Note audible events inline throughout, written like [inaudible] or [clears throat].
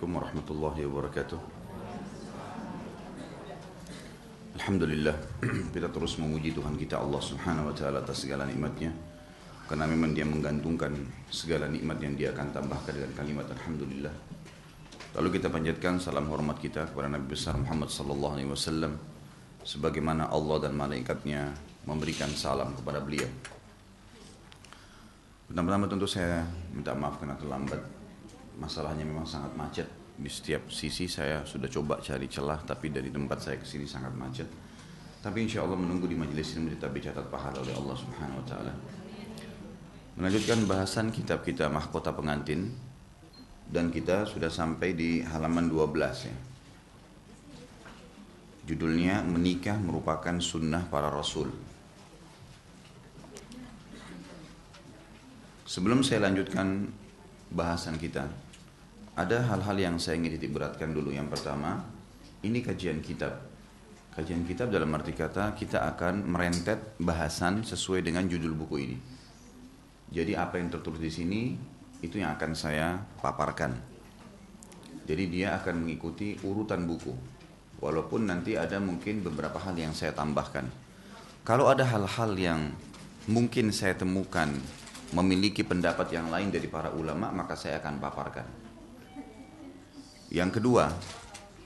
عليكم ورحمة الله وبركاته Alhamdulillah [clears throat] kita terus memuji Tuhan kita Allah Subhanahu wa taala atas segala nikmatnya karena memang dia menggantungkan segala nikmat yang dia akan tambahkan dengan kalimat alhamdulillah. Lalu kita panjatkan salam hormat kita kepada Nabi besar Muhammad sallallahu alaihi wasallam sebagaimana Allah dan malaikatnya memberikan salam kepada beliau. Pertama-tama tentu saya minta maaf karena terlambat. Masalahnya memang sangat macet di setiap sisi saya sudah coba cari celah tapi dari tempat saya ke sini sangat macet. Tapi insya Allah menunggu di majelis ini tetap dicatat pahala oleh Allah Subhanahu Wa Taala. Melanjutkan bahasan kitab kita mahkota pengantin dan kita sudah sampai di halaman 12 ya. Judulnya menikah merupakan sunnah para rasul. Sebelum saya lanjutkan bahasan kita, ada hal-hal yang saya ingin titik dulu. Yang pertama, ini kajian kitab. Kajian kitab dalam arti kata kita akan merentet bahasan sesuai dengan judul buku ini. Jadi apa yang tertulis di sini itu yang akan saya paparkan. Jadi dia akan mengikuti urutan buku. Walaupun nanti ada mungkin beberapa hal yang saya tambahkan. Kalau ada hal-hal yang mungkin saya temukan memiliki pendapat yang lain dari para ulama, maka saya akan paparkan. Yang kedua,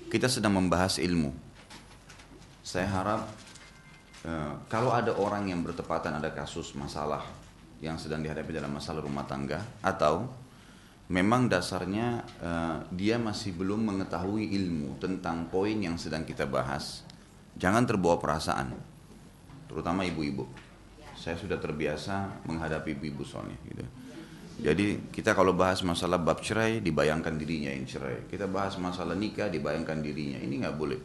kita sedang membahas ilmu. Saya harap eh, kalau ada orang yang bertepatan ada kasus masalah yang sedang dihadapi dalam masalah rumah tangga atau memang dasarnya eh, dia masih belum mengetahui ilmu tentang poin yang sedang kita bahas, jangan terbawa perasaan, terutama ibu-ibu. Saya sudah terbiasa menghadapi ibu-ibu soalnya. Gitu. Jadi kita kalau bahas masalah bab cerai dibayangkan dirinya yang cerai. Kita bahas masalah nikah dibayangkan dirinya. Ini nggak boleh.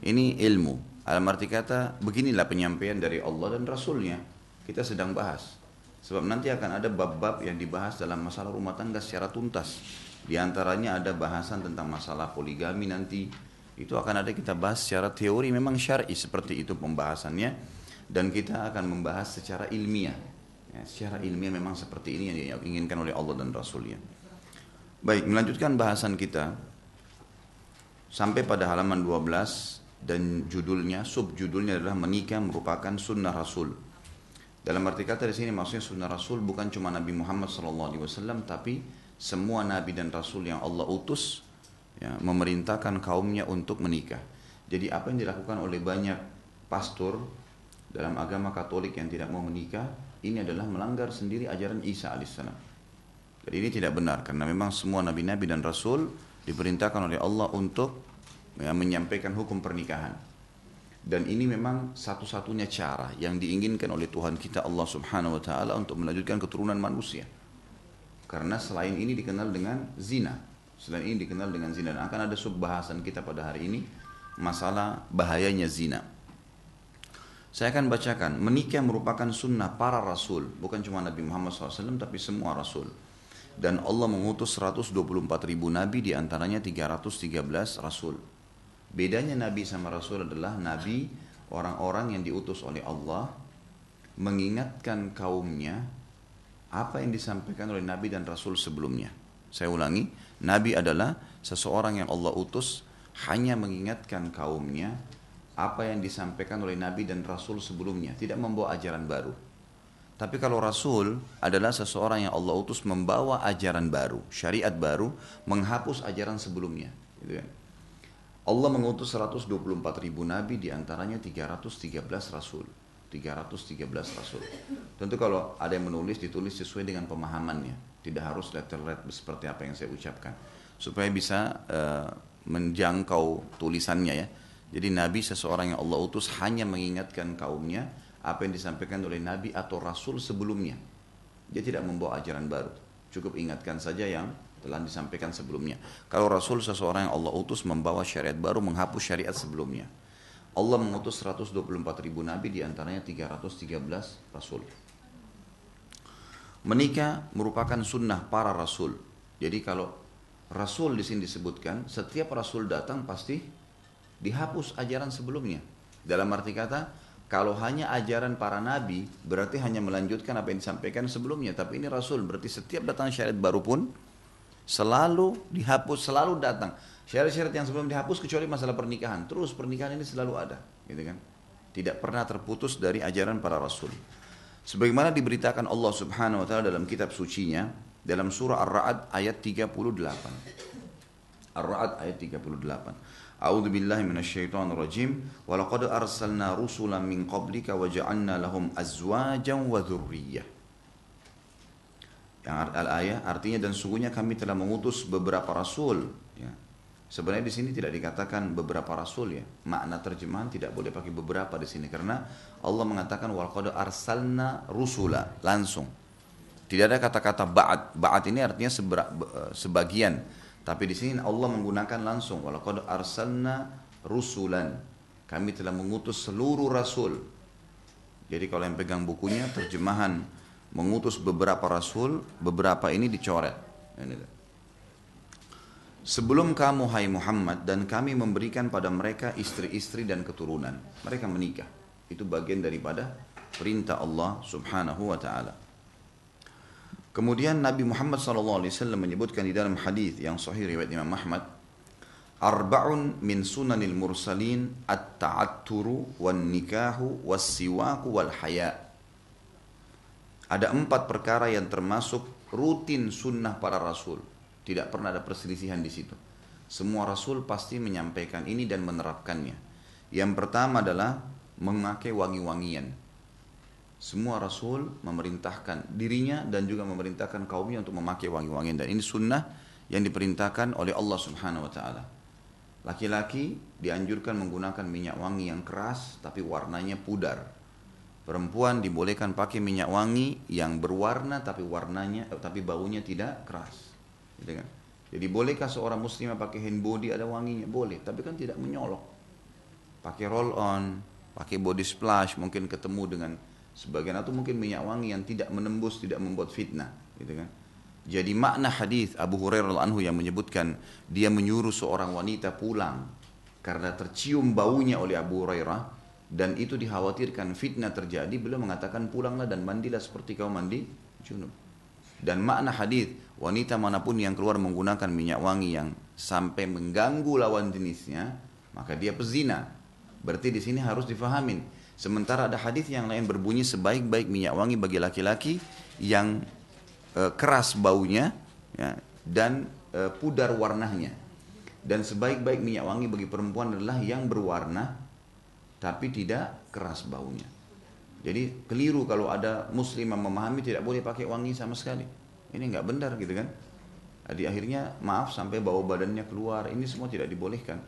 Ini ilmu. Alam arti kata beginilah penyampaian dari Allah dan Rasulnya. Kita sedang bahas. Sebab nanti akan ada bab-bab yang dibahas dalam masalah rumah tangga secara tuntas. Di antaranya ada bahasan tentang masalah poligami nanti. Itu akan ada kita bahas secara teori memang syar'i seperti itu pembahasannya. Dan kita akan membahas secara ilmiah Ya, secara ilmiah memang seperti ini yang diinginkan oleh Allah dan Rasulnya. Baik, melanjutkan bahasan kita sampai pada halaman 12 dan judulnya, subjudulnya adalah menikah merupakan sunnah Rasul. Dalam arti kata di sini maksudnya sunnah Rasul bukan cuma Nabi Muhammad SAW, tapi semua Nabi dan Rasul yang Allah utus ya, memerintahkan kaumnya untuk menikah. Jadi apa yang dilakukan oleh banyak pastor dalam agama Katolik yang tidak mau menikah ini adalah melanggar sendiri ajaran Isa alaihissalam. Jadi ini tidak benar karena memang semua nabi-nabi dan rasul diperintahkan oleh Allah untuk ya, menyampaikan hukum pernikahan. Dan ini memang satu-satunya cara yang diinginkan oleh Tuhan kita Allah Subhanahu wa taala untuk melanjutkan keturunan manusia. Karena selain ini dikenal dengan zina. Selain ini dikenal dengan zina. Dan akan ada subbahasan kita pada hari ini masalah bahayanya zina. Saya akan bacakan, menikah merupakan sunnah para rasul, bukan cuma Nabi Muhammad SAW, tapi semua rasul. Dan Allah mengutus 124 ribu nabi, di antaranya 313 rasul. Bedanya nabi sama rasul adalah nabi orang-orang yang diutus oleh Allah mengingatkan kaumnya apa yang disampaikan oleh nabi dan rasul sebelumnya. Saya ulangi, nabi adalah seseorang yang Allah utus hanya mengingatkan kaumnya apa yang disampaikan oleh Nabi dan Rasul sebelumnya, tidak membawa ajaran baru. Tapi kalau Rasul adalah seseorang yang Allah utus membawa ajaran baru, syariat baru, menghapus ajaran sebelumnya. Gitu kan. Allah mengutus 124 ribu Nabi, di antaranya 313 Rasul. 313 Rasul. Tentu kalau ada yang menulis, ditulis sesuai dengan pemahamannya. Tidak harus letter-letter seperti apa yang saya ucapkan. Supaya bisa uh, menjangkau tulisannya ya jadi Nabi seseorang yang Allah utus hanya mengingatkan kaumnya apa yang disampaikan oleh Nabi atau Rasul sebelumnya. Dia tidak membawa ajaran baru. Cukup ingatkan saja yang telah disampaikan sebelumnya. Kalau Rasul seseorang yang Allah utus membawa syariat baru menghapus syariat sebelumnya. Allah mengutus 124 ribu nabi di antaranya 313 rasul. Menikah merupakan sunnah para rasul. Jadi kalau rasul di sini disebutkan, setiap rasul datang pasti dihapus ajaran sebelumnya. Dalam arti kata, kalau hanya ajaran para nabi, berarti hanya melanjutkan apa yang disampaikan sebelumnya. Tapi ini Rasul, berarti setiap datang syariat baru pun, Selalu dihapus, selalu datang. Syarat-syarat yang sebelum dihapus kecuali masalah pernikahan. Terus pernikahan ini selalu ada, gitu kan? Tidak pernah terputus dari ajaran para rasul. Sebagaimana diberitakan Allah Subhanahu wa taala dalam kitab sucinya dalam surah Ar-Ra'd ayat 38. Ar-Ra'd ayat 38. A'udzu billahi minasyaitonir rajim wa laqad arsalna rusulan min qablika wa ja'alna lahum azwajan wa dzurriyyah. Yang al-ayah artinya dan sungguhnya kami telah mengutus beberapa rasul ya. Sebenarnya di sini tidak dikatakan beberapa rasul ya. Makna terjemahan tidak boleh pakai beberapa di sini karena Allah mengatakan wal qad arsalna rusula langsung. Tidak ada kata-kata ba'at. Ba'at ini artinya sebagian. Tapi di sini Allah menggunakan langsung wal qad arsalna rusulan. Kami telah mengutus seluruh rasul. Jadi kalau yang pegang bukunya terjemahan mengutus beberapa rasul, beberapa ini dicoret. Sebelum kamu hai Muhammad dan kami memberikan pada mereka istri-istri dan keturunan. Mereka menikah. Itu bagian daripada perintah Allah subhanahu wa ta'ala. Kemudian Nabi Muhammad SAW menyebutkan di dalam hadis yang sahih riwayat Imam Ahmad, Arba'un min sunanil mursalin at-ta'atturu wan nikahu was siwaku wal haya. Ada empat perkara yang termasuk rutin sunnah para rasul tidak pernah ada perselisihan di situ. Semua rasul pasti menyampaikan ini dan menerapkannya. Yang pertama adalah memakai wangi-wangian. Semua rasul memerintahkan dirinya dan juga memerintahkan kaumnya untuk memakai wangi-wangian dan ini sunnah yang diperintahkan oleh Allah Subhanahu wa taala. Laki-laki dianjurkan menggunakan minyak wangi yang keras tapi warnanya pudar. Perempuan dibolehkan pakai minyak wangi yang berwarna tapi warnanya tapi baunya tidak keras. Gitu kan? Jadi bolehkah seorang muslimah pakai hand body ada wanginya? Boleh, tapi kan tidak menyolok. Pakai roll on, pakai body splash, mungkin ketemu dengan sebagian atau mungkin minyak wangi yang tidak menembus, tidak membuat fitnah, gitu kan? Jadi makna hadis Abu Hurairah anhu yang menyebutkan dia menyuruh seorang wanita pulang karena tercium baunya oleh Abu Hurairah dan itu dikhawatirkan fitnah terjadi beliau mengatakan pulanglah dan mandilah seperti kau mandi junub. Dan makna hadis wanita mana pun yang keluar menggunakan minyak wangi yang sampai mengganggu lawan jenisnya, maka dia pezina. Berarti di sini harus difahamin. Sementara ada hadis yang lain berbunyi sebaik-baik minyak wangi bagi laki-laki yang e, keras baunya ya, dan e, pudar warnanya. Dan sebaik-baik minyak wangi bagi perempuan adalah yang berwarna tapi tidak keras baunya. Jadi keliru kalau ada muslim yang memahami tidak boleh pakai wangi sama sekali. Ini nggak benar gitu kan. Jadi akhirnya maaf sampai bau badannya keluar. Ini semua tidak dibolehkan.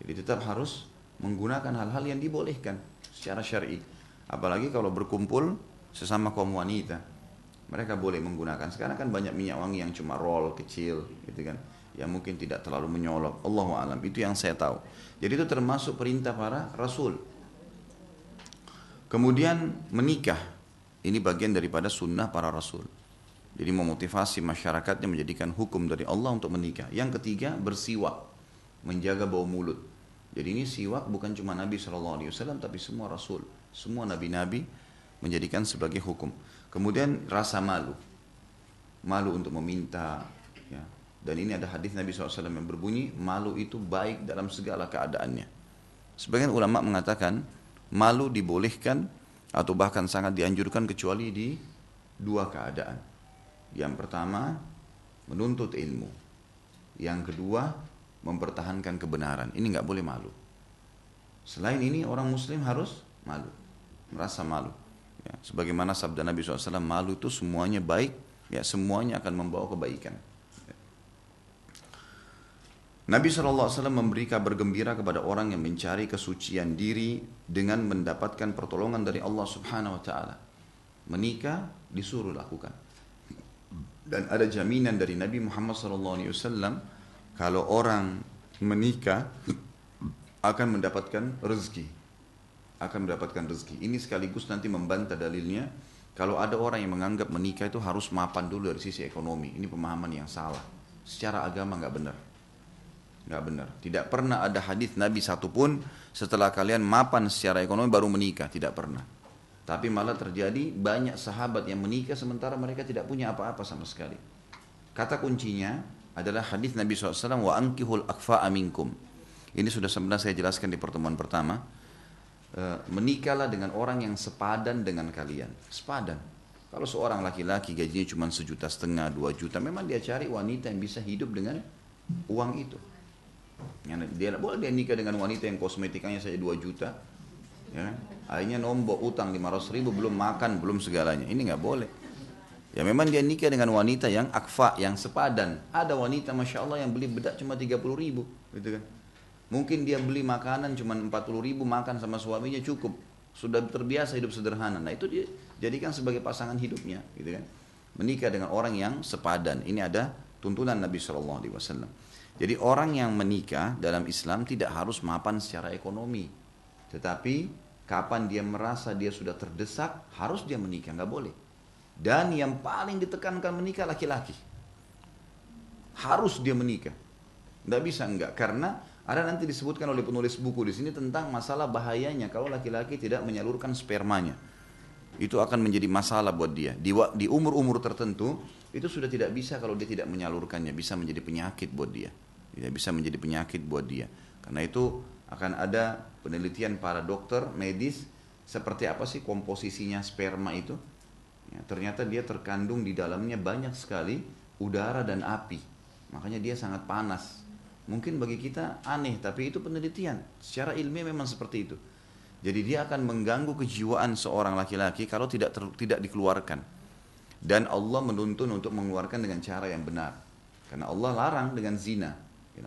Jadi tetap harus menggunakan hal-hal yang dibolehkan secara syar'i. Apalagi kalau berkumpul sesama kaum wanita. Mereka boleh menggunakan. Sekarang kan banyak minyak wangi yang cuma roll kecil gitu kan. Yang mungkin tidak terlalu menyolok. Allahu alam. Itu yang saya tahu. Jadi itu termasuk perintah para rasul Kemudian menikah, ini bagian daripada sunnah para rasul. Jadi memotivasi masyarakatnya menjadikan hukum dari Allah untuk menikah. Yang ketiga bersiwak, menjaga bau mulut. Jadi ini siwak bukan cuma Nabi SAW tapi semua rasul, semua nabi-nabi menjadikan sebagai hukum. Kemudian rasa malu, malu untuk meminta. Ya. Dan ini ada hadis Nabi SAW yang berbunyi malu itu baik dalam segala keadaannya. Sebagian ulama mengatakan malu dibolehkan atau bahkan sangat dianjurkan kecuali di dua keadaan. Yang pertama, menuntut ilmu. Yang kedua, mempertahankan kebenaran. Ini nggak boleh malu. Selain ini orang muslim harus malu, merasa malu. Ya, sebagaimana sabda Nabi SAW, malu itu semuanya baik, ya semuanya akan membawa kebaikan. Nabi SAW memberi kabar gembira kepada orang yang mencari kesucian diri dengan mendapatkan pertolongan dari Allah Subhanahu wa taala. Menikah disuruh lakukan. Dan ada jaminan dari Nabi Muhammad SAW kalau orang menikah akan mendapatkan rezeki. Akan mendapatkan rezeki. Ini sekaligus nanti membantah dalilnya kalau ada orang yang menganggap menikah itu harus mapan dulu dari sisi ekonomi. Ini pemahaman yang salah. Secara agama nggak benar nggak benar. Tidak pernah ada hadis Nabi satupun setelah kalian mapan secara ekonomi baru menikah, tidak pernah. Tapi malah terjadi banyak sahabat yang menikah sementara mereka tidak punya apa-apa sama sekali. Kata kuncinya adalah hadis Nabi SAW wa ankihul akfa aminkum. Ini sudah sebenarnya saya jelaskan di pertemuan pertama. E, menikahlah dengan orang yang sepadan dengan kalian. Sepadan. Kalau seorang laki-laki gajinya cuma sejuta setengah, dua juta, memang dia cari wanita yang bisa hidup dengan uang itu. Yang dia boleh dia nikah dengan wanita yang kosmetikanya saja dua juta, ya kan? akhirnya nombok utang 500 ribu belum makan belum segalanya ini nggak boleh ya memang dia nikah dengan wanita yang akfa yang sepadan. Ada wanita masya Allah yang beli bedak cuma 30 ribu gitu kan. Mungkin dia beli makanan cuma 40 ribu makan sama suaminya cukup. Sudah terbiasa hidup sederhana. Nah itu dia jadikan sebagai pasangan hidupnya gitu kan. Menikah dengan orang yang sepadan. Ini ada tuntunan Nabi Shallallahu Alaihi Wasallam. Jadi orang yang menikah dalam Islam tidak harus mapan secara ekonomi. Tetapi kapan dia merasa dia sudah terdesak, harus dia menikah, nggak boleh. Dan yang paling ditekankan menikah laki-laki. Harus dia menikah. Nggak bisa enggak, karena ada nanti disebutkan oleh penulis buku di sini tentang masalah bahayanya kalau laki-laki tidak menyalurkan spermanya. Itu akan menjadi masalah buat dia. Di, di umur-umur tertentu, itu sudah tidak bisa kalau dia tidak menyalurkannya. Bisa menjadi penyakit buat dia. Tidak bisa menjadi penyakit buat dia. Karena itu akan ada penelitian para dokter medis seperti apa sih komposisinya sperma itu. Ya, ternyata dia terkandung di dalamnya banyak sekali udara dan api. Makanya dia sangat panas. Mungkin bagi kita aneh, tapi itu penelitian. Secara ilmiah memang seperti itu. Jadi dia akan mengganggu kejiwaan seorang laki-laki kalau tidak ter, tidak dikeluarkan. Dan Allah menuntun untuk mengeluarkan dengan cara yang benar. Karena Allah larang dengan zina.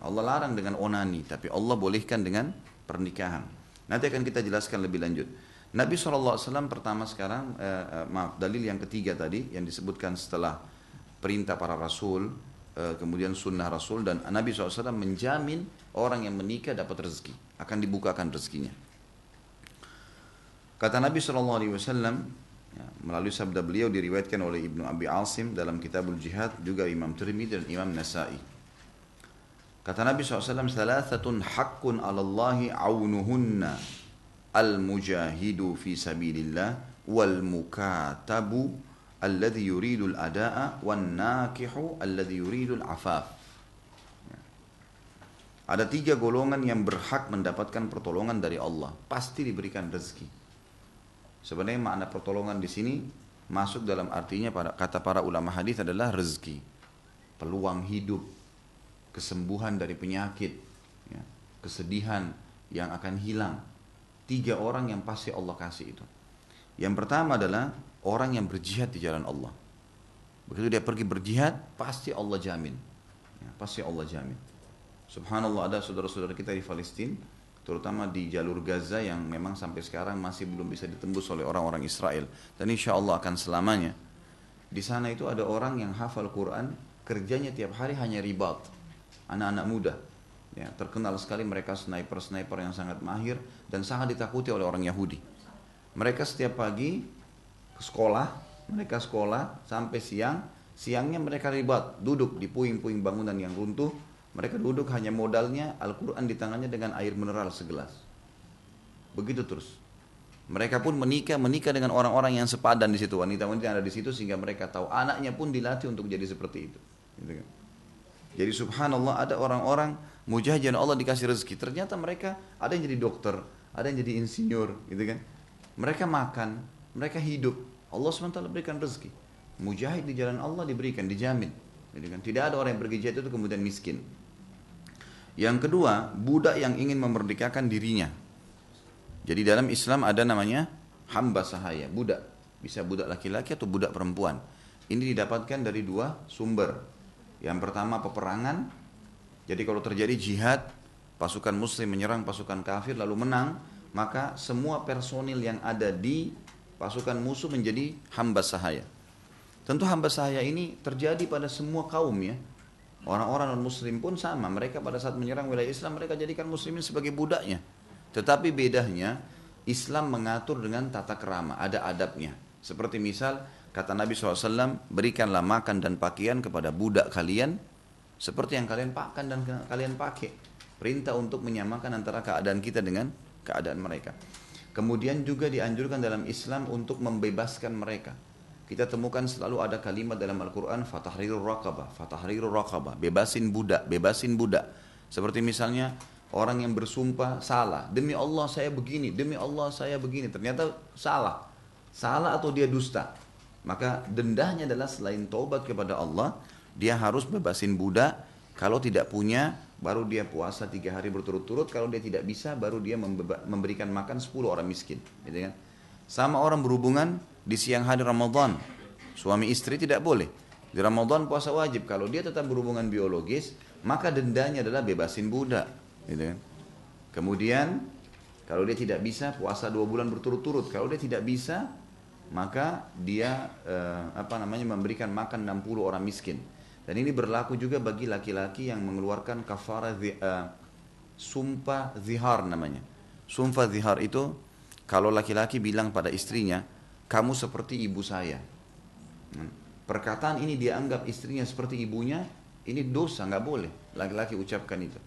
Allah larang dengan onani, tapi Allah bolehkan dengan pernikahan. Nanti akan kita jelaskan lebih lanjut. Nabi SAW pertama sekarang, eh, eh, maaf, dalil yang ketiga tadi yang disebutkan setelah perintah para rasul, eh, kemudian sunnah rasul dan Nabi SAW menjamin orang yang menikah dapat rezeki, akan dibukakan rezekinya. Kata Nabi SAW ya, melalui sabda beliau diriwayatkan oleh Ibnu Abi Asim dalam Kitabul Jihad juga Imam Tirmidzi dan Imam Nasai. Kata Nabi SAW, Thalathatun haqqun alallahi awnuhunna al-mujahidu fi sabilillah wal mukatabu alladhi yuridu al-ada'a wan nakihu alladhi yuridu al-afaf. Ada tiga golongan yang berhak mendapatkan pertolongan dari Allah. Pasti diberikan rezeki. Sebenarnya makna pertolongan di sini masuk dalam artinya pada kata para ulama hadis adalah rezeki, peluang hidup, kesembuhan dari penyakit, ya, kesedihan yang akan hilang. Tiga orang yang pasti Allah kasih itu. Yang pertama adalah orang yang berjihad di jalan Allah. Begitu dia pergi berjihad, pasti Allah jamin. Ya, pasti Allah jamin. Subhanallah ada saudara-saudara kita di Palestina, terutama di jalur Gaza yang memang sampai sekarang masih belum bisa ditembus oleh orang-orang Israel. Dan insya Allah akan selamanya. Di sana itu ada orang yang hafal Quran, kerjanya tiap hari hanya ribat anak-anak muda. Ya, terkenal sekali mereka sniper-sniper yang sangat mahir dan sangat ditakuti oleh orang Yahudi. Mereka setiap pagi ke sekolah, mereka sekolah sampai siang, siangnya mereka ribat, duduk di puing-puing bangunan yang runtuh, mereka duduk hanya modalnya Al-Quran di tangannya dengan air mineral segelas. Begitu terus. Mereka pun menikah, menikah dengan orang-orang yang sepadan di situ, wanita-wanita yang ada di situ sehingga mereka tahu anaknya pun dilatih untuk jadi seperti itu. Gitu kan. Jadi subhanallah ada orang-orang mujahid Allah dikasih rezeki. Ternyata mereka ada yang jadi dokter, ada yang jadi insinyur, gitu kan. Mereka makan, mereka hidup. Allah SWT berikan rezeki. Mujahid di jalan Allah diberikan, dijamin. Gitu kan. Tidak ada orang yang pergi jihad itu kemudian miskin. Yang kedua, budak yang ingin memerdekakan dirinya. Jadi dalam Islam ada namanya hamba sahaya, budak. Bisa budak laki-laki atau budak perempuan. Ini didapatkan dari dua sumber. Yang pertama peperangan. Jadi kalau terjadi jihad, pasukan muslim menyerang pasukan kafir lalu menang, maka semua personil yang ada di pasukan musuh menjadi hamba sahaya. Tentu hamba sahaya ini terjadi pada semua kaum ya. Orang-orang non muslim pun sama, mereka pada saat menyerang wilayah Islam mereka jadikan muslimin sebagai budaknya. Tetapi bedanya Islam mengatur dengan tata kerama, ada adabnya. Seperti misal Kata Nabi SAW, berikanlah makan dan pakaian kepada budak kalian seperti yang kalian pakai dan kalian pakai. Perintah untuk menyamakan antara keadaan kita dengan keadaan mereka. Kemudian juga dianjurkan dalam Islam untuk membebaskan mereka. kita temukan selalu ada kalimat dalam Al-Quran fatahrirul raqabah, fatahrirul raqabah, bebasin budak, bebasin budak. Seperti misalnya orang yang bersumpah salah, demi Allah saya begini, demi Allah saya begini, ternyata salah. Salah atau dia dusta. Maka dendahnya adalah selain taubat kepada Allah, dia harus bebasin budak. Kalau tidak punya, baru dia puasa tiga hari berturut-turut. Kalau dia tidak bisa, baru dia memberikan makan sepuluh orang miskin. Gitu kan? Sama orang berhubungan di siang hari Ramadan. Suami istri tidak boleh. Di Ramadan puasa wajib. Kalau dia tetap berhubungan biologis, maka dendanya adalah bebasin budak. Gitu kan? Kemudian kalau dia tidak bisa puasa dua bulan berturut-turut. Kalau dia tidak bisa, maka dia eh, apa namanya memberikan makan 60 orang miskin. Dan ini berlaku juga bagi laki-laki yang mengeluarkan kafara eh, sumpah zihar namanya. Sumpah zihar itu kalau laki-laki bilang pada istrinya, kamu seperti ibu saya. Hmm. Perkataan ini dianggap istrinya seperti ibunya, ini dosa, nggak boleh laki-laki ucapkan itu.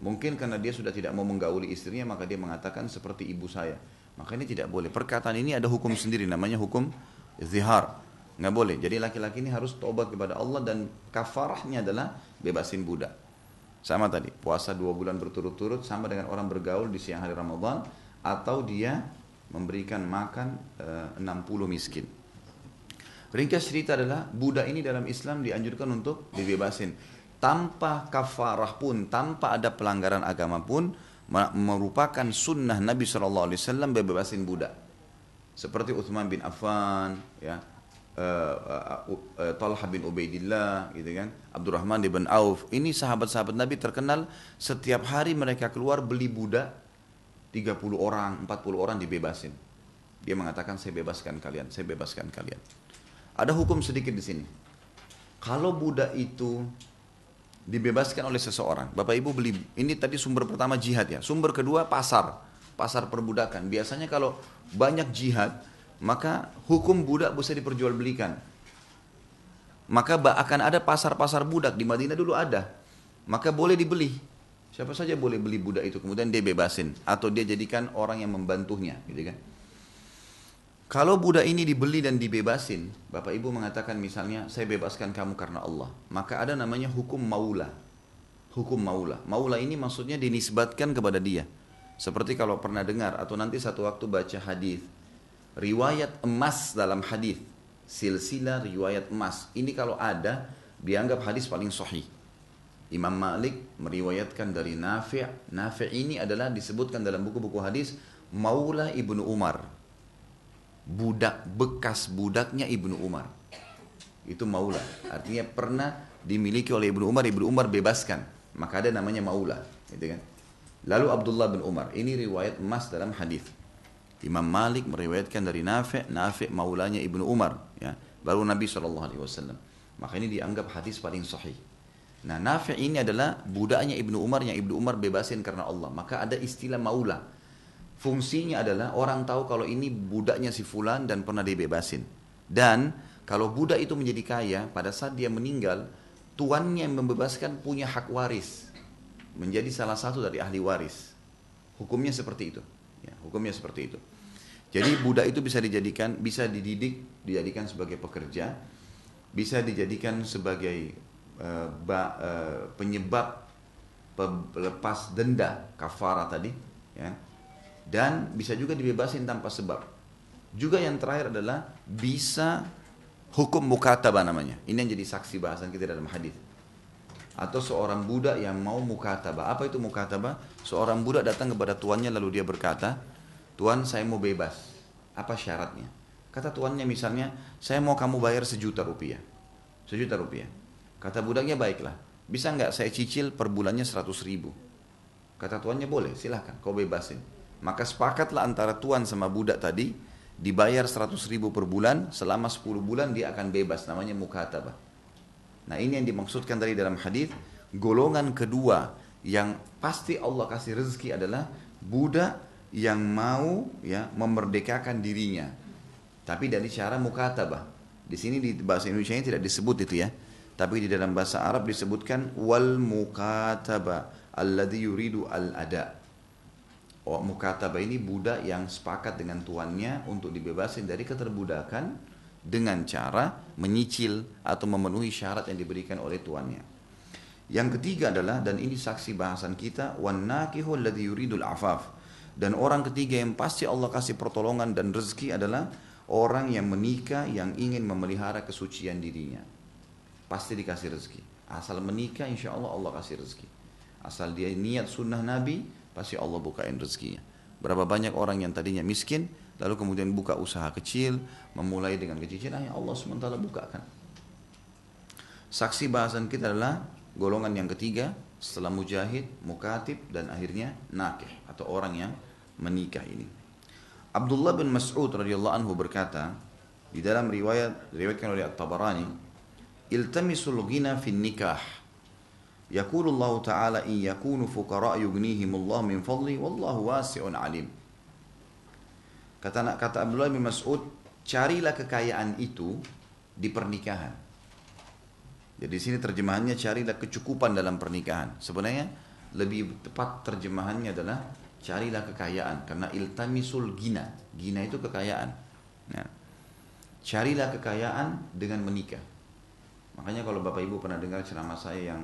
Mungkin karena dia sudah tidak mau menggauli istrinya, maka dia mengatakan seperti ibu saya. Maka ini tidak boleh. Perkataan ini ada hukum sendiri, namanya hukum zihar. Nggak boleh. Jadi laki-laki ini harus tobat kepada Allah dan kafarahnya adalah bebasin budak. Sama tadi, puasa dua bulan berturut-turut sama dengan orang bergaul di siang hari Ramadan atau dia memberikan makan e, eh, 60 miskin. Ringkas cerita adalah budak ini dalam Islam dianjurkan untuk dibebasin tanpa kafarah pun, tanpa ada pelanggaran agama pun, merupakan sunnah Nabi Shallallahu Alaihi Wasallam bebasin budak. Seperti Uthman bin Affan, ya, uh, uh, uh, Talha bin Ubaidillah, gitu kan, Abdurrahman bin Auf. Ini sahabat-sahabat Nabi terkenal setiap hari mereka keluar beli budak 30 orang, 40 orang dibebasin. Dia mengatakan saya bebaskan kalian, saya bebaskan kalian. Ada hukum sedikit di sini. Kalau budak itu dibebaskan oleh seseorang. Bapak Ibu beli, ini tadi sumber pertama jihad ya. Sumber kedua pasar, pasar perbudakan. Biasanya kalau banyak jihad, maka hukum budak bisa diperjualbelikan. Maka akan ada pasar-pasar budak di Madinah dulu ada. Maka boleh dibeli. Siapa saja boleh beli budak itu, kemudian dia bebasin atau dia jadikan orang yang membantunya, gitu kan. Kalau budak ini dibeli dan dibebasin, Bapak Ibu mengatakan misalnya, saya bebaskan kamu karena Allah. Maka ada namanya hukum maula. Hukum maula. Maula ini maksudnya dinisbatkan kepada dia. Seperti kalau pernah dengar atau nanti satu waktu baca hadis, riwayat emas dalam hadis, silsilah riwayat emas. Ini kalau ada dianggap hadis paling sahih. Imam Malik meriwayatkan dari Nafi'. Nafi' ini adalah disebutkan dalam buku-buku hadis Maula Ibnu Umar budak bekas budaknya Ibnu Umar. Itu maula. Artinya pernah dimiliki oleh Ibnu Umar, Ibnu Umar bebaskan. Maka ada namanya maula, gitu kan? Lalu Abdullah bin Umar, ini riwayat emas dalam hadis. Imam Malik meriwayatkan dari Nafi', Nafi' maulanya Ibnu Umar, ya. Baru Nabi SAW. Maka ini dianggap hadis paling sahih. Nah Nafi' ini adalah budaknya Ibnu Umar yang Ibnu Umar bebasin karena Allah. Maka ada istilah maula Fungsinya adalah orang tahu kalau ini budaknya si fulan dan pernah dibebasin. Dan kalau budak itu menjadi kaya, pada saat dia meninggal, tuannya yang membebaskan punya hak waris. Menjadi salah satu dari ahli waris. Hukumnya seperti itu. Ya, hukumnya seperti itu. Jadi budak itu bisa dijadikan, bisa dididik, dijadikan sebagai pekerja, bisa dijadikan sebagai uh, ba, uh, penyebab pelepas denda kafara tadi, ya dan bisa juga dibebasin tanpa sebab. Juga yang terakhir adalah bisa hukum mukataba namanya. Ini yang jadi saksi bahasan kita dalam hadis. Atau seorang budak yang mau mukataba. Apa itu mukataba? Seorang budak datang kepada tuannya lalu dia berkata, Tuan saya mau bebas. Apa syaratnya? Kata tuannya misalnya, saya mau kamu bayar sejuta rupiah. Sejuta rupiah. Kata budaknya baiklah. Bisa nggak saya cicil per bulannya seratus ribu? Kata tuannya boleh, silahkan, kau bebasin. Maka sepakatlah antara tuan sama budak tadi dibayar 100 ribu per bulan selama 10 bulan dia akan bebas namanya mukatabah. Nah ini yang dimaksudkan tadi dalam hadis golongan kedua yang pasti Allah kasih rezeki adalah budak yang mau ya memerdekakan dirinya. Tapi dari cara mukatabah. Di sini di bahasa Indonesia ini tidak disebut itu ya. Tapi di dalam bahasa Arab disebutkan wal mukatabah alladhi yuridu al ada oh, mukataba ini budak yang sepakat dengan tuannya untuk dibebasin dari keterbudakan dengan cara menyicil atau memenuhi syarat yang diberikan oleh tuannya. Yang ketiga adalah dan ini saksi bahasan kita wan nakihu alladhi yuridul afaf. Dan orang ketiga yang pasti Allah kasih pertolongan dan rezeki adalah orang yang menikah yang ingin memelihara kesucian dirinya. Pasti dikasih rezeki. Asal menikah insya Allah Allah kasih rezeki. Asal dia niat sunnah Nabi pasti Allah bukain rezekinya. Berapa banyak orang yang tadinya miskin lalu kemudian buka usaha kecil, memulai dengan kecil-kecil, ya Allah sementara bukakan. Saksi bahasan kita adalah golongan yang ketiga setelah mujahid, mukatib dan akhirnya nakih atau orang yang menikah ini. Abdullah bin Mas'ud radhiyallahu anhu berkata di dalam riwayat diriwayatkan oleh At-Tabarani, "Iltamisul ghina fi nikah." Yaqulu Allah Ta'ala in yakunu fuqara yughnihimullah min fadli wallahu wasi'un alim. Kata kata Abdullah bin Mas'ud, carilah kekayaan itu di pernikahan. Jadi di sini terjemahannya carilah kecukupan dalam pernikahan. Sebenarnya lebih tepat terjemahannya adalah carilah kekayaan karena iltamisul gina. Gina itu kekayaan. Nah, carilah kekayaan dengan menikah. Makanya kalau Bapak Ibu pernah dengar ceramah saya yang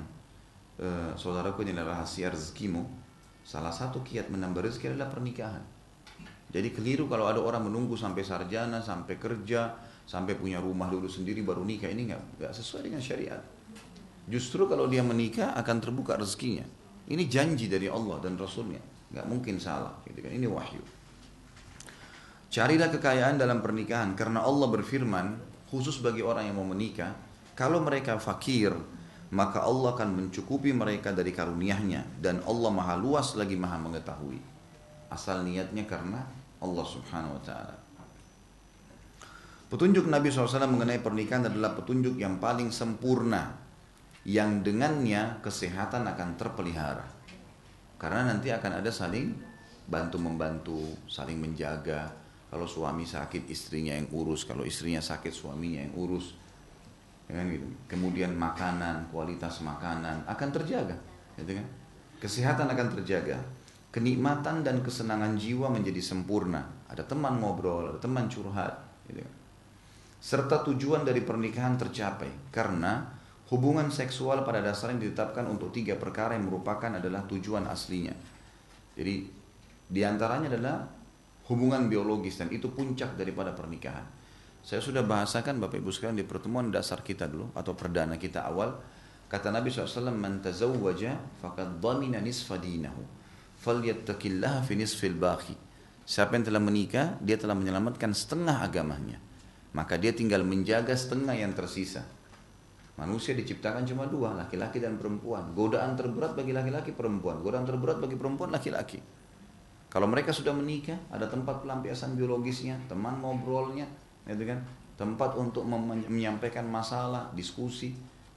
eh, saudaraku ini rahasia rezekimu, salah satu kiat menambah rezeki adalah pernikahan. Jadi keliru kalau ada orang menunggu sampai sarjana, sampai kerja, sampai punya rumah dulu sendiri baru nikah ini nggak nggak sesuai dengan syariat. Justru kalau dia menikah akan terbuka rezekinya. Ini janji dari Allah dan Rasulnya, nggak mungkin salah. Gitu kan? Ini wahyu. Carilah kekayaan dalam pernikahan karena Allah berfirman khusus bagi orang yang mau menikah, kalau mereka fakir, maka Allah akan mencukupi mereka dari karunia-Nya dan Allah Maha luas lagi Maha mengetahui. Asal niatnya karena Allah Subhanahu wa taala. Petunjuk Nabi SAW mengenai pernikahan adalah petunjuk yang paling sempurna yang dengannya kesehatan akan terpelihara. Karena nanti akan ada saling bantu membantu, saling menjaga. Kalau suami sakit istrinya yang urus, kalau istrinya sakit suaminya yang urus. Ya kan gitu. Kemudian makanan, kualitas makanan akan terjaga, gitu kan? Kesehatan akan terjaga kenikmatan dan kesenangan jiwa menjadi sempurna. Ada teman ngobrol, ada teman curhat, gitu. serta tujuan dari pernikahan tercapai karena hubungan seksual pada dasarnya ditetapkan untuk tiga perkara yang merupakan adalah tujuan aslinya. Jadi di antaranya adalah hubungan biologis dan itu puncak daripada pernikahan. Saya sudah bahasakan Bapak Ibu sekalian di pertemuan dasar kita dulu atau perdana kita awal. Kata Nabi SAW, "Man tazawwaja faqad dhamina nisfa dinahu." fi nisfil baqi. Siapa yang telah menikah, dia telah menyelamatkan setengah agamanya. Maka dia tinggal menjaga setengah yang tersisa. Manusia diciptakan cuma dua, laki-laki dan perempuan. Godaan terberat bagi laki-laki perempuan, godaan terberat bagi perempuan laki-laki. Kalau mereka sudah menikah, ada tempat pelampiasan biologisnya, teman ngobrolnya, gitu kan? Tempat untuk menyampaikan masalah, diskusi,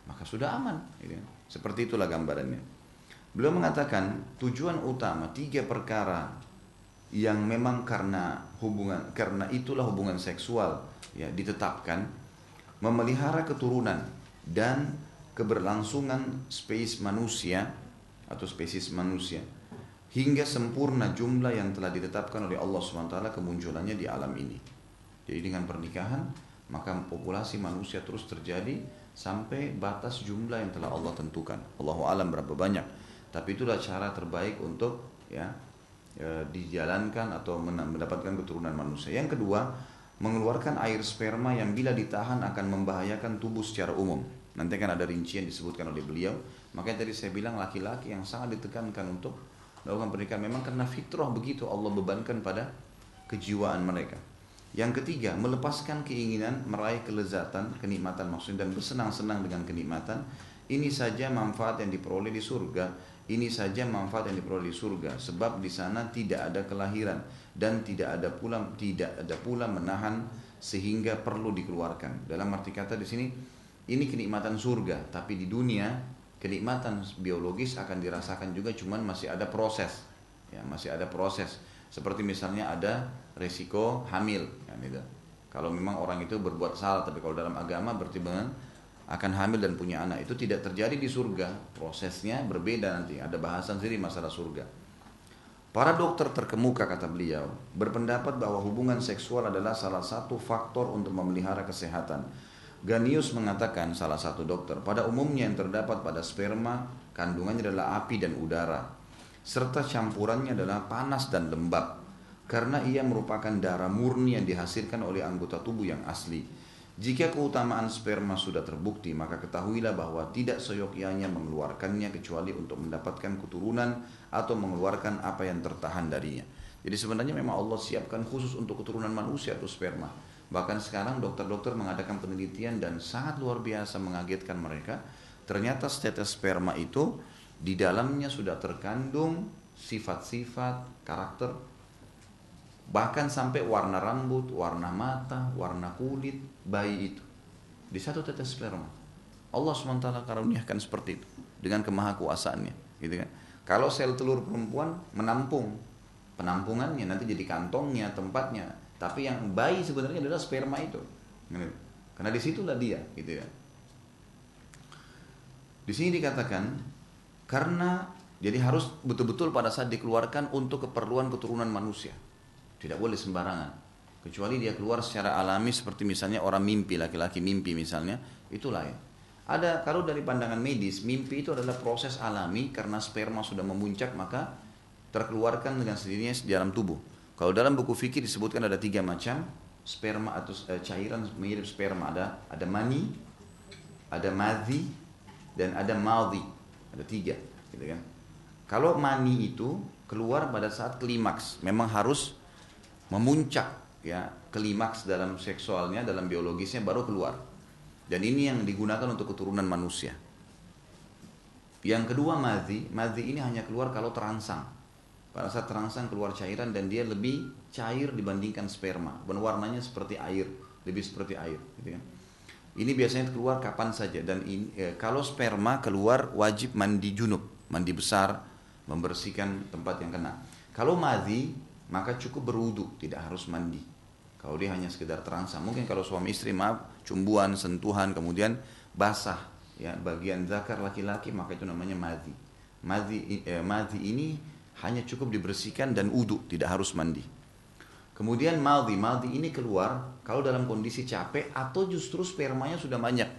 maka sudah aman. Gitu kan? Seperti itulah gambarannya. Beliau mengatakan tujuan utama tiga perkara yang memang karena hubungan karena itulah hubungan seksual ya ditetapkan memelihara keturunan dan keberlangsungan spesies manusia atau spesies manusia hingga sempurna jumlah yang telah ditetapkan oleh Allah SWT kemunculannya di alam ini. Jadi dengan pernikahan maka populasi manusia terus terjadi sampai batas jumlah yang telah Allah tentukan. Allahu alam berapa banyak tapi itulah cara terbaik untuk ya, ya dijalankan atau mendapatkan keturunan manusia. Yang kedua, mengeluarkan air sperma yang bila ditahan akan membahayakan tubuh secara umum. Nanti akan ada rincian disebutkan oleh beliau. Makanya tadi saya bilang laki-laki yang sangat ditekankan untuk melakukan pernikahan memang karena fitrah begitu Allah bebankan pada kejiwaan mereka. Yang ketiga, melepaskan keinginan meraih kelezatan, kenikmatan maksudnya dan bersenang-senang dengan kenikmatan. Ini saja manfaat yang diperoleh di surga ini saja manfaat yang diperoleh di surga sebab di sana tidak ada kelahiran dan tidak ada pula tidak ada pula menahan sehingga perlu dikeluarkan. Dalam arti kata di sini ini kenikmatan surga, tapi di dunia kenikmatan biologis akan dirasakan juga cuman masih ada proses. Ya, masih ada proses. Seperti misalnya ada resiko hamil kan itu. Kalau memang orang itu berbuat salah, tapi kalau dalam agama berarti akan hamil dan punya anak. Itu tidak terjadi di surga. Prosesnya berbeda nanti. Ada bahasan sendiri masalah surga. Para dokter terkemuka kata beliau berpendapat bahwa hubungan seksual adalah salah satu faktor untuk memelihara kesehatan. Ganius mengatakan salah satu dokter, pada umumnya yang terdapat pada sperma kandungannya adalah api dan udara serta campurannya adalah panas dan lembab karena ia merupakan darah murni yang dihasilkan oleh anggota tubuh yang asli. Jika keutamaan sperma sudah terbukti, maka ketahuilah bahwa tidak seyogyanya mengeluarkannya kecuali untuk mendapatkan keturunan atau mengeluarkan apa yang tertahan darinya. Jadi sebenarnya memang Allah siapkan khusus untuk keturunan manusia atau sperma. Bahkan sekarang dokter-dokter mengadakan penelitian dan sangat luar biasa mengagetkan mereka. Ternyata tetes sperma itu di dalamnya sudah terkandung sifat-sifat karakter Bahkan sampai warna rambut, warna mata, warna kulit bayi itu. Di satu tetes sperma. Allah SWT karuniakan seperti itu. Dengan kemahakuasaannya. Gitu kan. Kalau sel telur perempuan menampung. Penampungannya nanti jadi kantongnya, tempatnya. Tapi yang bayi sebenarnya adalah sperma itu. Gitu. Karena di situlah dia. Gitu ya. Di sini dikatakan karena jadi harus betul-betul pada saat dikeluarkan untuk keperluan keturunan manusia. Tidak boleh sembarangan. Kecuali dia keluar secara alami seperti misalnya orang mimpi, laki-laki mimpi misalnya, itulah ya. Ada kalau dari pandangan medis, mimpi itu adalah proses alami karena sperma sudah memuncak maka terkeluarkan dengan sendirinya di dalam tubuh. Kalau dalam buku fikih disebutkan ada tiga macam sperma atau eh, cairan mirip sperma ada ada mani, ada madhi dan ada maldi. Ada tiga, gitu kan. Kalau mani itu keluar pada saat klimaks, memang harus memuncak ya klimaks dalam seksualnya dalam biologisnya baru keluar. Dan ini yang digunakan untuk keturunan manusia. Yang kedua madhi. Madhi ini hanya keluar kalau terangsang. Pada saat terangsang keluar cairan dan dia lebih cair dibandingkan sperma. Dan warnanya seperti air lebih seperti air gitu kan ini biasanya keluar kapan saja dan ini, eh, kalau sperma keluar wajib mandi junub mandi besar membersihkan tempat yang kena kalau madhi maka cukup berwudu, tidak harus mandi. Kalau dia hanya sekedar terangsang, mungkin kalau suami istri maaf, cumbuan, sentuhan, kemudian basah, ya bagian zakar laki-laki, maka itu namanya madhi. Madhi, eh, madhi ini hanya cukup dibersihkan dan wudu, tidak harus mandi. Kemudian maldi, maldi ini keluar kalau dalam kondisi capek atau justru spermanya sudah banyak.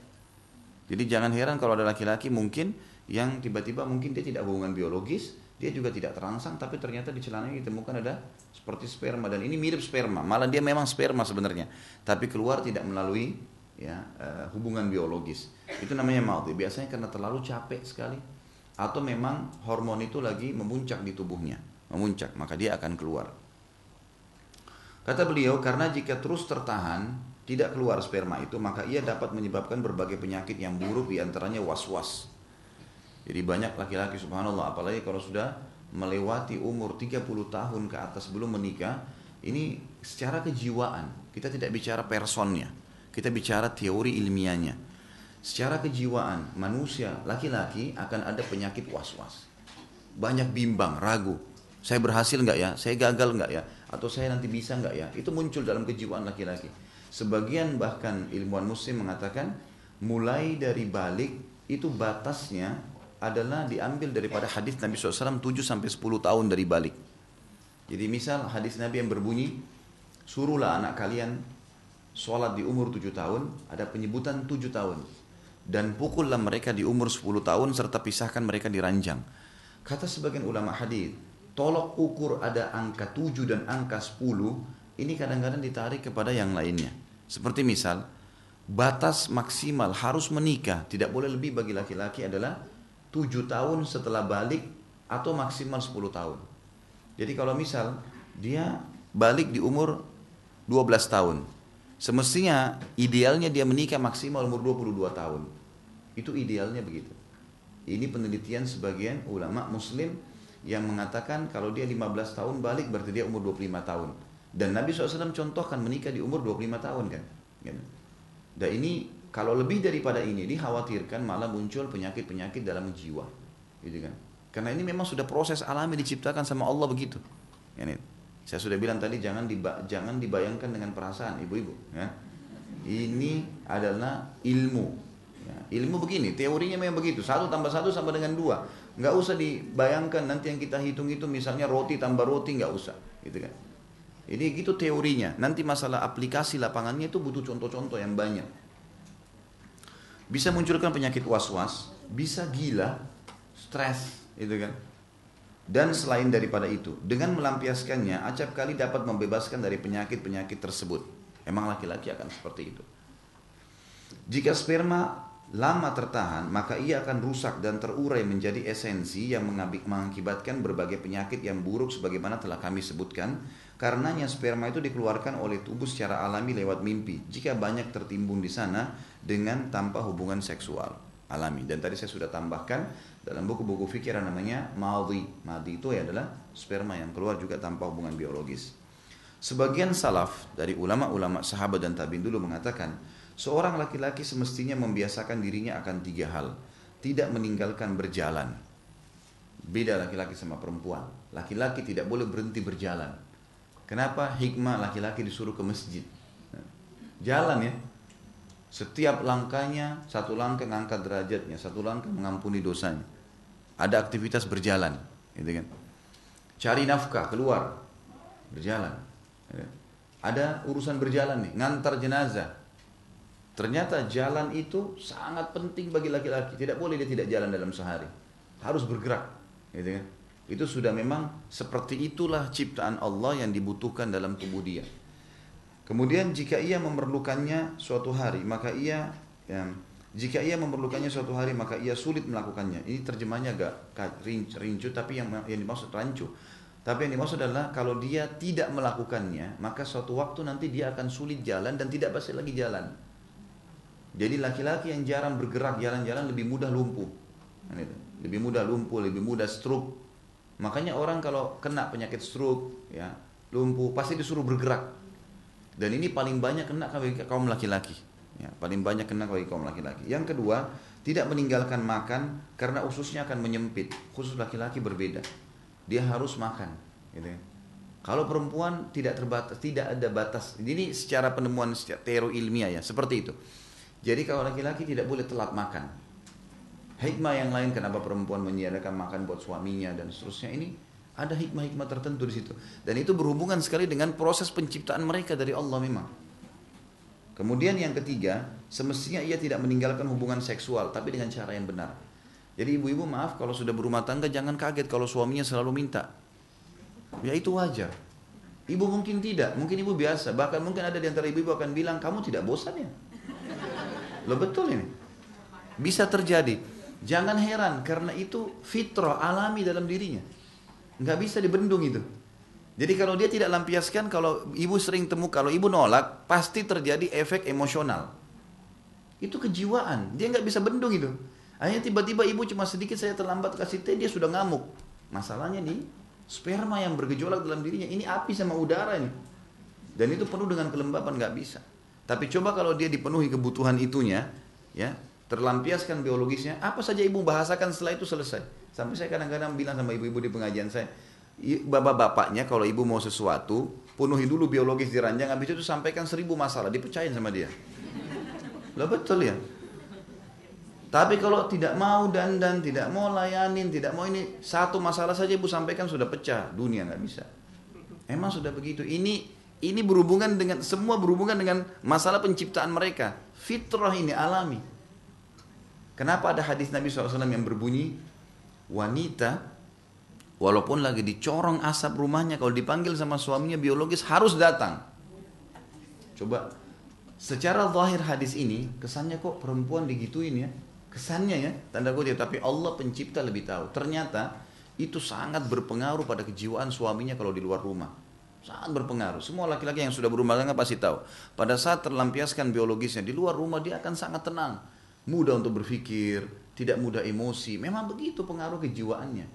Jadi jangan heran kalau ada laki-laki mungkin yang tiba-tiba mungkin dia tidak hubungan biologis, dia juga tidak terangsang tapi ternyata di celananya ditemukan ada seperti sperma. Dan ini mirip sperma. Malah dia memang sperma sebenarnya. Tapi keluar tidak melalui ya uh, hubungan biologis. Itu namanya malti biasanya karena terlalu capek sekali. Atau memang hormon itu lagi memuncak di tubuhnya. Memuncak. Maka dia akan keluar kata beliau karena jika terus tertahan tidak keluar sperma itu maka ia dapat menyebabkan berbagai penyakit yang buruk di antaranya was-was jadi banyak laki-laki subhanallah apalagi kalau sudah melewati umur 30 tahun ke atas belum menikah, ini secara kejiwaan, kita tidak bicara personnya, kita bicara teori ilmiahnya. Secara kejiwaan, manusia laki-laki akan ada penyakit was-was. Banyak bimbang, ragu. Saya berhasil nggak ya? Saya gagal nggak ya? Atau saya nanti bisa nggak ya? Itu muncul dalam kejiwaan laki-laki. Sebagian bahkan ilmuwan muslim mengatakan mulai dari balik itu batasnya adalah diambil daripada hadis Nabi SAW 7 sampai 10 tahun dari balik. Jadi misal hadis Nabi yang berbunyi, suruhlah anak kalian sholat di umur 7 tahun, ada penyebutan 7 tahun. Dan pukullah mereka di umur 10 tahun serta pisahkan mereka di ranjang. Kata sebagian ulama hadis, tolok ukur ada angka 7 dan angka 10, ini kadang-kadang ditarik kepada yang lainnya. Seperti misal, batas maksimal harus menikah, tidak boleh lebih bagi laki-laki adalah tujuh tahun setelah balik atau maksimal 10 tahun. Jadi kalau misal dia balik di umur 12 tahun. Semestinya idealnya dia menikah maksimal umur 22 tahun. Itu idealnya begitu. Ini penelitian sebagian ulama muslim yang mengatakan kalau dia 15 tahun balik berarti dia umur 25 tahun. Dan Nabi SAW contohkan menikah di umur 25 tahun kan. Gitu. Dan ini kalau lebih daripada ini dikhawatirkan malah muncul penyakit-penyakit dalam jiwa. Gitu kan. Karena ini memang sudah proses alami diciptakan sama Allah begitu. Ini. Saya sudah bilang tadi jangan diba jangan dibayangkan dengan perasaan ibu-ibu ya. Ini adalah ilmu. Ya, ilmu begini, teorinya memang begitu. Satu tambah satu sama dengan dua. Nggak usah dibayangkan nanti yang kita hitung itu misalnya roti tambah roti nggak usah, gitu kan? Ini gitu teorinya. Nanti masalah aplikasi lapangannya itu butuh contoh-contoh yang banyak. Bisa munculkan penyakit was-was, bisa gila, stres, gitu kan? Dan selain daripada itu, dengan melampiaskannya, acap kali dapat membebaskan dari penyakit-penyakit tersebut. Emang laki-laki akan seperti itu. Jika sperma lama tertahan, maka ia akan rusak dan terurai menjadi esensi yang mengakibatkan berbagai penyakit yang buruk sebagaimana telah kami sebutkan. Karenanya sperma itu dikeluarkan oleh tubuh secara alami lewat mimpi. Jika banyak tertimbun di sana dengan tanpa hubungan seksual alami. Dan tadi saya sudah tambahkan dalam buku-buku fikir namanya madhi. Madhi itu adalah sperma yang keluar juga tanpa hubungan biologis. Sebagian salaf dari ulama-ulama sahabat dan tabiin dulu mengatakan, seorang laki-laki semestinya membiasakan dirinya akan tiga hal. Tidak meninggalkan berjalan. Beda laki-laki sama perempuan. Laki-laki tidak boleh berhenti berjalan. Kenapa hikmah laki-laki disuruh ke masjid? Jalan ya, setiap langkahnya satu langkah mengangkat derajatnya, satu langkah mengampuni dosanya. Ada aktivitas berjalan, gitu kan? Cari nafkah keluar, berjalan. Ada urusan berjalan nih, ngantar jenazah. Ternyata jalan itu sangat penting bagi laki-laki. Tidak boleh dia tidak jalan dalam sehari. Harus bergerak, gitu kan? Itu sudah memang seperti itulah ciptaan Allah yang dibutuhkan dalam tubuh dia. Kemudian jika ia memerlukannya suatu hari, maka ia ya, jika ia memerlukannya suatu hari, maka ia sulit melakukannya. Ini terjemahnya agak rincu, tapi yang yang dimaksud rancu. Tapi yang dimaksud adalah kalau dia tidak melakukannya, maka suatu waktu nanti dia akan sulit jalan dan tidak pasti lagi jalan. Jadi laki-laki yang jarang bergerak jalan-jalan lebih mudah lumpuh. Kan lebih mudah lumpuh, lebih mudah stroke. Makanya orang kalau kena penyakit stroke, ya lumpuh, pasti disuruh bergerak dan ini paling banyak kena bagi kaum laki-laki. Ya, paling banyak kena bagi kaum laki-laki. Yang kedua, tidak meninggalkan makan karena ususnya akan menyempit. Khusus laki-laki berbeda. Dia harus makan. Gitu ya. Kalau perempuan tidak terbatas, tidak ada batas. Ini secara penemuan secara teori ilmiah ya, seperti itu. Jadi kalau laki-laki tidak boleh telat makan. Hikmah yang lain kenapa perempuan menyediakan makan buat suaminya dan seterusnya ini ada hikmah-hikmah tertentu di situ. Dan itu berhubungan sekali dengan proses penciptaan mereka dari Allah memang. Kemudian yang ketiga, semestinya ia tidak meninggalkan hubungan seksual, tapi dengan cara yang benar. Jadi ibu-ibu maaf kalau sudah berumah tangga jangan kaget kalau suaminya selalu minta. Ya itu wajar. Ibu mungkin tidak, mungkin ibu biasa. Bahkan mungkin ada di antara ibu-ibu akan bilang, kamu tidak bosan ya? Lo betul ini. Bisa terjadi. Jangan heran karena itu fitrah alami dalam dirinya nggak bisa dibendung itu. Jadi kalau dia tidak lampiaskan, kalau ibu sering temu, kalau ibu nolak, pasti terjadi efek emosional. Itu kejiwaan, dia nggak bisa bendung itu. Hanya tiba-tiba ibu cuma sedikit saya terlambat kasih teh, dia sudah ngamuk. Masalahnya nih, sperma yang bergejolak dalam dirinya, ini api sama udara ini. Dan itu penuh dengan kelembapan, nggak bisa. Tapi coba kalau dia dipenuhi kebutuhan itunya, ya terlampiaskan biologisnya, apa saja ibu bahasakan setelah itu selesai. Sampai saya kadang-kadang bilang sama ibu-ibu di pengajian saya, bapak-bapaknya kalau ibu mau sesuatu, penuhi dulu biologis di ranjang, habis itu sampaikan seribu masalah, dipercayain sama dia. Lo betul ya? Tapi kalau tidak mau dan dan tidak mau layanin, tidak mau ini satu masalah saja ibu sampaikan sudah pecah dunia nggak bisa. Emang sudah begitu. Ini ini berhubungan dengan semua berhubungan dengan masalah penciptaan mereka. Fitrah ini alami. Kenapa ada hadis Nabi SAW yang berbunyi wanita walaupun lagi dicorong asap rumahnya kalau dipanggil sama suaminya biologis harus datang. Coba secara zahir hadis ini kesannya kok perempuan digituin ya. Kesannya ya, tanda kutip tapi Allah pencipta lebih tahu. Ternyata itu sangat berpengaruh pada kejiwaan suaminya kalau di luar rumah. Sangat berpengaruh. Semua laki-laki yang sudah berumah tangga pasti tahu. Pada saat terlampiaskan biologisnya di luar rumah dia akan sangat tenang mudah untuk berpikir, tidak mudah emosi. Memang begitu pengaruh kejiwaannya,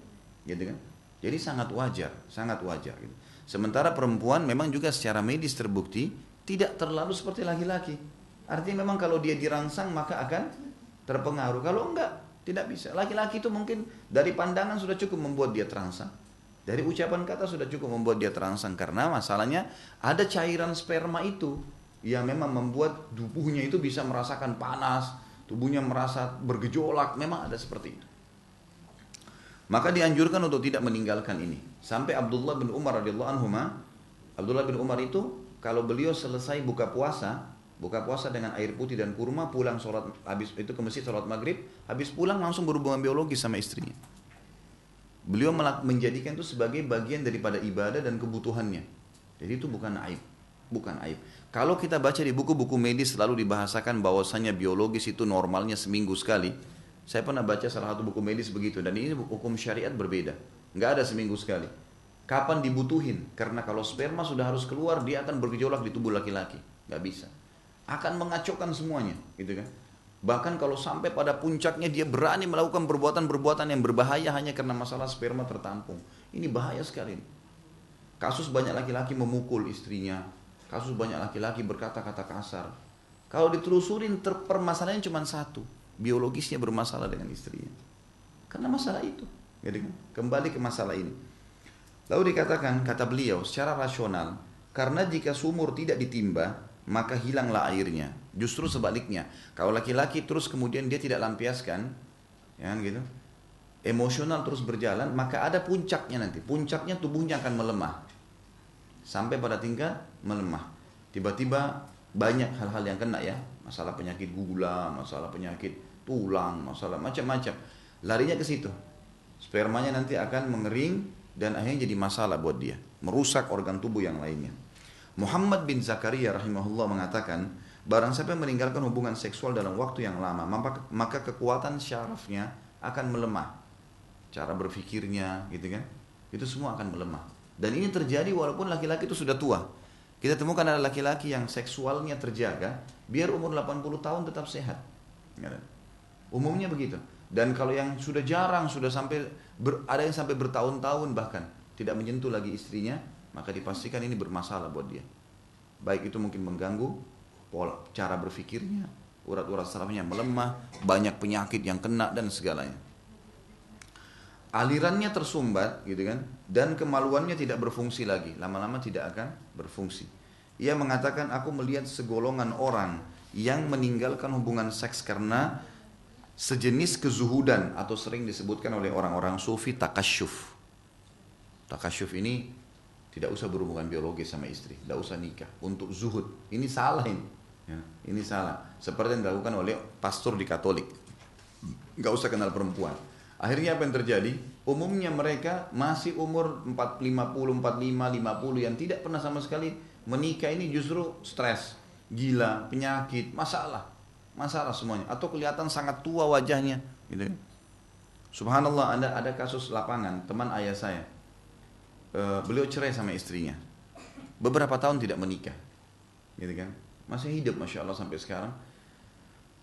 gitu kan? Jadi sangat wajar, sangat wajar. Gitu. Sementara perempuan memang juga secara medis terbukti tidak terlalu seperti laki-laki. Artinya memang kalau dia dirangsang maka akan terpengaruh. Kalau enggak, tidak bisa. Laki-laki itu mungkin dari pandangan sudah cukup membuat dia terangsang. Dari ucapan kata sudah cukup membuat dia terangsang karena masalahnya ada cairan sperma itu yang memang membuat tubuhnya itu bisa merasakan panas, tubuhnya merasa bergejolak, memang ada seperti itu. Maka dianjurkan untuk tidak meninggalkan ini. Sampai Abdullah bin Umar radhiyallahu anhu Abdullah bin Umar itu kalau beliau selesai buka puasa, buka puasa dengan air putih dan kurma, pulang sholat habis itu ke masjid sholat maghrib, habis pulang langsung berhubungan biologis sama istrinya. Beliau menjadikan itu sebagai bagian daripada ibadah dan kebutuhannya. Jadi itu bukan aib, bukan aib. Kalau kita baca di buku-buku medis selalu dibahasakan bahwasanya biologis itu normalnya seminggu sekali. Saya pernah baca salah satu buku medis begitu dan ini hukum syariat berbeda. Nggak ada seminggu sekali. Kapan dibutuhin? Karena kalau sperma sudah harus keluar, dia akan bergejolak di tubuh laki-laki. Nggak bisa. Akan mengacaukan semuanya, gitu kan? Bahkan kalau sampai pada puncaknya dia berani melakukan perbuatan-perbuatan yang berbahaya hanya karena masalah sperma tertampung. Ini bahaya sekali. Kasus banyak laki-laki memukul istrinya. Kasus banyak laki-laki berkata-kata kasar. Kalau ditelusurin permasalahannya cuma satu biologisnya bermasalah dengan istrinya. Karena masalah itu. Jadi kan? kembali ke masalah ini. Lalu dikatakan, kata beliau, secara rasional, karena jika sumur tidak ditimba, maka hilanglah airnya. Justru sebaliknya, kalau laki-laki terus kemudian dia tidak lampiaskan, ya kan gitu, emosional terus berjalan, maka ada puncaknya nanti. Puncaknya tubuhnya akan melemah. Sampai pada tingkat melemah. Tiba-tiba banyak hal-hal yang kena ya, masalah penyakit gula, masalah penyakit tulang, masalah macam-macam. Larinya ke situ. Spermanya nanti akan mengering dan akhirnya jadi masalah buat dia, merusak organ tubuh yang lainnya. Muhammad bin Zakaria rahimahullah mengatakan, barang siapa yang meninggalkan hubungan seksual dalam waktu yang lama, maka kekuatan syarafnya akan melemah. Cara berpikirnya, gitu kan? Itu semua akan melemah. Dan ini terjadi walaupun laki-laki itu sudah tua. Kita temukan ada laki-laki yang seksualnya terjaga, biar umur 80 tahun tetap sehat. Umumnya begitu. Dan kalau yang sudah jarang, sudah sampai ber, ada yang sampai bertahun-tahun bahkan tidak menyentuh lagi istrinya, maka dipastikan ini bermasalah buat dia. Baik itu mungkin mengganggu pola cara berpikirnya, urat-urat sarafnya melemah, banyak penyakit yang kena dan segalanya. Alirannya tersumbat gitu kan dan kemaluannya tidak berfungsi lagi, lama-lama tidak akan berfungsi. Ia mengatakan aku melihat segolongan orang yang meninggalkan hubungan seks karena sejenis kezuhudan atau sering disebutkan oleh orang-orang sufi takasyuf. Takasyuf ini tidak usah berhubungan biologis sama istri, tidak usah nikah untuk zuhud. Ini salah ini. Ya, ini salah. Seperti yang dilakukan oleh pastor di Katolik. Gak usah kenal perempuan. Akhirnya apa yang terjadi? Umumnya mereka masih umur 4, 50, 45, 50 yang tidak pernah sama sekali menikah ini justru stres, gila, penyakit, masalah masalah semuanya atau kelihatan sangat tua wajahnya gitu Subhanallah ada ada kasus lapangan teman ayah saya e, beliau cerai sama istrinya beberapa tahun tidak menikah gitu kan masih hidup masya Allah sampai sekarang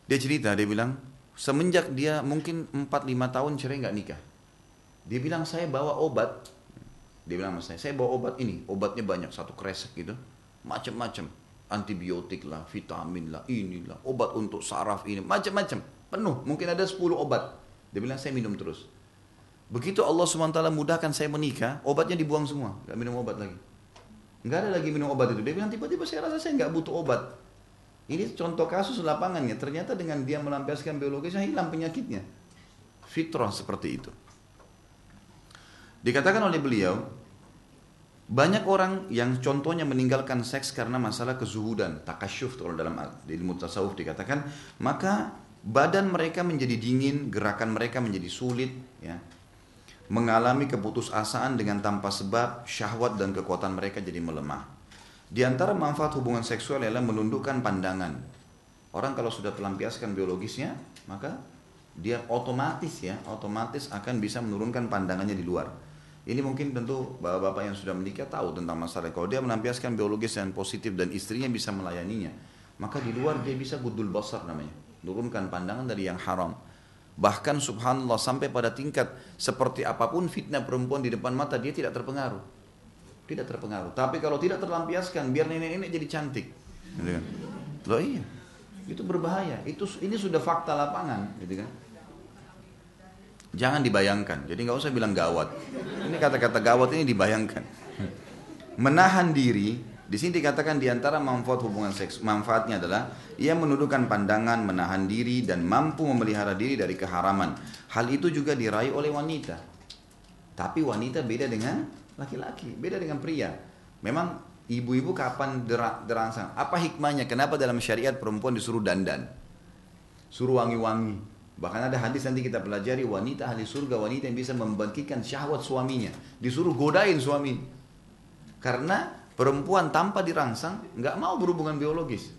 dia cerita dia bilang semenjak dia mungkin 4-5 tahun cerai nggak nikah dia bilang saya bawa obat dia bilang sama saya saya bawa obat ini obatnya banyak satu kresek gitu macam-macam antibiotik lah, vitamin lah, inilah, obat untuk saraf ini, macam-macam, penuh. Mungkin ada 10 obat. Dia bilang saya minum terus. Begitu Allah SWT mudahkan saya menikah, obatnya dibuang semua, nggak minum obat lagi. Nggak ada lagi minum obat itu. Dia bilang tiba-tiba saya rasa saya nggak butuh obat. Ini contoh kasus lapangannya. Ternyata dengan dia melampiaskan biologisnya hilang penyakitnya. Fitrah seperti itu. Dikatakan oleh beliau, banyak orang yang contohnya meninggalkan seks karena masalah kezuhudan, takasyuf kalau dalam ilmu tasawuf dikatakan, maka badan mereka menjadi dingin, gerakan mereka menjadi sulit, ya. Mengalami keputusasaan dengan tanpa sebab, syahwat dan kekuatan mereka jadi melemah. Di antara manfaat hubungan seksual adalah menundukkan pandangan. Orang kalau sudah pelampiaskan biologisnya, maka dia otomatis ya, otomatis akan bisa menurunkan pandangannya di luar. Ini mungkin tentu bapak-bapak yang sudah menikah tahu tentang masalah. Kalau dia melampiaskan biologis yang positif dan istrinya bisa melayaninya, maka di luar dia bisa gudul basar namanya. Turunkan pandangan dari yang haram. Bahkan subhanallah sampai pada tingkat seperti apa pun fitnah perempuan di depan mata dia tidak terpengaruh. Tidak terpengaruh. Tapi kalau tidak terlampiaskan biar nenek-nenek jadi cantik. Gitu kan? Loh iya. Itu berbahaya. Itu ini sudah fakta lapangan, gitu kan? Jangan dibayangkan. Jadi nggak usah bilang gawat. Ini kata-kata gawat ini dibayangkan. Menahan diri Di sini dikatakan di antara manfaat hubungan seks, manfaatnya adalah ia menundukkan pandangan, menahan diri dan mampu memelihara diri dari keharaman. Hal itu juga diraih oleh wanita. Tapi wanita beda dengan laki-laki, beda dengan pria. Memang ibu-ibu kapan derangsang? Apa hikmahnya? Kenapa dalam syariat perempuan disuruh dandan? Suruh wangi-wangi. Bahkan ada hadis nanti kita pelajari wanita ahli surga, wanita yang bisa membangkitkan syahwat suaminya. Disuruh godain suami. Karena Perempuan tanpa dirangsang nggak mau berhubungan biologis.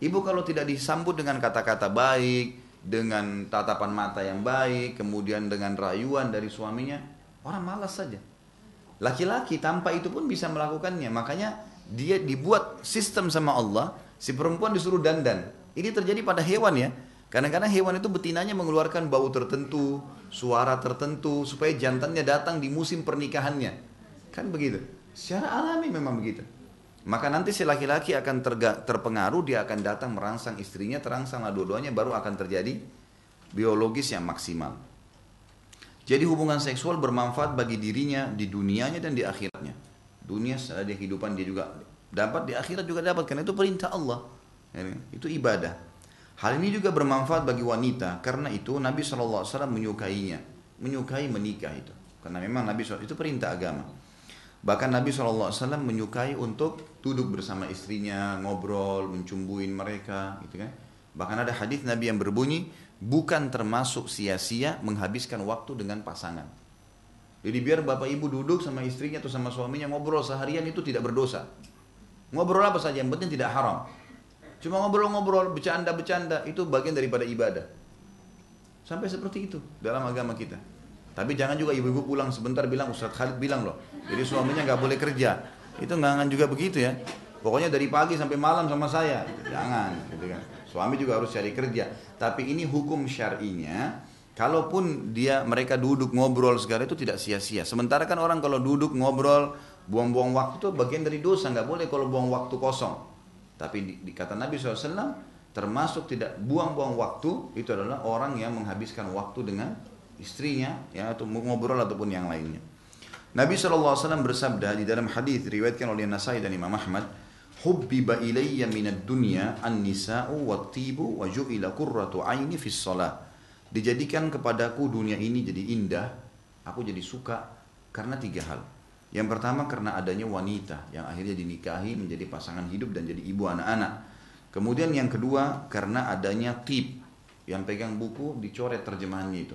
Ibu kalau tidak disambut dengan kata-kata baik, dengan tatapan mata yang baik, kemudian dengan rayuan dari suaminya, orang malas saja. Laki-laki tanpa itu pun bisa melakukannya. Makanya dia dibuat sistem sama Allah, si perempuan disuruh dandan. Ini terjadi pada hewan ya. Kadang-kadang hewan itu betinanya mengeluarkan bau tertentu, suara tertentu, supaya jantannya datang di musim pernikahannya. Kan begitu. Secara alami memang begitu. Maka nanti si laki-laki akan terpengaruh, dia akan datang merangsang istrinya, terangsanglah dua-duanya, baru akan terjadi biologis yang maksimal. Jadi hubungan seksual bermanfaat bagi dirinya di dunianya dan di akhiratnya. Dunia setelah dia kehidupan dia juga dapat, di akhirat juga dapat, karena itu perintah Allah. Itu ibadah. Hal ini juga bermanfaat bagi wanita, karena itu Nabi SAW menyukainya, menyukai menikah itu. Karena memang Nabi SAW itu perintah agama. Bahkan Nabi SAW menyukai untuk duduk bersama istrinya, ngobrol, mencumbuin mereka, gitu kan. Bahkan ada hadis Nabi yang berbunyi, bukan termasuk sia-sia menghabiskan waktu dengan pasangan. Jadi biar bapak ibu duduk sama istrinya atau sama suaminya ngobrol seharian itu tidak berdosa. Ngobrol apa saja, yang penting tidak haram. Cuma ngobrol-ngobrol, bercanda-bercanda, itu bagian daripada ibadah. Sampai seperti itu dalam agama kita. Tapi jangan juga ibu-ibu pulang sebentar bilang, Ustadz Khalid bilang loh, jadi suaminya nggak boleh kerja. Itu nggak juga begitu ya. Pokoknya dari pagi sampai malam sama saya. Jangan, gitu kan. Suami juga harus cari kerja. Tapi ini hukum syar'inya. Kalaupun dia mereka duduk ngobrol segala itu tidak sia-sia. Sementara kan orang kalau duduk ngobrol buang-buang waktu itu bagian dari dosa. Nggak boleh kalau buang waktu kosong. Tapi di, di kata Nabi SAW termasuk tidak buang-buang waktu itu adalah orang yang menghabiskan waktu dengan istrinya ya atau ngobrol ataupun yang lainnya. Nabi SAW bersabda di dalam hadis riwayatkan oleh Nasai dan Imam Ahmad, "Hubbiba ilayya minad dunya an-nisa'u wat-tibu wa ju'ila qurratu aini fis shalah." Dijadikan kepadaku dunia ini jadi indah, aku jadi suka karena tiga hal. Yang pertama karena adanya wanita yang akhirnya dinikahi menjadi pasangan hidup dan jadi ibu anak-anak. Kemudian yang kedua karena adanya tip yang pegang buku dicoret terjemahannya itu.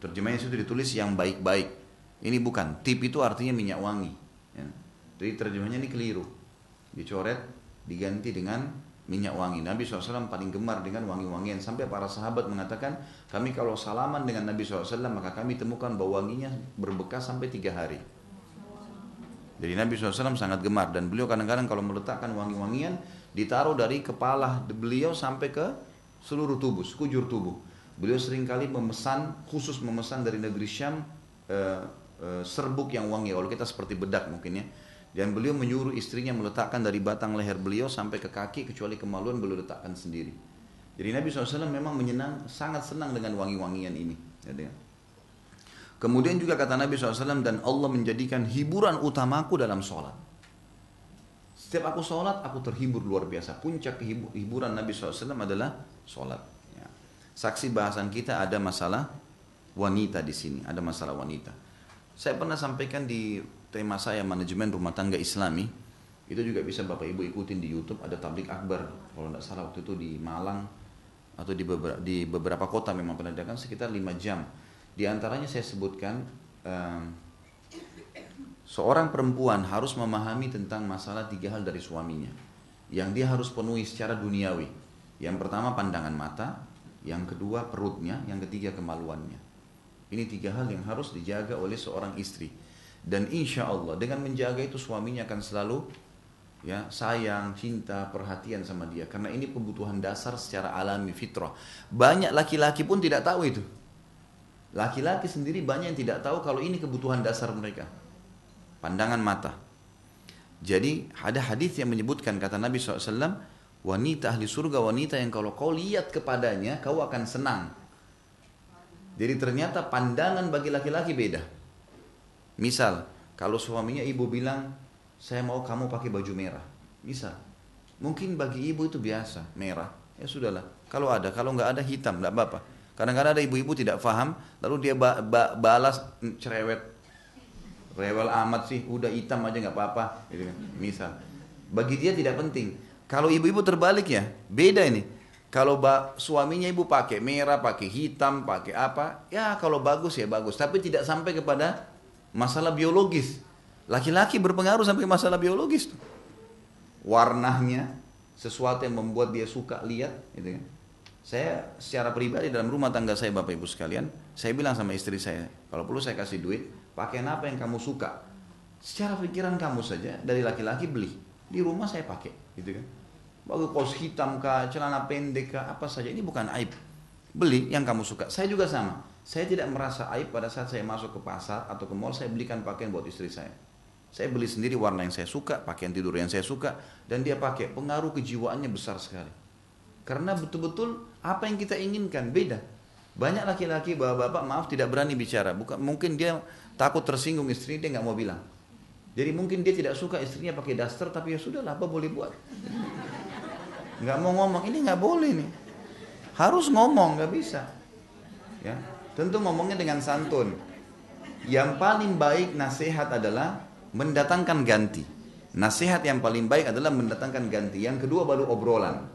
Terjemahannya itu ditulis yang baik-baik ini bukan, tip itu artinya minyak wangi. Ya. Jadi terjemahnya ini keliru. Dicoret, diganti dengan minyak wangi. Nabi SAW paling gemar dengan wangi-wangian. Sampai para sahabat mengatakan, kami kalau salaman dengan Nabi SAW, maka kami temukan bau wanginya berbekas sampai tiga hari. Jadi Nabi SAW sangat gemar. Dan beliau kadang-kadang kalau meletakkan wangi-wangian, ditaruh dari kepala beliau sampai ke seluruh tubuh, sekujur tubuh. Beliau sering kali memesan, khusus memesan dari negeri Syam, eh, Eh, serbuk yang wangi. Kalau kita seperti bedak mungkin ya. Dan beliau menyuruh istrinya meletakkan dari batang leher beliau sampai ke kaki kecuali kemaluan beliau letakkan sendiri. Jadi Nabi SAW memang menyenang, sangat senang dengan wangi-wangian ini. Ya. Kemudian juga kata Nabi SAW dan Allah menjadikan hiburan utamaku dalam sholat. Setiap aku sholat, aku terhibur luar biasa. Puncak hiburan Nabi SAW adalah sholat. Saksi bahasan kita ada masalah wanita di sini, ada masalah wanita. Saya pernah sampaikan di tema saya manajemen rumah tangga Islami. Itu juga bisa Bapak Ibu ikutin di YouTube ada tablik akbar. Kalau tidak salah waktu itu di Malang atau di beberapa, di beberapa kota memang diadakan sekitar 5 jam. Di antaranya saya sebutkan um, seorang perempuan harus memahami tentang masalah tiga hal dari suaminya yang dia harus penuhi secara duniawi. Yang pertama pandangan mata, yang kedua perutnya, yang ketiga kemaluannya. Ini tiga hal yang harus dijaga oleh seorang istri. Dan insya Allah dengan menjaga itu suaminya akan selalu ya sayang, cinta, perhatian sama dia. Karena ini kebutuhan dasar secara alami fitrah. Banyak laki-laki pun tidak tahu itu. Laki-laki sendiri banyak yang tidak tahu kalau ini kebutuhan dasar mereka. Pandangan mata. Jadi ada hadis yang menyebutkan kata Nabi SAW, wanita ahli surga wanita yang kalau kau lihat kepadanya kau akan senang jadi ternyata pandangan bagi laki-laki beda. Misal, kalau suaminya ibu bilang, saya mau kamu pakai baju merah. Misal, mungkin bagi ibu itu biasa, merah. Ya sudahlah, kalau ada, kalau nggak ada hitam, nggak apa-apa. Kadang-kadang ada ibu-ibu tidak paham, lalu dia ba ba balas cerewet, rewel amat sih, udah hitam aja nggak apa-apa. Gitu kan. Misal, bagi dia tidak penting. Kalau ibu-ibu terbalik ya, beda ini. Kalau suaminya ibu pakai merah, pakai hitam, pakai apa, ya kalau bagus ya bagus. Tapi tidak sampai kepada masalah biologis. Laki-laki berpengaruh sampai masalah biologis tuh warnanya, sesuatu yang membuat dia suka lihat, gitu kan. Saya secara pribadi dalam rumah tangga saya Bapak Ibu sekalian, saya bilang sama istri saya, kalau perlu saya kasih duit, pakai apa yang kamu suka. Secara pikiran kamu saja dari laki-laki beli. Di rumah saya pakai, gitu kan. Bagus kaos hitam kah, celana pendek kah, apa saja. Ini bukan aib. Beli yang kamu suka. Saya juga sama. Saya tidak merasa aib pada saat saya masuk ke pasar atau ke mall, saya belikan pakaian buat istri saya. Saya beli sendiri warna yang saya suka, pakaian tidur yang saya suka, dan dia pakai. Pengaruh kejiwaannya besar sekali. Karena betul-betul apa yang kita inginkan beda. Banyak laki-laki bapak-bapak maaf tidak berani bicara. Bukan mungkin dia takut tersinggung istri dia nggak mau bilang. Jadi mungkin dia tidak suka istrinya pakai daster tapi ya sudah apa boleh buat. Nggak mau ngomong ini nggak boleh nih. Harus ngomong nggak bisa. Ya tentu ngomongnya dengan santun. Yang paling baik nasihat adalah mendatangkan ganti. Nasihat yang paling baik adalah mendatangkan ganti. Yang kedua baru obrolan.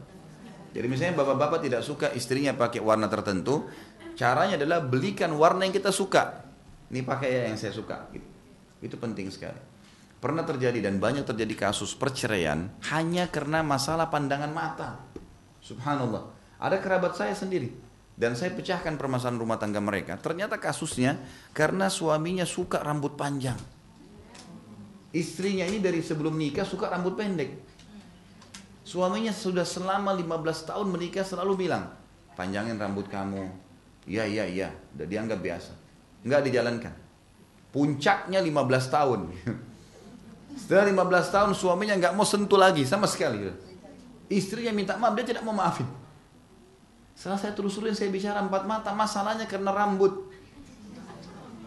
Jadi misalnya bapak-bapak tidak suka istrinya pakai warna tertentu, caranya adalah belikan warna yang kita suka. Ini pakai ya yang saya suka. Gitu. Itu penting sekali. Pernah terjadi dan banyak terjadi kasus perceraian hanya karena masalah pandangan mata. Subhanallah. Ada kerabat saya sendiri dan saya pecahkan permasalahan rumah tangga mereka. Ternyata kasusnya karena suaminya suka rambut panjang. Istrinya ini dari sebelum nikah suka rambut pendek. Suaminya sudah selama 15 tahun menikah selalu bilang, panjangin rambut kamu. Iya, iya, iya. Udah dianggap biasa. Enggak dijalankan. Puncaknya 15 tahun. [laughs] Setelah 15 tahun suaminya nggak mau sentuh lagi sama sekali. Istrinya minta maaf, dia tidak mau maafin. Setelah saya telusurin, saya bicara empat mata, masalahnya karena rambut.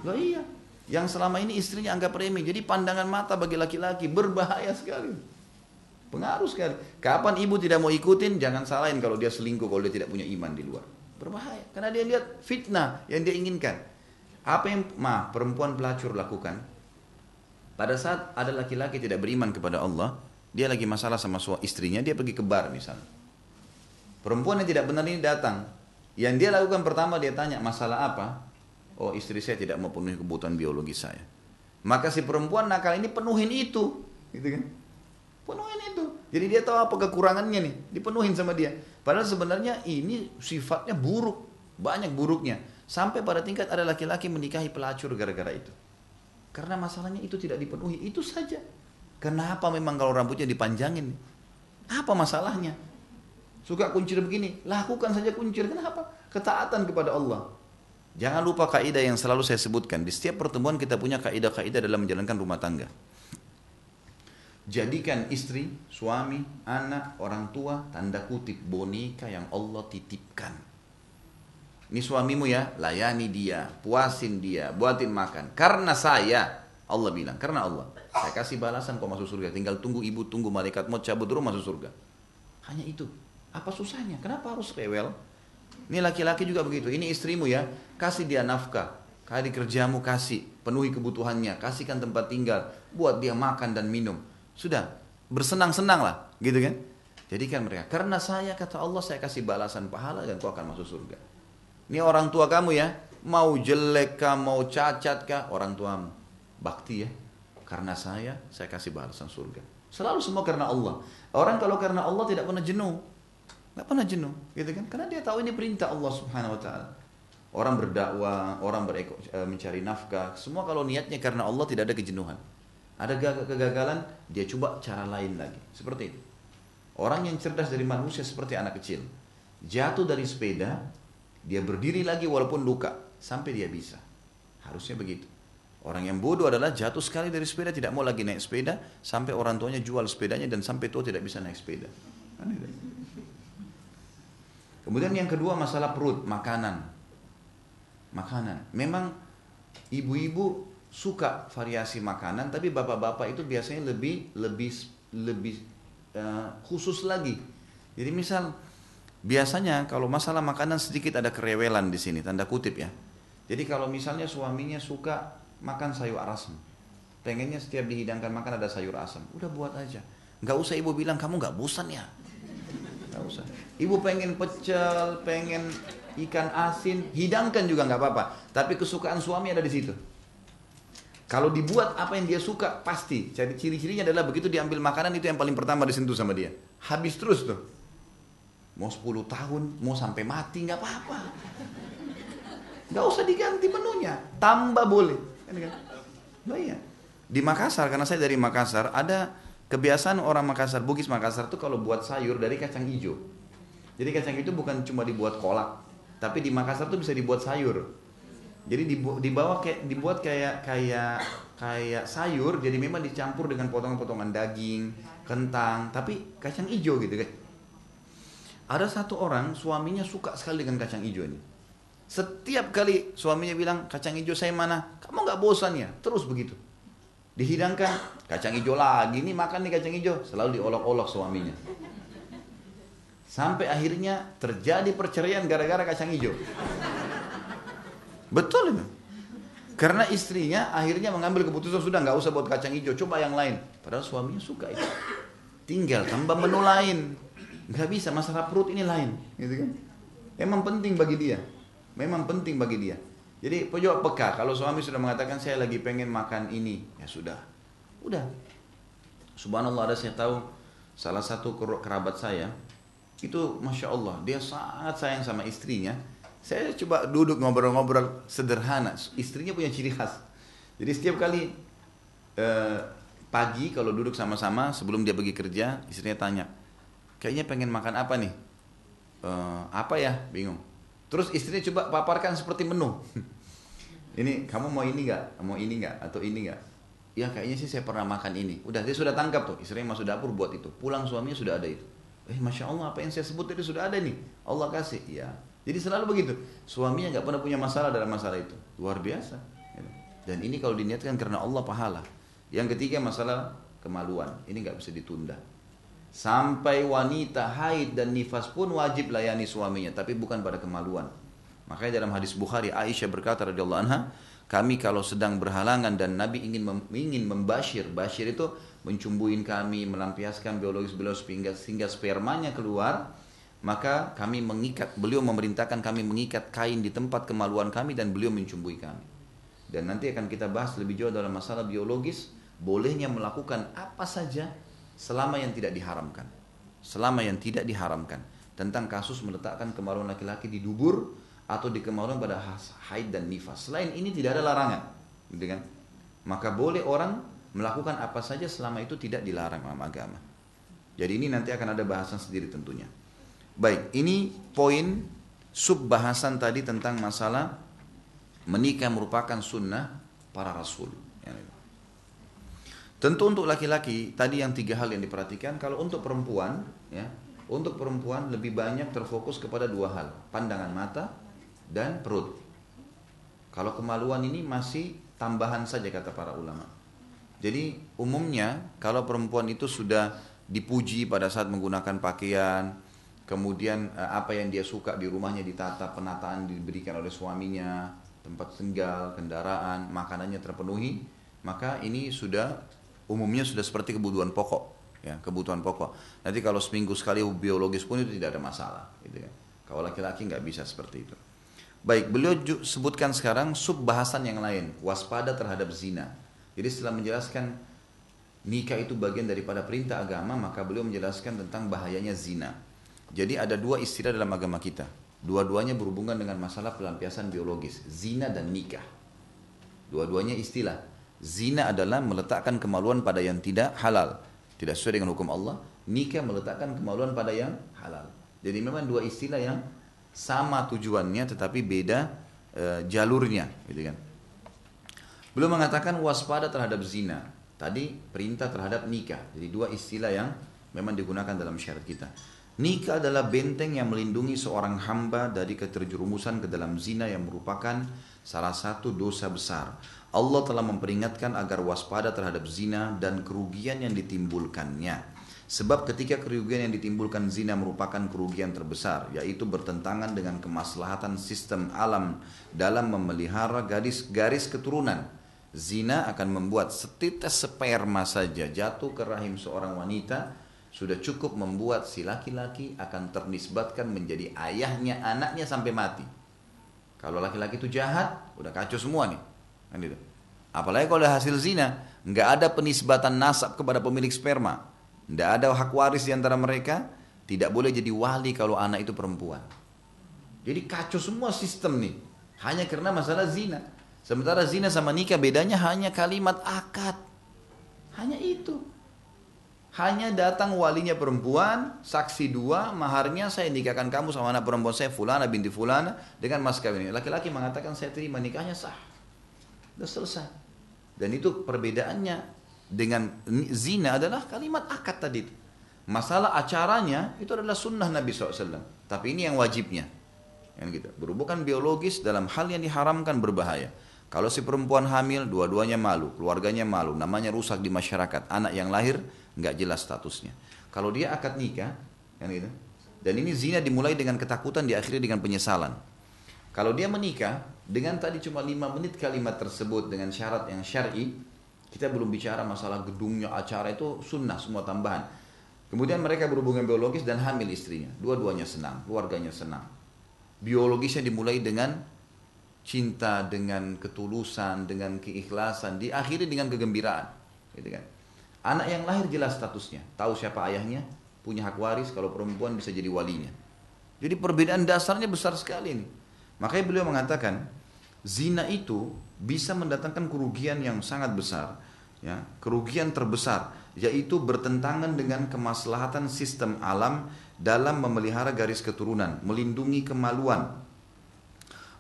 Loh iya, yang selama ini istrinya anggap remeh. Jadi pandangan mata bagi laki-laki berbahaya sekali. Pengaruh sekali. Kapan ibu tidak mau ikutin, jangan salahin kalau dia selingkuh, kalau dia tidak punya iman di luar. Berbahaya. Karena dia lihat fitnah yang dia inginkan. Apa yang ma perempuan pelacur lakukan? Pada saat ada laki-laki tidak beriman kepada Allah, dia lagi masalah sama suami istrinya, dia pergi ke bar misalnya. Perempuan yang tidak benar ini datang. Yang dia lakukan pertama dia tanya masalah apa? oh istri saya tidak mau penuhi kebutuhan biologi saya. Maka si perempuan nakal ini penuhin itu, gitu kan? Penuhin itu. Jadi dia tahu apa kekurangannya nih, dipenuhin sama dia. Padahal sebenarnya ini sifatnya buruk, banyak buruknya. Sampai pada tingkat ada laki-laki menikahi pelacur gara-gara itu. Karena masalahnya itu tidak dipenuhi, itu saja. Kenapa memang kalau rambutnya dipanjangin? Apa masalahnya? Suka kuncir begini, lakukan saja kuncir. Kenapa? Ketaatan kepada Allah. Jangan lupa kaidah yang selalu saya sebutkan. Di setiap pertemuan kita punya kaidah-kaidah dalam menjalankan rumah tangga. Jadikan istri, suami, anak, orang tua, tanda kutip boneka yang Allah titipkan. Ini suamimu ya, layani dia, puasin dia, buatin makan. Karena saya, Allah bilang, karena Allah. Saya kasih balasan kau masuk surga. Tinggal tunggu ibu, tunggu malaikat mau cabut rumah masuk surga. Hanya itu. Apa susahnya? Kenapa harus rewel? Ini laki-laki juga begitu. Ini istrimu ya, kasih dia nafkah. Kali kerjamu kasih, penuhi kebutuhannya, kasihkan tempat tinggal, buat dia makan dan minum. Sudah, bersenang-senang lah, gitu kan? Jadikan mereka. Karena saya kata Allah saya kasih balasan pahala dan kau akan masuk surga. Ini orang tua kamu ya, mau jelek kah, mau cacat kah, orang tuamu. Bakti ya. Karena saya, saya kasih balasan surga. Selalu semua karena Allah. Orang kalau karena Allah tidak pernah jenuh. Gak pernah jenuh, gitu kan? Karena dia tahu ini perintah Allah Subhanahu wa taala. Orang berdakwah, orang bereko, e, mencari nafkah, semua kalau niatnya karena Allah tidak ada kejenuhan. Ada kegagalan, dia coba cara lain lagi. Seperti itu. Orang yang cerdas dari manusia seperti anak kecil. Jatuh dari sepeda, dia berdiri lagi walaupun luka, sampai dia bisa. Harusnya begitu. Orang yang bodoh adalah jatuh sekali dari sepeda, tidak mau lagi naik sepeda, sampai orang tuanya jual sepedanya dan sampai tua tidak bisa naik sepeda. Kan Kemudian yang kedua masalah perut, makanan. Makanan. Memang ibu-ibu suka variasi makanan, tapi bapak-bapak itu biasanya lebih lebih lebih uh, khusus lagi. Jadi misal biasanya kalau masalah makanan sedikit ada kerewelan di sini, tanda kutip ya. Jadi kalau misalnya suaminya suka makan sayur asam, pengennya setiap dihidangkan makan ada sayur asam, udah buat aja. Nggak usah ibu bilang kamu nggak bosan ya. Nggak usah. Ibu pengen pecel, pengen ikan asin, hidangkan juga nggak apa-apa. Tapi kesukaan suami ada di situ. Kalau dibuat apa yang dia suka, pasti. Jadi ciri-cirinya adalah begitu diambil makanan itu yang paling pertama disentuh sama dia. Habis terus tuh. Mau 10 tahun, mau sampai mati nggak apa-apa. Nggak usah diganti menunya, tambah boleh. Kan, kan? Nah, iya. Di Makassar, karena saya dari Makassar, ada kebiasaan orang Makassar, Bugis Makassar tuh kalau buat sayur dari kacang hijau. Jadi kacang itu bukan cuma dibuat kolak, tapi di Makassar tuh bisa dibuat sayur. Jadi dibawa kayak dibuat kayak kayak kayak sayur, jadi memang dicampur dengan potongan-potongan daging, kentang, tapi kacang hijau gitu kan. Ada satu orang suaminya suka sekali dengan kacang hijau ini. Setiap kali suaminya bilang kacang hijau saya mana, kamu nggak bosan ya? Terus begitu. Dihidangkan kacang hijau lagi, ini makan nih kacang hijau, selalu diolok-olok suaminya. Sampai akhirnya terjadi perceraian gara-gara kacang hijau. Betul itu. Karena istrinya akhirnya mengambil keputusan sudah nggak usah buat kacang hijau, coba yang lain. Padahal suaminya suka itu. Tinggal tambah menu lain. Nggak bisa masalah perut ini lain, gitu kan? Memang penting bagi dia. Memang penting bagi dia. Jadi pojok peka. Kalau suami sudah mengatakan saya lagi pengen makan ini, ya sudah, udah. Subhanallah ada saya tahu salah satu kerabat saya itu masya Allah dia sangat sayang sama istrinya saya coba duduk ngobrol-ngobrol sederhana. Istrinya punya ciri khas. Jadi setiap kali eh, pagi kalau duduk sama-sama sebelum dia pergi kerja, istrinya tanya, kayaknya pengen makan apa nih? Eh, apa ya? Bingung. Terus istrinya coba paparkan seperti menu. [laughs] ini kamu mau ini nggak? Mau ini nggak? Atau ini nggak? Ya kayaknya sih saya pernah makan ini. Udah dia sudah tangkap tuh. Istrinya masuk dapur buat itu. Pulang suaminya sudah ada itu. Eh masya Allah apa yang saya sebut tadi sudah ada nih. Allah kasih. Ya jadi selalu begitu. Suaminya nggak pernah punya masalah dalam masalah itu. Luar biasa. Dan ini kalau diniatkan karena Allah pahala. Yang ketiga masalah kemaluan. Ini nggak bisa ditunda. Sampai wanita haid dan nifas pun wajib layani suaminya, tapi bukan pada kemaluan. Makanya dalam hadis Bukhari Aisyah berkata radhiyallahu anha, kami kalau sedang berhalangan dan Nabi ingin mem, ingin membashir, bashir itu mencumbuin kami, melampiaskan biologis beliau sehingga, sehingga spermanya keluar, maka kami mengikat, beliau memerintahkan kami mengikat kain di tempat kemaluan kami dan beliau mencumbui kami. Dan nanti akan kita bahas lebih jauh dalam masalah biologis, bolehnya melakukan apa saja selama yang tidak diharamkan. Selama yang tidak diharamkan. Tentang kasus meletakkan kemaluan laki-laki di dubur atau di kemaluan pada haid dan nifas. Selain ini tidak ada larangan. Gitu kan? Maka boleh orang melakukan apa saja selama itu tidak dilarang dalam agama. Jadi ini nanti akan ada bahasan sendiri tentunya. Baik, ini poin sub bahasan tadi tentang masalah menikah merupakan sunnah para rasul. Tentu untuk laki-laki tadi yang tiga hal yang diperhatikan. Kalau untuk perempuan, ya, untuk perempuan lebih banyak terfokus kepada dua hal, pandangan mata dan perut. Kalau kemaluan ini masih tambahan saja kata para ulama. Jadi umumnya kalau perempuan itu sudah dipuji pada saat menggunakan pakaian, kemudian eh, apa yang dia suka di rumahnya ditata, penataan diberikan oleh suaminya, tempat tinggal, kendaraan, makanannya terpenuhi, maka ini sudah umumnya sudah seperti kebutuhan pokok, ya kebutuhan pokok. Nanti kalau seminggu sekali biologis pun itu tidak ada masalah, gitu ya. Kalau laki-laki nggak bisa seperti itu. Baik, beliau sebutkan sekarang sub bahasan yang lain, waspada terhadap zina. Jadi setelah menjelaskan nikah itu bagian daripada perintah agama, maka beliau menjelaskan tentang bahayanya zina. Jadi ada dua istilah dalam agama kita. Dua-duanya berhubungan dengan masalah pelampiasan biologis, zina dan nikah. Dua-duanya istilah. Zina adalah meletakkan kemaluan pada yang tidak halal, tidak sesuai dengan hukum Allah. Nikah meletakkan kemaluan pada yang halal. Jadi memang dua istilah yang sama tujuannya tetapi beda e, jalurnya, gitu kan. Belum mengatakan waspada terhadap zina. Tadi perintah terhadap nikah. Jadi dua istilah yang memang digunakan dalam syariat kita. Nikah adalah benteng yang melindungi seorang hamba dari keterjerumusan ke dalam zina yang merupakan salah satu dosa besar. Allah telah memperingatkan agar waspada terhadap zina dan kerugian yang ditimbulkannya. Sebab ketika kerugian yang ditimbulkan zina merupakan kerugian terbesar, yaitu bertentangan dengan kemaslahatan sistem alam dalam memelihara garis-garis keturunan. Zina akan membuat setites sperma saja jatuh ke rahim seorang wanita, sudah cukup membuat si laki-laki akan ternisbatkan menjadi ayahnya anaknya sampai mati. Kalau laki-laki itu jahat, udah kacau semua nih. Kan itu. Apalagi kalau ada hasil zina, nggak ada penisbatan nasab kepada pemilik sperma tidak ada hak waris di antara mereka. Tidak boleh jadi wali kalau anak itu perempuan. Jadi kacau semua sistem nih. Hanya karena masalah zina. Sementara zina sama nikah bedanya hanya kalimat akad. Hanya itu. Hanya datang walinya perempuan, saksi dua, maharnya saya nikahkan kamu sama anak perempuan saya fulana binti fulana dengan mas kawin. Laki-laki mengatakan saya terima nikahnya sah. Sudah selesai. Dan itu perbedaannya dengan zina adalah kalimat akad tadi. Masalah acaranya itu adalah sunnah Nabi SAW. Tapi ini yang wajibnya. Yang gitu. Berhubungan biologis dalam hal yang diharamkan berbahaya. Kalau si perempuan hamil, dua-duanya malu, keluarganya malu, namanya rusak di masyarakat. Anak yang lahir nggak jelas statusnya. Kalau dia akad nikah, kan gitu. Dan ini zina dimulai dengan ketakutan, diakhiri dengan penyesalan. Kalau dia menikah dengan tadi cuma lima menit kalimat tersebut dengan syarat yang syar'i, kita belum bicara masalah gedungnya, acara itu sunnah semua tambahan. Kemudian mereka berhubungan biologis dan hamil istrinya. Dua-duanya senang, keluarganya senang. Biologisnya dimulai dengan cinta, dengan ketulusan, dengan keikhlasan. Diakhiri dengan kegembiraan. Gitu kan. Anak yang lahir jelas statusnya. Tahu siapa ayahnya, punya hak waris, kalau perempuan bisa jadi walinya. Jadi perbedaan dasarnya besar sekali ini. Makanya beliau mengatakan, zina itu bisa mendatangkan kerugian yang sangat besar ya kerugian terbesar yaitu bertentangan dengan kemaslahatan sistem alam dalam memelihara garis keturunan melindungi kemaluan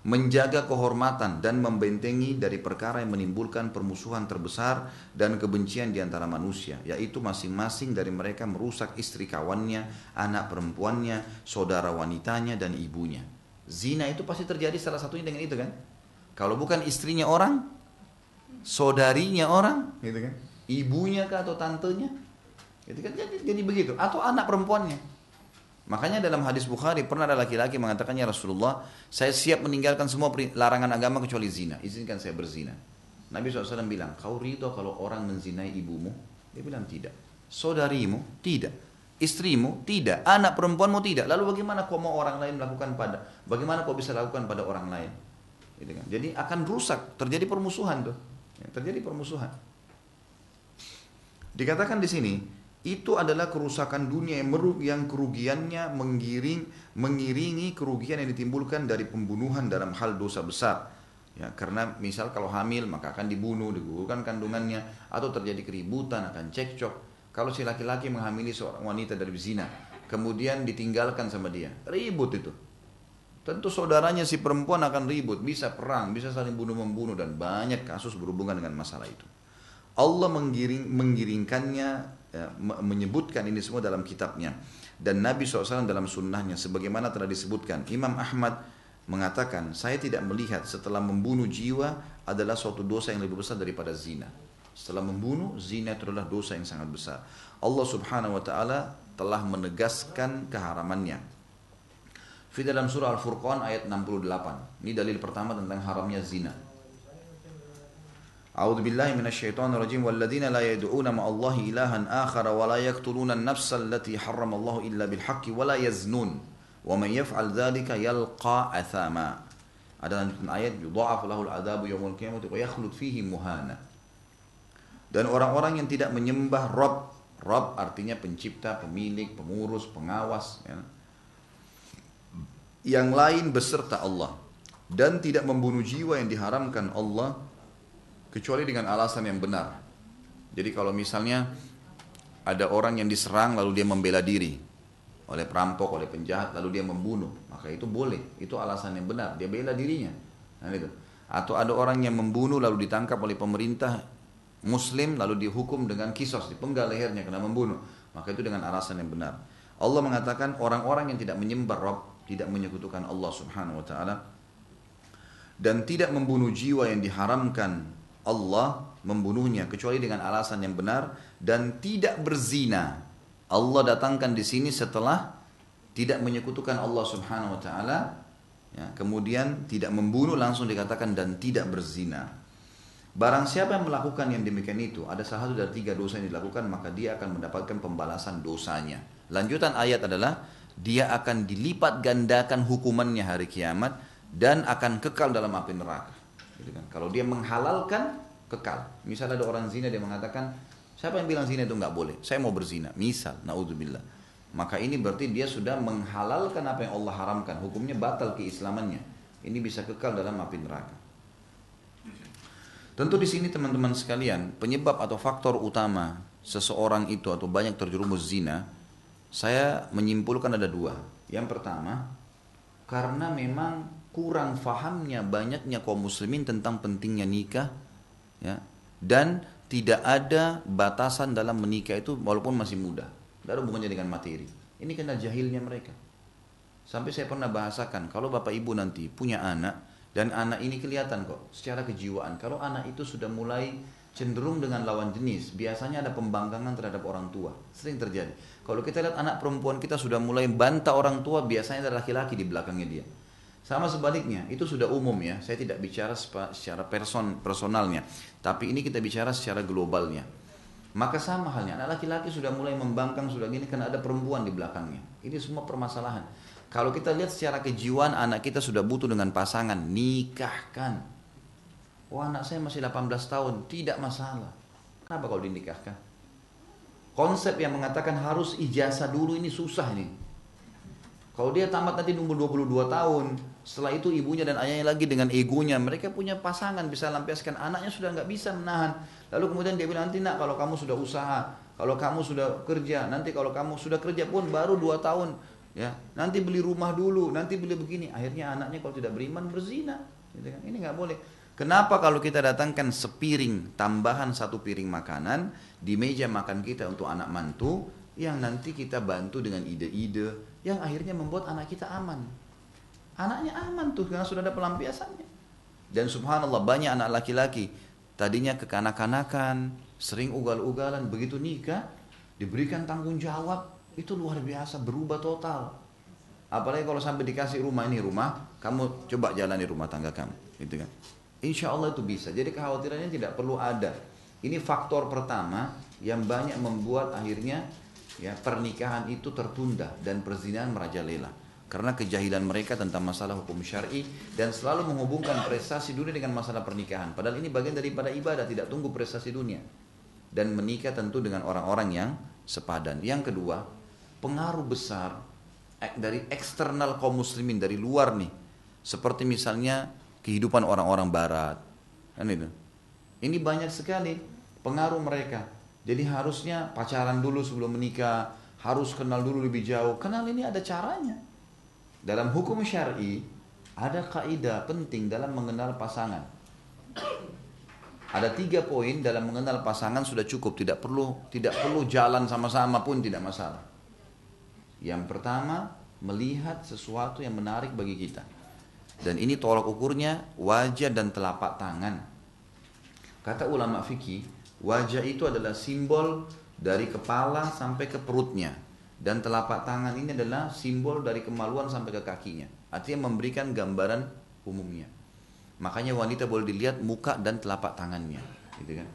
menjaga kehormatan dan membentengi dari perkara yang menimbulkan permusuhan terbesar dan kebencian di antara manusia, yaitu masing-masing dari mereka merusak istri kawannya, anak perempuannya, saudara wanitanya dan ibunya. Zina itu pasti terjadi salah satunya dengan itu kan? Kalau bukan istrinya orang, saudarinya orang, gitu kan? Ibunya kah atau tantenya? Gitu kan? Jadi, jadi begitu. Atau anak perempuannya. Makanya dalam hadis Bukhari pernah ada laki-laki mengatakannya Rasulullah, saya siap meninggalkan semua larangan agama kecuali zina. Izinkan saya berzina. Nabi SAW bilang, kau ridho kalau orang menzinai ibumu? Dia bilang tidak. Saudarimu? Tidak. Istrimu? Tidak. Anak perempuanmu? Tidak. Lalu bagaimana kau mau orang lain melakukan pada? Bagaimana kau bisa lakukan pada orang lain? Gitu kan. Jadi akan rusak, terjadi permusuhan tuh. Ya, terjadi permusuhan. Dikatakan di sini, itu adalah kerusakan dunia yang meru yang kerugiannya menggiring mengiringi kerugian yang ditimbulkan dari pembunuhan dalam hal dosa besar. Ya, karena misal kalau hamil maka akan dibunuh, digugurkan kandungannya atau terjadi keributan akan cekcok. Kalau si laki-laki menghamili seorang wanita dari zina, kemudian ditinggalkan sama dia, ribut itu. Tentu saudaranya si perempuan akan ribut, bisa perang, bisa saling bunuh-membunuh dan banyak kasus berhubungan dengan masalah itu. Allah menggiring, menggiringkannya, ya, menyebutkan ini semua dalam kitabnya. Dan Nabi SAW dalam sunnahnya, sebagaimana telah disebutkan, Imam Ahmad mengatakan, saya tidak melihat setelah membunuh jiwa adalah suatu dosa yang lebih besar daripada zina. Setelah membunuh, zina itu adalah dosa yang sangat besar. Allah subhanahu wa ta'ala telah menegaskan keharamannya. Fi dalam surah Al-Furqan ayat 68. Ini dalil pertama tentang haramnya zina. أعوذ بالله من الشيطان الرجيم والذين لا يدعون مع الله إلها آخر ولا يقتلون النفس التي حرم الله إلا بالحق ولا يزنون ومن يفعل ذلك يلقى أثاما ada ayat yudha'af lahu al-adabu yaumul qiyamah wa yakhlud fihi muhana dan orang-orang yang tidak menyembah Rob Rob artinya pencipta, pemilik, pengurus, pengawas ya yang lain beserta Allah dan tidak membunuh jiwa yang diharamkan Allah kecuali dengan alasan yang benar. Jadi kalau misalnya ada orang yang diserang lalu dia membela diri oleh perampok, oleh penjahat lalu dia membunuh, maka itu boleh. Itu alasan yang benar, dia bela dirinya. Nah, itu. Atau ada orang yang membunuh lalu ditangkap oleh pemerintah muslim lalu dihukum dengan kisos, dipenggal lehernya karena membunuh. Maka itu dengan alasan yang benar. Allah mengatakan orang-orang yang tidak menyembah Rabb tidak menyekutukan Allah Subhanahu wa taala dan tidak membunuh jiwa yang diharamkan Allah membunuhnya kecuali dengan alasan yang benar dan tidak berzina Allah datangkan di sini setelah tidak menyekutukan Allah Subhanahu wa taala ya, kemudian tidak membunuh langsung dikatakan dan tidak berzina. Barang siapa yang melakukan yang demikian itu, ada salah satu dari tiga dosa yang dilakukan, maka dia akan mendapatkan pembalasan dosanya. Lanjutan ayat adalah, dia akan dilipat gandakan hukumannya hari kiamat, dan akan kekal dalam api neraka. Gitu kan? Kalau dia menghalalkan, kekal. Misalnya ada orang zina, dia mengatakan, siapa yang bilang zina itu nggak boleh? Saya mau berzina. Misal, naudzubillah. Maka ini berarti dia sudah menghalalkan apa yang Allah haramkan. Hukumnya batal keislamannya. Ini bisa kekal dalam api neraka. Tentu di sini teman-teman sekalian, penyebab atau faktor utama seseorang itu atau banyak terjerumus zina, saya menyimpulkan ada dua. Yang pertama, karena memang kurang fahamnya banyaknya kaum muslimin tentang pentingnya nikah, ya, dan tidak ada batasan dalam menikah itu walaupun masih muda. Tidak ada hubungannya dengan materi. Ini karena jahilnya mereka. Sampai saya pernah bahasakan, kalau bapak ibu nanti punya anak, dan anak ini kelihatan kok secara kejiwaan. Kalau anak itu sudah mulai cenderung dengan lawan jenis, biasanya ada pembangkangan terhadap orang tua. Sering terjadi. Kalau kita lihat anak perempuan kita sudah mulai bantah orang tua, biasanya ada laki-laki di belakangnya dia. Sama sebaliknya, itu sudah umum ya. Saya tidak bicara secara person, personalnya, tapi ini kita bicara secara globalnya. Maka sama halnya, anak laki-laki sudah mulai membangkang, sudah gini karena ada perempuan di belakangnya. Ini semua permasalahan. Kalau kita lihat secara kejiwaan anak kita sudah butuh dengan pasangan, nikahkan. Wah anak saya masih 18 tahun, tidak masalah. Kenapa kalau dinikahkan? Konsep yang mengatakan harus ijazah dulu ini susah nih. Kalau dia tamat nanti nunggu 22 tahun, setelah itu ibunya dan ayahnya lagi dengan egonya, mereka punya pasangan bisa lampiaskan. Anaknya sudah nggak bisa menahan. Lalu kemudian dia bilang nanti nak kalau kamu sudah usaha, kalau kamu sudah kerja, nanti kalau kamu sudah kerja pun baru 2 tahun ya nanti beli rumah dulu nanti beli begini. Akhirnya anaknya kalau tidak beriman berzina. Gitu kan? Ini nggak boleh. Kenapa kalau kita datangkan sepiring tambahan satu piring makanan di meja makan kita untuk anak mantu yang nanti kita bantu dengan ide-ide yang akhirnya membuat anak kita aman. Anaknya aman tuh karena sudah ada pelampiasannya. Dan subhanallah banyak anak laki-laki tadinya kekanak-kanakan sering ugal-ugalan begitu nikah diberikan tanggung jawab itu luar biasa berubah total. Apalagi kalau sampai dikasih rumah ini rumah kamu coba jalani rumah tangga kamu gitu kan. Insya Allah itu bisa. Jadi kekhawatirannya tidak perlu ada. Ini faktor pertama yang banyak membuat akhirnya ya pernikahan itu tertunda dan perzinahan merajalela. Karena kejahilan mereka tentang masalah hukum syar'i dan selalu menghubungkan prestasi dunia dengan masalah pernikahan. Padahal ini bagian daripada ibadah tidak tunggu prestasi dunia. Dan menikah tentu dengan orang-orang yang sepadan. Yang kedua pengaruh besar dari eksternal kaum muslimin dari luar nih. Seperti misalnya kehidupan orang-orang barat. Kan itu. Ini banyak sekali pengaruh mereka jadi harusnya pacaran dulu sebelum menikah harus kenal dulu lebih jauh. Kenal ini ada caranya. Dalam hukum syari ada kaidah penting dalam mengenal pasangan. Ada tiga poin dalam mengenal pasangan sudah cukup. Tidak perlu tidak perlu jalan sama-sama pun tidak masalah. Yang pertama, melihat sesuatu yang menarik bagi kita. Dan ini tolak ukurnya wajah dan telapak tangan. Kata ulama fikih, wajah itu adalah simbol dari kepala sampai ke perutnya. Dan telapak tangan ini adalah simbol dari kemaluan sampai ke kakinya. Artinya memberikan gambaran umumnya. Makanya wanita boleh dilihat muka dan telapak tangannya. Gitu kan?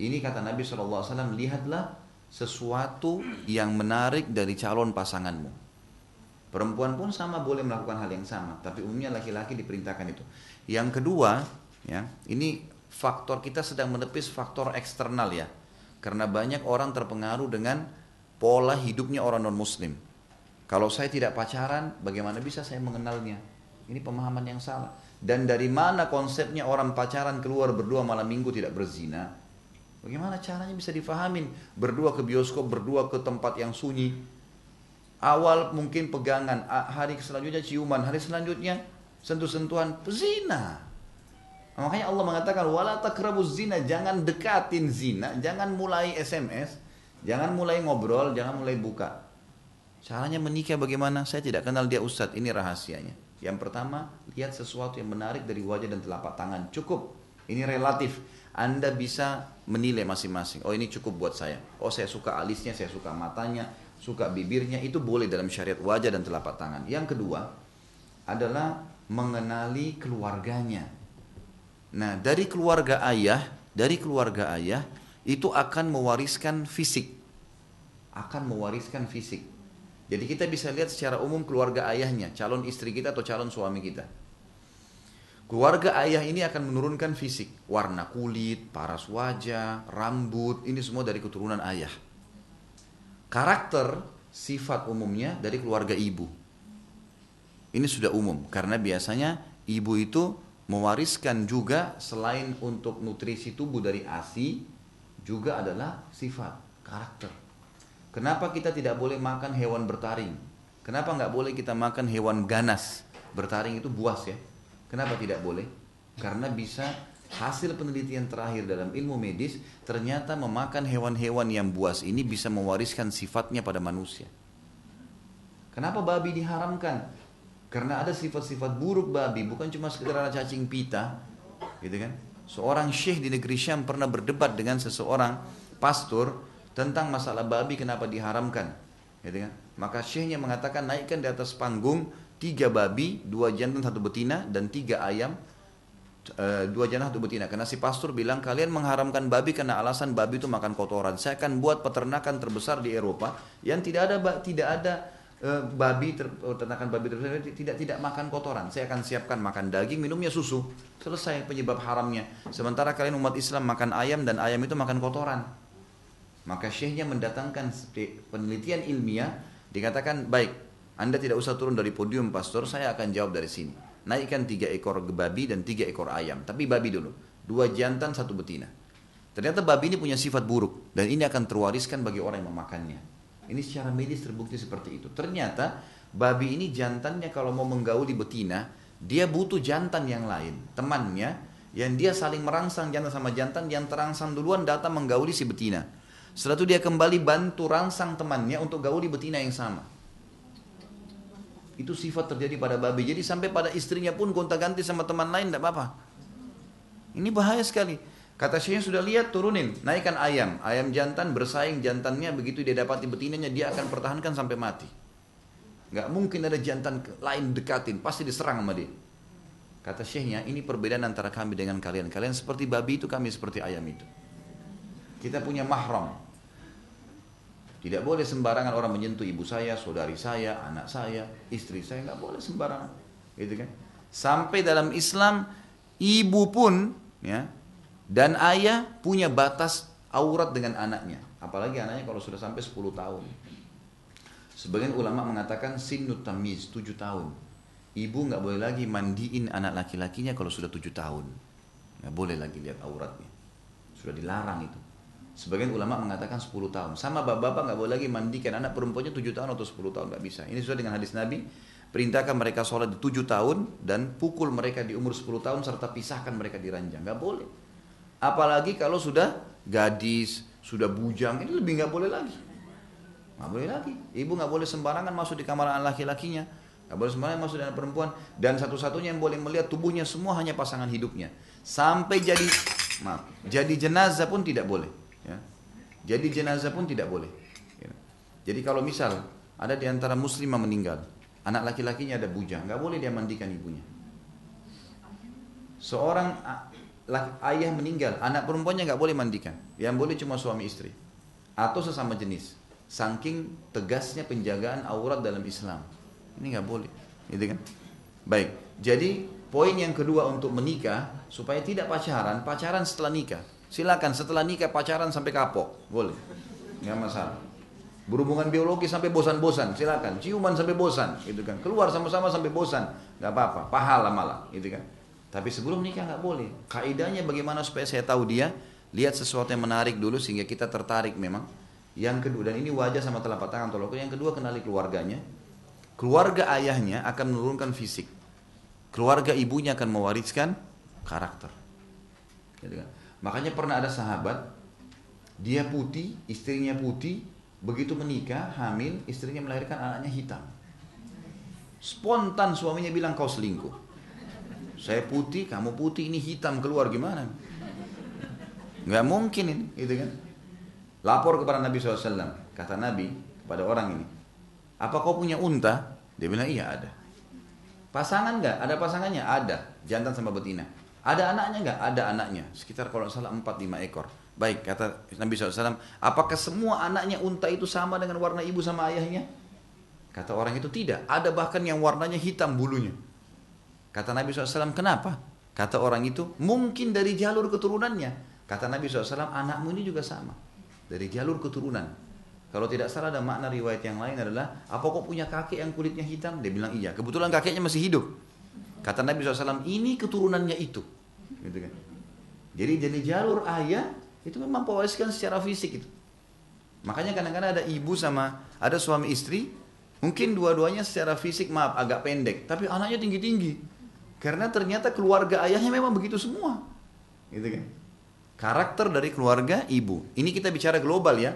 Ini kata Nabi SAW, lihatlah sesuatu yang menarik dari calon pasanganmu. Perempuan pun sama boleh melakukan hal yang sama, tapi umumnya laki-laki diperintahkan itu. Yang kedua, ya, ini faktor kita sedang menepis faktor eksternal ya. Karena banyak orang terpengaruh dengan pola hidupnya orang non-muslim. Kalau saya tidak pacaran, bagaimana bisa saya mengenalnya? Ini pemahaman yang salah. Dan dari mana konsepnya orang pacaran keluar berdua malam minggu tidak berzina? Bagaimana caranya bisa difahamin? Berdua ke bioskop, berdua ke tempat yang sunyi. Awal mungkin pegangan, hari selanjutnya ciuman, hari selanjutnya sentuh-sentuhan, zina. Makanya Allah mengatakan wala takrabuz zina, jangan dekatin zina, jangan mulai SMS, jangan mulai ngobrol, jangan mulai buka. Caranya menikah bagaimana? Saya tidak kenal dia ustadz, ini rahasianya. Yang pertama, lihat sesuatu yang menarik dari wajah dan telapak tangan. Cukup. Ini relatif. Anda bisa menilai masing-masing. Oh ini cukup buat saya. Oh saya suka alisnya, saya suka matanya, suka bibirnya. Itu boleh dalam syariat wajah dan telapak tangan. Yang kedua adalah mengenali keluarganya. Nah dari keluarga ayah, dari keluarga ayah itu akan mewariskan fisik. Akan mewariskan fisik. Jadi kita bisa lihat secara umum keluarga ayahnya, calon istri kita atau calon suami kita. Keluarga ayah ini akan menurunkan fisik, warna kulit, paras wajah, rambut, ini semua dari keturunan ayah. Karakter, sifat umumnya dari keluarga ibu. Ini sudah umum, karena biasanya ibu itu mewariskan juga selain untuk nutrisi tubuh dari ASI, juga adalah sifat, karakter. Kenapa kita tidak boleh makan hewan bertaring? Kenapa nggak boleh kita makan hewan ganas? Bertaring itu buas ya, Kenapa tidak boleh? Karena bisa hasil penelitian terakhir dalam ilmu medis ternyata memakan hewan-hewan yang buas ini bisa mewariskan sifatnya pada manusia. Kenapa babi diharamkan? Karena ada sifat-sifat buruk babi, bukan cuma sekedar cacing pita, gitu kan? Seorang syekh di negeri Syam pernah berdebat dengan seseorang pastor tentang masalah babi kenapa diharamkan, gitu kan? Maka syekhnya mengatakan naikkan di atas panggung tiga babi, dua jantan, satu betina, dan tiga ayam, e, dua jantan, satu betina. Karena si pastor bilang kalian mengharamkan babi karena alasan babi itu makan kotoran. Saya akan buat peternakan terbesar di Eropa yang tidak ada tidak ada e, babi ter, peternakan babi terbesar tidak tidak makan kotoran. Saya akan siapkan makan daging, minumnya susu. Selesai penyebab haramnya. Sementara kalian umat Islam makan ayam dan ayam itu makan kotoran. Maka syekhnya mendatangkan penelitian ilmiah dikatakan baik anda tidak usah turun dari podium pastor, saya akan jawab dari sini. Naikkan tiga ekor babi dan tiga ekor ayam. Tapi babi dulu. Dua jantan, satu betina. Ternyata babi ini punya sifat buruk. Dan ini akan terwariskan bagi orang yang memakannya. Ini secara medis terbukti seperti itu. Ternyata babi ini jantannya kalau mau menggauli betina, dia butuh jantan yang lain. Temannya yang dia saling merangsang jantan sama jantan yang terangsang duluan datang menggauli si betina. Setelah itu dia kembali bantu rangsang temannya untuk gauli betina yang sama. Itu sifat terjadi pada babi. Jadi sampai pada istrinya pun gonta ganti sama teman lain tidak apa-apa. Ini bahaya sekali. Kata Syekh sudah lihat turunin, naikkan ayam. Ayam jantan bersaing jantannya begitu dia dapati betinanya dia akan pertahankan sampai mati. Gak mungkin ada jantan lain dekatin, pasti diserang sama dia. Kata Syekhnya, ini perbedaan antara kami dengan kalian. Kalian seperti babi itu, kami seperti ayam itu. Kita punya mahram, tidak boleh sembarangan orang menyentuh ibu saya, saudari saya, anak saya, istri saya, nggak boleh sembarangan. Gitu kan? Sampai dalam Islam, ibu pun ya dan ayah punya batas aurat dengan anaknya. Apalagi anaknya kalau sudah sampai 10 tahun. Sebagian ulama mengatakan sinut tamiz 7 tahun. Ibu nggak boleh lagi mandiin anak laki-lakinya kalau sudah 7 tahun. Nggak boleh lagi lihat auratnya. Sudah dilarang itu. Sebagian ulama mengatakan 10 tahun. Sama bapak-bapak nggak boleh lagi mandikan anak perempuannya 7 tahun atau 10 tahun nggak bisa. Ini sesuai dengan hadis Nabi. Perintahkan mereka sholat di 7 tahun dan pukul mereka di umur 10 tahun serta pisahkan mereka di ranjang. Nggak boleh. Apalagi kalau sudah gadis, sudah bujang, ini lebih nggak boleh lagi. Nggak boleh lagi. Ibu nggak boleh sembarangan masuk di kamar anak laki-lakinya. Nggak boleh sembarangan masuk dengan perempuan. Dan satu-satunya yang boleh melihat tubuhnya semua hanya pasangan hidupnya. Sampai jadi maaf, jadi jenazah pun tidak boleh. Ya. Jadi jenazah pun tidak boleh. Ya. Jadi kalau misal ada di antara muslimah meninggal, anak laki-lakinya ada bujang, nggak boleh dia mandikan ibunya. Seorang ayah meninggal, anak perempuannya nggak boleh mandikan. Yang boleh cuma suami istri atau sesama jenis. Saking tegasnya penjagaan aurat dalam Islam. Ini nggak boleh, gitu kan? Baik. Jadi poin yang kedua untuk menikah supaya tidak pacaran, pacaran setelah nikah. Silakan setelah nikah pacaran sampai kapok, boleh. Nggak masalah. Berhubungan biologi sampai bosan-bosan, silakan. Ciuman sampai bosan, gitu kan. Keluar sama-sama sampai bosan, nggak apa-apa. Pahala malah, gitu kan. Tapi sebelum nikah nggak boleh. Kaidahnya bagaimana supaya saya tahu dia lihat sesuatu yang menarik dulu sehingga kita tertarik memang. Yang kedua dan ini wajah sama telapak tangan tolong. Yang kedua kenali keluarganya. Keluarga ayahnya akan menurunkan fisik. Keluarga ibunya akan mewariskan karakter. Gitu kan? Makanya pernah ada sahabat, dia putih, istrinya putih, begitu menikah, hamil, istrinya melahirkan anaknya hitam. Spontan suaminya bilang kau selingkuh. Saya putih, kamu putih, ini hitam keluar gimana? Nggak mungkin ini, gitu kan? Lapor kepada Nabi SAW. Kata Nabi kepada orang ini, apa kau punya unta? Dia bilang, iya ada. Pasangan nggak? Ada pasangannya? Ada. Jantan sama betina. Ada anaknya nggak? Ada anaknya. Sekitar kalau salah 4-5 ekor. Baik, kata Nabi SAW, apakah semua anaknya unta itu sama dengan warna ibu sama ayahnya? Kata orang itu tidak. Ada bahkan yang warnanya hitam bulunya. Kata Nabi SAW, kenapa? Kata orang itu, mungkin dari jalur keturunannya. Kata Nabi SAW, anakmu ini juga sama. Dari jalur keturunan. Kalau tidak salah ada makna riwayat yang lain adalah, apa kok punya kakek yang kulitnya hitam? Dia bilang iya. Kebetulan kakeknya masih hidup. Kata Nabi SAW, ini keturunannya itu. Gitu kan. Jadi dari jalur ayah, itu memang pewariskan secara fisik itu. Makanya kadang-kadang ada ibu sama ada suami istri, mungkin dua-duanya secara fisik maaf agak pendek, tapi anaknya tinggi-tinggi. Karena ternyata keluarga ayahnya memang begitu semua. Gitu kan? Karakter dari keluarga ibu. Ini kita bicara global ya.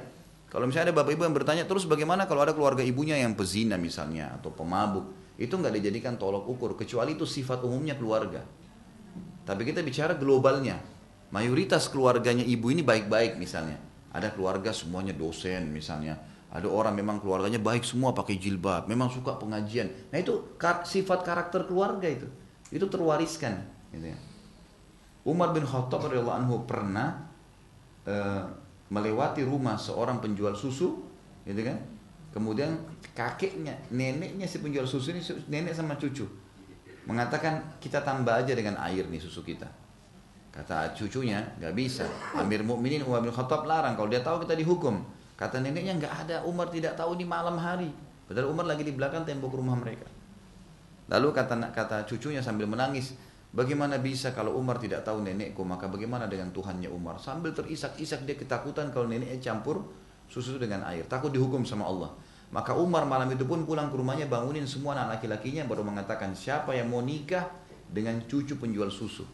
Kalau misalnya ada bapak ibu yang bertanya, terus bagaimana kalau ada keluarga ibunya yang pezina misalnya, atau pemabuk. Itu nggak dijadikan tolok ukur, kecuali itu sifat umumnya keluarga. Tapi kita bicara globalnya. Mayoritas keluarganya ibu ini baik-baik misalnya. Ada keluarga semuanya dosen misalnya. Ada orang memang keluarganya baik semua pakai jilbab, memang suka pengajian. Nah itu sifat karakter keluarga itu. Itu terwariskan. Gitu ya. Umar bin Khattab radhiyallahu anhu pernah uh, melewati rumah seorang penjual susu, gitu kan? Kemudian kakeknya, neneknya si penjual susu ini nenek sama cucu mengatakan kita tambah aja dengan air nih susu kita. Kata cucunya, nggak bisa. Amir Mukminin Umar bin Khattab larang. Kalau dia tahu kita dihukum. Kata neneknya nggak ada. Umar tidak tahu di malam hari. Padahal Umar lagi di belakang tembok rumah mereka. Lalu kata kata cucunya sambil menangis, bagaimana bisa kalau Umar tidak tahu nenekku, maka bagaimana dengan Tuhannya Umar? Sambil terisak-isak dia ketakutan kalau neneknya campur susu dengan air. Takut dihukum sama Allah. Maka Umar malam itu pun pulang ke rumahnya bangunin semua anak laki-lakinya baru mengatakan siapa yang mau nikah dengan cucu penjual susu.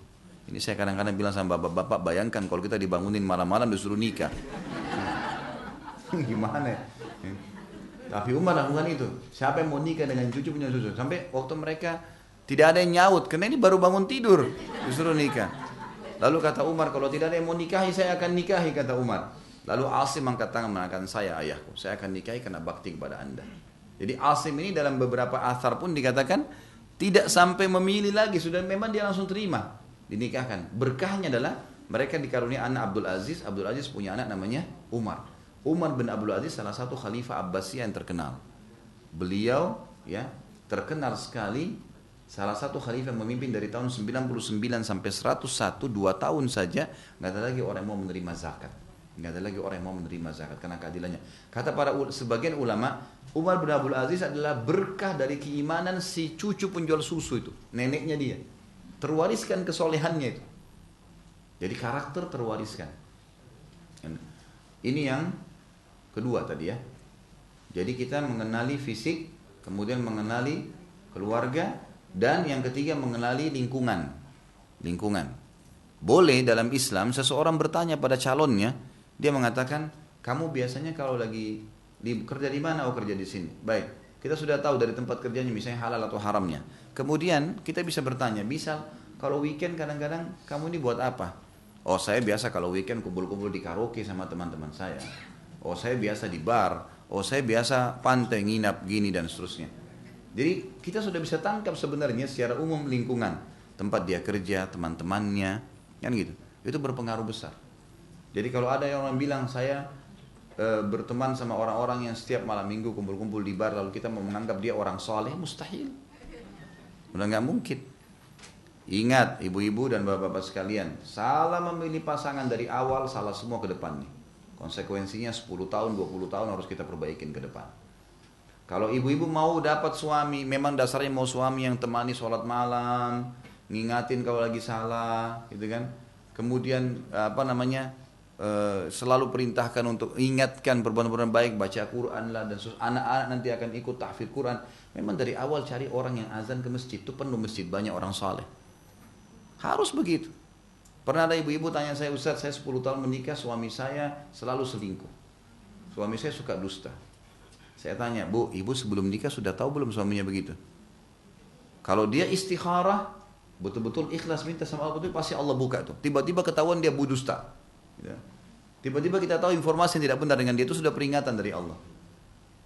Ini saya kadang-kadang bilang sama bapak-bapak, bayangkan kalau kita dibangunin malam-malam disuruh nikah. [laughs] Gimana ya? Tapi Umar lakukan itu. Siapa yang mau nikah dengan cucu punya susu? Sampai waktu mereka tidak ada yang nyaut, karena ini baru bangun tidur, disuruh nikah. Lalu kata Umar, kalau tidak ada yang mau nikahi, saya akan nikahi, kata Umar. Lalu Asim angkat tangan mengatakan, saya ayahku, saya akan nikahi karena bakti kepada anda. Jadi Asim ini dalam beberapa asar pun dikatakan, tidak sampai memilih lagi, sudah memang dia langsung terima dinikahkan. Berkahnya adalah mereka dikaruniai anak Abdul Aziz. Abdul Aziz punya anak namanya Umar. Umar bin Abdul Aziz salah satu khalifah Abbasiyah yang terkenal. Beliau ya terkenal sekali salah satu khalifah yang memimpin dari tahun 99 sampai 101 dua tahun saja nggak ada lagi orang yang mau menerima zakat nggak ada lagi orang yang mau menerima zakat karena keadilannya kata para sebagian ulama Umar bin Abdul Aziz adalah berkah dari keimanan si cucu penjual susu itu neneknya dia terwariskan kesolehannya itu. Jadi karakter terwariskan. Ini yang kedua tadi ya. Jadi kita mengenali fisik, kemudian mengenali keluarga, dan yang ketiga mengenali lingkungan. Lingkungan. Boleh dalam Islam seseorang bertanya pada calonnya, dia mengatakan, kamu biasanya kalau lagi di, kerja di mana? Oh kerja di sini. Baik, kita sudah tahu dari tempat kerjanya misalnya halal atau haramnya. Kemudian kita bisa bertanya, bisa kalau weekend kadang-kadang kamu ini buat apa? Oh saya biasa kalau weekend kumpul-kumpul di karaoke sama teman-teman saya. Oh saya biasa di bar. Oh saya biasa pantai nginap gini dan seterusnya. Jadi kita sudah bisa tangkap sebenarnya secara umum lingkungan tempat dia kerja, teman-temannya, kan gitu. Itu berpengaruh besar. Jadi kalau ada yang orang bilang saya e, berteman sama orang-orang yang setiap malam minggu kumpul-kumpul di bar lalu kita menganggap dia orang soleh mustahil udah nggak mungkin ingat ibu-ibu dan bapak-bapak sekalian salah memilih pasangan dari awal salah semua ke depan nih konsekuensinya 10 tahun 20 tahun harus kita perbaikin ke depan kalau ibu-ibu mau dapat suami memang dasarnya mau suami yang temani sholat malam ngingatin kalau lagi salah gitu kan kemudian apa namanya Eh, selalu perintahkan untuk ingatkan perbuatan-perbuatan baik, baca Quran lah dan anak-anak nanti akan ikut tahfidz Quran. Memang dari awal cari orang yang azan ke masjid itu penuh masjid banyak orang saleh. Harus begitu. Pernah ada ibu-ibu tanya saya, Ustaz, saya 10 tahun menikah, suami saya selalu selingkuh. Suami saya suka dusta. Saya tanya, Bu, ibu sebelum nikah sudah tahu belum suaminya begitu? Kalau dia istikharah, betul-betul ikhlas minta sama Allah betul pasti Allah buka tuh. Tiba-tiba ketahuan dia budusta. Ya. Tiba-tiba kita tahu informasi yang tidak benar dengan dia itu sudah peringatan dari Allah.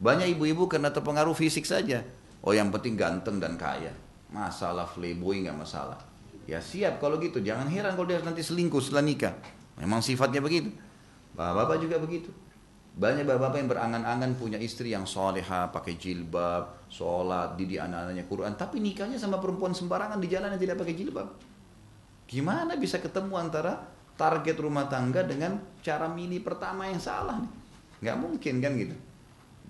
Banyak ibu-ibu karena terpengaruh fisik saja. Oh yang penting ganteng dan kaya. Masalah playboy nggak masalah. Ya siap kalau gitu. Jangan heran kalau dia nanti selingkuh setelah nikah. Memang sifatnya begitu. Bapak-bapak juga begitu. Banyak bapak-bapak yang berangan-angan punya istri yang soleha, pakai jilbab, sholat, didik anak-anaknya Quran. Tapi nikahnya sama perempuan sembarangan di jalan yang tidak pakai jilbab. Gimana bisa ketemu antara target rumah tangga dengan cara milih pertama yang salah nih? Gak mungkin kan gitu.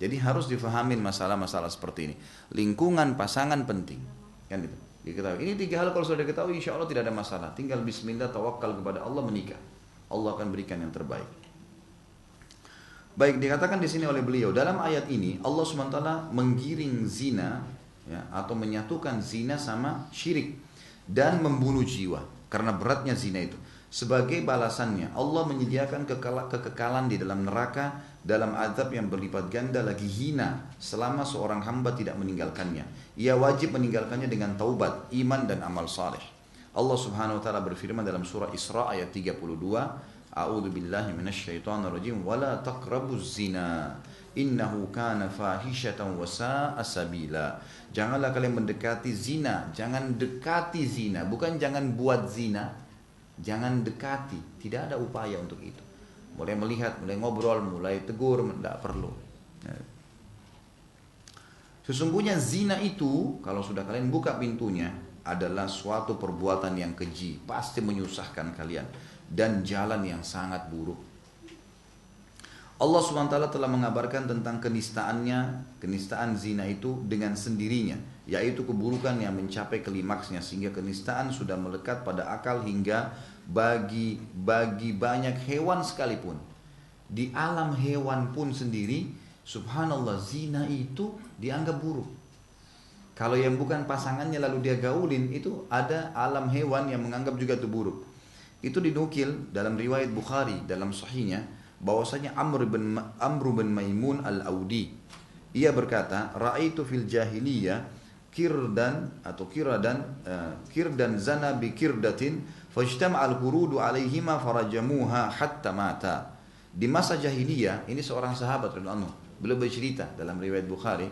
Jadi harus difahamin masalah-masalah seperti ini. Lingkungan pasangan penting. Kan gitu. Diketahui. Ini tiga hal kalau sudah diketahui insya Allah tidak ada masalah. Tinggal bismillah tawakal kepada Allah menikah. Allah akan berikan yang terbaik. Baik dikatakan di sini oleh beliau dalam ayat ini Allah swt menggiring zina ya, atau menyatukan zina sama syirik dan membunuh jiwa karena beratnya zina itu. Sebagai balasannya Allah menyediakan kekekalan di dalam neraka dalam azab yang berlipat ganda lagi hina selama seorang hamba tidak meninggalkannya. Ia wajib meninggalkannya dengan taubat, iman dan amal saleh. Allah Subhanahu wa taala berfirman dalam surah Isra ayat 32 A'udzu billahi minasyaitonir rajim wa la taqrabuz zina innahu kana fahishatan wa sa'a sabila. Janganlah kalian mendekati zina, jangan dekati zina, bukan jangan buat zina, jangan dekati, tidak ada upaya untuk itu. Mulai melihat, mulai ngobrol, mulai tegur, tidak perlu. Ya. Sesungguhnya zina itu, kalau sudah kalian buka pintunya, adalah suatu perbuatan yang keji, pasti menyusahkan kalian dan jalan yang sangat buruk. Allah SWT telah mengabarkan tentang kenistaannya, kenistaan zina itu dengan sendirinya, yaitu keburukan yang mencapai klimaksnya sehingga kenistaan sudah melekat pada akal hingga bagi bagi banyak hewan sekalipun. Di alam hewan pun sendiri, subhanallah zina itu dianggap buruk. Kalau yang bukan pasangannya lalu dia gaulin itu ada alam hewan yang menganggap juga itu buruk. Itu dinukil dalam riwayat Bukhari dalam sahihnya bahwasanya Amr bin Amr bin Maimun al-Audi ia berkata, "Ra'aitu fil jahiliyah kirdan atau kiradan uh, kirdan zana bi kirdatin fajtama al-qurudu alaihima farajamuha hatta mata." Di masa jahiliyah, ini seorang sahabat anhu, beliau bercerita dalam riwayat Bukhari,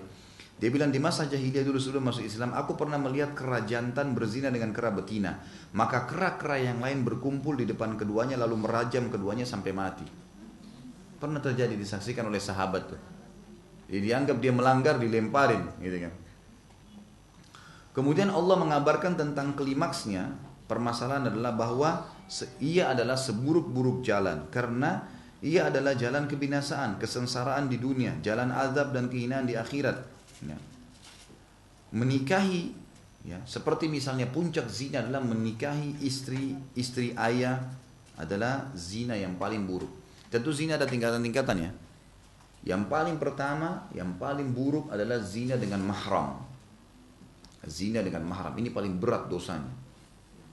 dia bilang di masa jahiliyah dulu sebelum masuk Islam, aku pernah melihat kera jantan berzina dengan kera betina. Maka kera-kera yang lain berkumpul di depan keduanya lalu merajam keduanya sampai mati. Pernah terjadi disaksikan oleh sahabat tuh. Jadi dianggap dia melanggar dilemparin gitu kan. Kemudian Allah mengabarkan tentang klimaksnya permasalahan adalah bahwa ia adalah seburuk-buruk jalan karena ia adalah jalan kebinasaan, kesengsaraan di dunia, jalan azab dan kehinaan di akhirat. Ya. Menikahi ya, seperti misalnya puncak zina adalah menikahi istri istri ayah adalah zina yang paling buruk. Tentu zina ada tingkatan-tingkatan ya. Yang paling pertama, yang paling buruk adalah zina dengan mahram. Zina dengan mahram ini paling berat dosanya.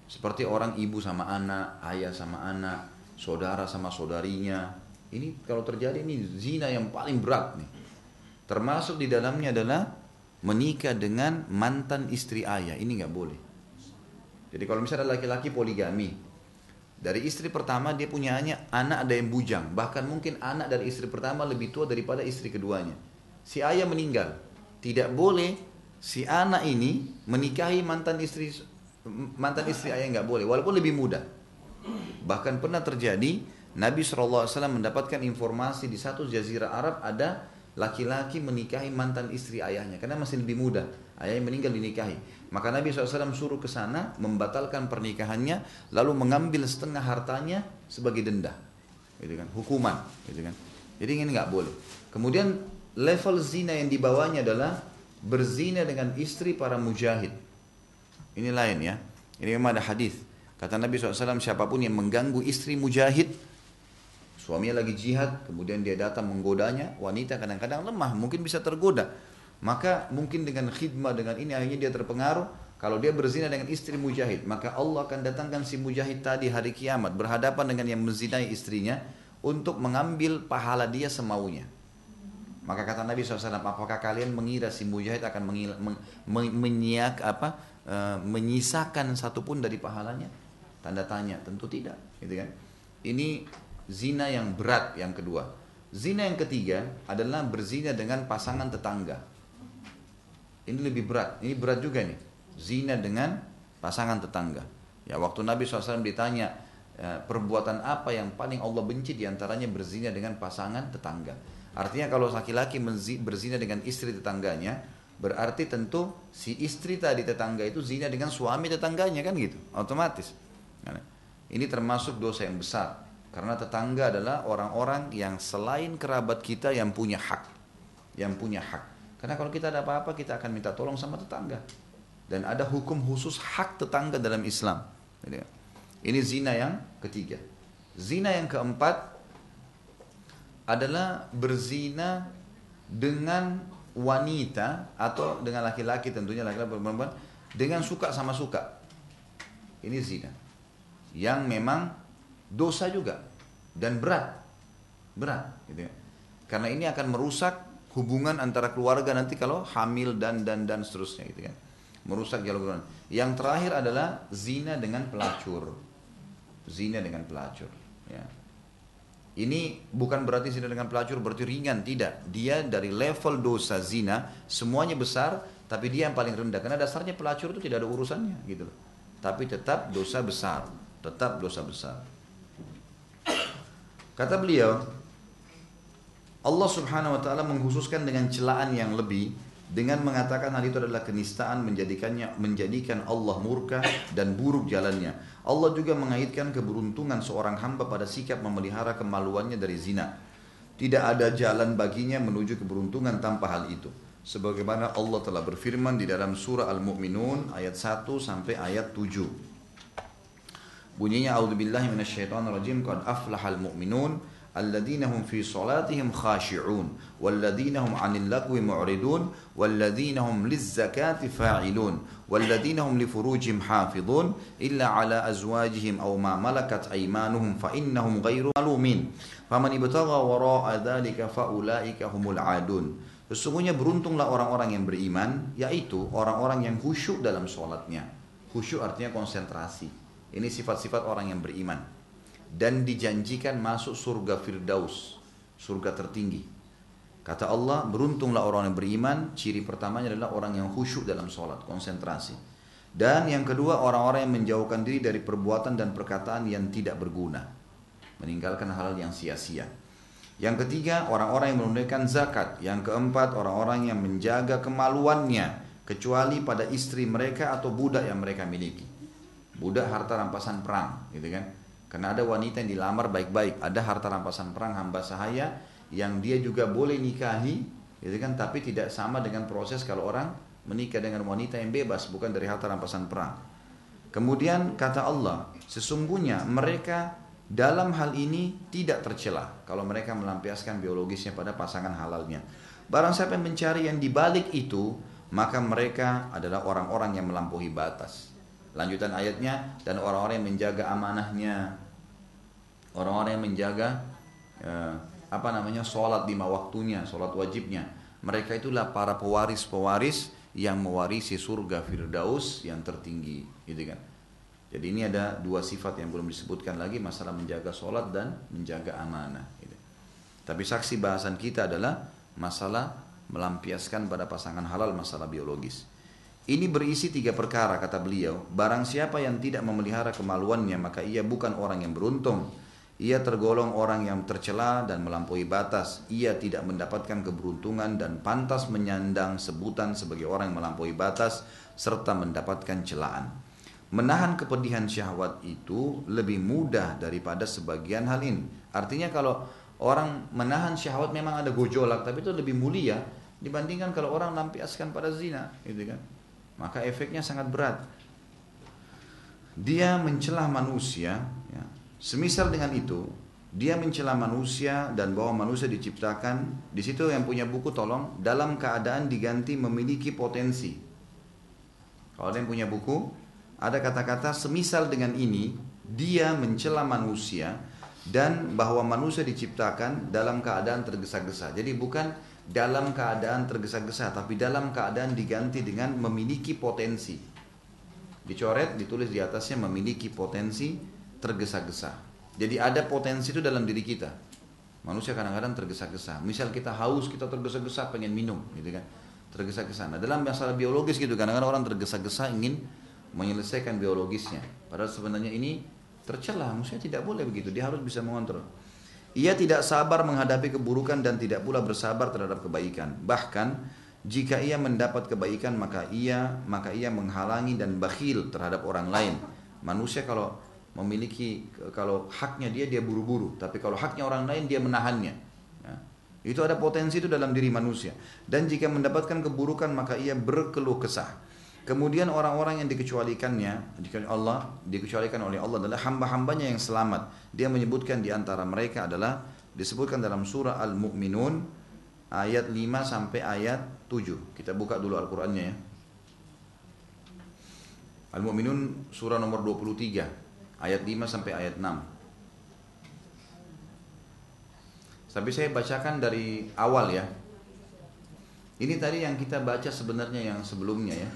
Seperti orang ibu sama anak, ayah sama anak, saudara sama saudarinya. Ini kalau terjadi ini zina yang paling berat nih. Termasuk di dalamnya adalah menikah dengan mantan istri ayah. Ini nggak boleh. Jadi kalau misalnya laki-laki poligami, dari istri pertama dia punya anak ada yang bujang. Bahkan mungkin anak dari istri pertama lebih tua daripada istri keduanya. Si ayah meninggal. Tidak boleh si anak ini menikahi mantan istri mantan istri ayah nggak boleh. Walaupun lebih muda. Bahkan pernah terjadi Nabi SAW mendapatkan informasi di satu jazirah Arab ada laki-laki menikahi mantan istri ayahnya karena masih lebih muda ayahnya meninggal dinikahi maka Nabi SAW suruh ke sana membatalkan pernikahannya lalu mengambil setengah hartanya sebagai denda gitu kan hukuman gitu kan jadi ini nggak boleh kemudian level zina yang dibawanya adalah berzina dengan istri para mujahid ini lain ya ini memang ada hadis kata Nabi SAW siapa pun yang mengganggu istri mujahid Suaminya lagi jihad, kemudian dia datang menggodanya, wanita kadang-kadang lemah, mungkin bisa tergoda. Maka mungkin dengan khidmah, dengan ini akhirnya dia terpengaruh. Kalau dia berzina dengan istri mujahid, maka Allah akan datangkan si mujahid tadi hari kiamat berhadapan dengan yang menzinai istrinya untuk mengambil pahala dia semaunya. Maka kata Nabi SAW, apakah kalian mengira si mujahid akan mengil, men, men, menyiak apa e, menyisakan satupun dari pahalanya? Tanda tanya, tentu tidak, gitu kan? Ini zina yang berat yang kedua. Zina yang ketiga adalah berzina dengan pasangan tetangga. Ini lebih berat, ini berat juga nih. Zina dengan pasangan tetangga. Ya waktu Nabi SAW ditanya e, perbuatan apa yang paling Allah benci di antaranya berzina dengan pasangan tetangga. Artinya kalau laki-laki berzina dengan istri tetangganya, berarti tentu si istri tadi tetangga itu zina dengan suami tetangganya kan gitu, otomatis. Nah, ini termasuk dosa yang besar. Karena tetangga adalah orang-orang yang selain kerabat kita yang punya hak. Yang punya hak. Karena kalau kita ada apa-apa kita akan minta tolong sama tetangga. Dan ada hukum khusus hak tetangga dalam Islam. Ini zina yang ketiga. Zina yang keempat adalah berzina dengan wanita atau dengan laki-laki tentunya laki-laki perempuan dengan suka sama suka. Ini zina. Yang memang dosa juga dan berat. Berat gitu ya. Karena ini akan merusak hubungan antara keluarga nanti kalau hamil dan dan dan seterusnya gitu kan. Merusak jalur. Yang terakhir adalah zina dengan pelacur. Zina dengan pelacur, ya. Ini bukan berarti zina dengan pelacur berarti ringan, tidak. Dia dari level dosa zina semuanya besar, tapi dia yang paling rendah. Karena dasarnya pelacur itu tidak ada urusannya, gitu. Tapi tetap dosa besar, tetap dosa besar. Kata beliau, Allah Subhanahu wa taala mengkhususkan dengan celaan yang lebih dengan mengatakan hal itu adalah kenistaan menjadikannya menjadikan Allah murka dan buruk jalannya. Allah juga mengaitkan keberuntungan seorang hamba pada sikap memelihara kemaluannya dari zina. Tidak ada jalan baginya menuju keberuntungan tanpa hal itu. Sebagaimana Allah telah berfirman di dalam surah Al-Mu'minun ayat 1 sampai ayat 7. Bunyinya A'udzubillahi minasyaitonirrajim qad aflahal mu'minun الذين هم في صلاتهم خاشعون والذين هم عن اللغو معرضون والذين هم للزكاة فاعلون والذين هم لفروجهم حافظون إلا على أزواجهم أو ما ملكت أيمانهم فإنهم غير ملومين فمن ابتغى وراء ذلك فأولئك هم العادون Sesungguhnya beruntunglah orang-orang yang beriman, yaitu orang-orang yang khusyuk dalam sholatnya. Khusyuk artinya konsentrasi. Ini sifat-sifat orang yang beriman dan dijanjikan masuk surga Firdaus, surga tertinggi. Kata Allah, beruntunglah orang yang beriman, ciri pertamanya adalah orang yang khusyuk dalam sholat, konsentrasi. Dan yang kedua, orang-orang yang menjauhkan diri dari perbuatan dan perkataan yang tidak berguna. Meninggalkan hal yang sia-sia. Yang ketiga, orang-orang yang menunaikan zakat. Yang keempat, orang-orang yang menjaga kemaluannya. Kecuali pada istri mereka atau budak yang mereka miliki. Budak harta rampasan perang, gitu kan karena ada wanita yang dilamar baik-baik, ada harta rampasan perang hamba sahaya yang dia juga boleh nikahi, gitu kan? Tapi tidak sama dengan proses kalau orang menikah dengan wanita yang bebas, bukan dari harta rampasan perang. Kemudian kata Allah, sesungguhnya mereka dalam hal ini tidak tercela kalau mereka melampiaskan biologisnya pada pasangan halalnya. Barang siapa yang mencari yang dibalik itu, maka mereka adalah orang-orang yang melampaui batas. Lanjutan ayatnya dan orang-orang yang menjaga amanahnya, orang-orang yang menjaga eh, apa namanya sholat lima waktunya, sholat wajibnya. Mereka itulah para pewaris-pewaris yang mewarisi surga Firdaus yang tertinggi, gitu kan. Jadi ini ada dua sifat yang belum disebutkan lagi masalah menjaga sholat dan menjaga amanah. Gitu. Tapi saksi bahasan kita adalah masalah melampiaskan pada pasangan halal masalah biologis. Ini berisi tiga perkara kata beliau. Barang siapa yang tidak memelihara kemaluannya maka ia bukan orang yang beruntung. Ia tergolong orang yang tercela dan melampaui batas. Ia tidak mendapatkan keberuntungan dan pantas menyandang sebutan sebagai orang yang melampaui batas serta mendapatkan celaan. Menahan kepedihan syahwat itu lebih mudah daripada sebagian hal ini. Artinya kalau orang menahan syahwat memang ada gojolak tapi itu lebih mulia dibandingkan kalau orang lampiaskan pada zina, gitu kan maka efeknya sangat berat. Dia mencela manusia, ya. semisal dengan itu, dia mencela manusia dan bahwa manusia diciptakan di situ yang punya buku tolong dalam keadaan diganti memiliki potensi. Kalau ada yang punya buku, ada kata-kata semisal dengan ini dia mencela manusia dan bahwa manusia diciptakan dalam keadaan tergesa-gesa. Jadi bukan dalam keadaan tergesa-gesa, tapi dalam keadaan diganti dengan memiliki potensi. Dicoret, ditulis di atasnya memiliki potensi tergesa-gesa. Jadi ada potensi itu dalam diri kita. Manusia kadang-kadang tergesa-gesa. Misal kita haus, kita tergesa-gesa pengen minum, gitu kan. Tergesa-gesa. Nah, dalam masalah biologis gitu, kadang-kadang orang tergesa-gesa ingin menyelesaikan biologisnya. Padahal sebenarnya ini tercela, manusia tidak boleh begitu. Dia harus bisa mengontrol. Ia tidak sabar menghadapi keburukan dan tidak pula bersabar terhadap kebaikan. Bahkan jika ia mendapat kebaikan maka ia maka ia menghalangi dan bakhil terhadap orang lain. Manusia kalau memiliki kalau haknya dia dia buru-buru, tapi kalau haknya orang lain dia menahannya. Ya. Itu ada potensi itu dalam diri manusia. Dan jika mendapatkan keburukan maka ia berkeluh kesah. Kemudian orang-orang yang dikecualikannya, Allah dikecualikan oleh Allah adalah hamba-hambanya yang selamat. Dia menyebutkan di antara mereka adalah disebutkan dalam surah Al-Mu'minun ayat 5 sampai ayat 7. Kita buka dulu Al-Qur'annya ya. Al-Mu'minun surah nomor 23 ayat 5 sampai ayat 6. Tapi saya bacakan dari awal ya. Ini tadi yang kita baca sebenarnya yang sebelumnya ya.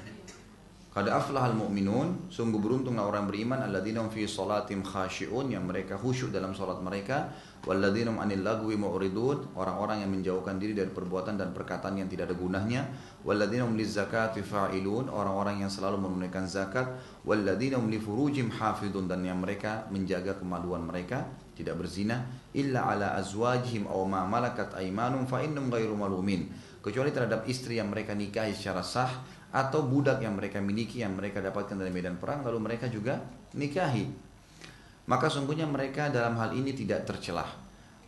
Qad aflahal mu'minun, sungguh beruntunglah orang beriman alladzina fi salatim khashi'un yang mereka khusyuk dalam salat mereka, walladzina anil lagwi mu'ridun, orang-orang yang menjauhkan diri dari perbuatan dan perkataan yang tidak ada gunanya, walladzina li zakati fa'ilun, orang-orang yang selalu menunaikan zakat, walladzina li furujim hafidun dan yang mereka menjaga kemaluan mereka, tidak berzina, illa ala azwajihim aw ma malakat aymanum fa innum ghairu malumin. Kecuali terhadap istri yang mereka nikahi secara sah atau budak yang mereka miliki yang mereka dapatkan dari medan perang lalu mereka juga nikahi. Maka sungguhnya mereka dalam hal ini tidak tercelah.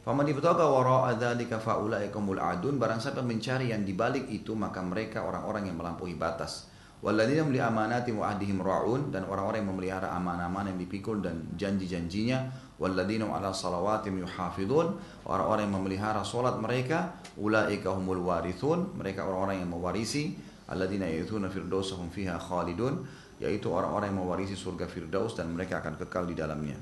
Faman ibtaga wara'a dzalika faulaikumul adun. Barang siapa mencari yang dibalik itu maka mereka orang-orang yang melampaui batas. Walladzina li amanati wa ahdihim ra'un. Dan orang-orang yang memelihara amanah-amanah yang dipikul dan janji-janjinya. Walladzina ala salawatim yuhafidun orang-orang yang memelihara salat mereka ulaika humul warithun. Mereka orang-orang yang mewarisi alladzina yaithuna firdausahum fiha khalidun yaitu orang-orang yang mewarisi surga firdaus dan mereka akan kekal di dalamnya.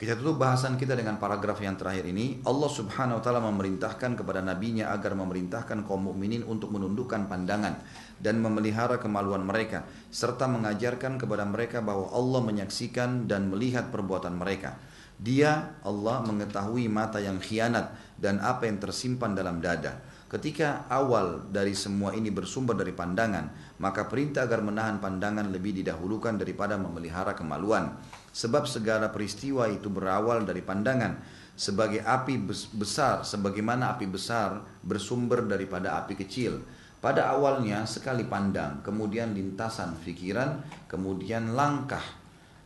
Kita tutup bahasan kita dengan paragraf yang terakhir ini. Allah Subhanahu wa taala memerintahkan kepada nabinya agar memerintahkan kaum mukminin untuk menundukkan pandangan dan memelihara kemaluan mereka serta mengajarkan kepada mereka bahwa Allah menyaksikan dan melihat perbuatan mereka. Dia Allah mengetahui mata yang khianat dan apa yang tersimpan dalam dada. Ketika awal dari semua ini bersumber dari pandangan, maka perintah agar menahan pandangan lebih didahulukan daripada memelihara kemaluan. Sebab segala peristiwa itu berawal dari pandangan. Sebagai api besar, sebagaimana api besar bersumber daripada api kecil. Pada awalnya sekali pandang, kemudian lintasan pikiran, kemudian langkah,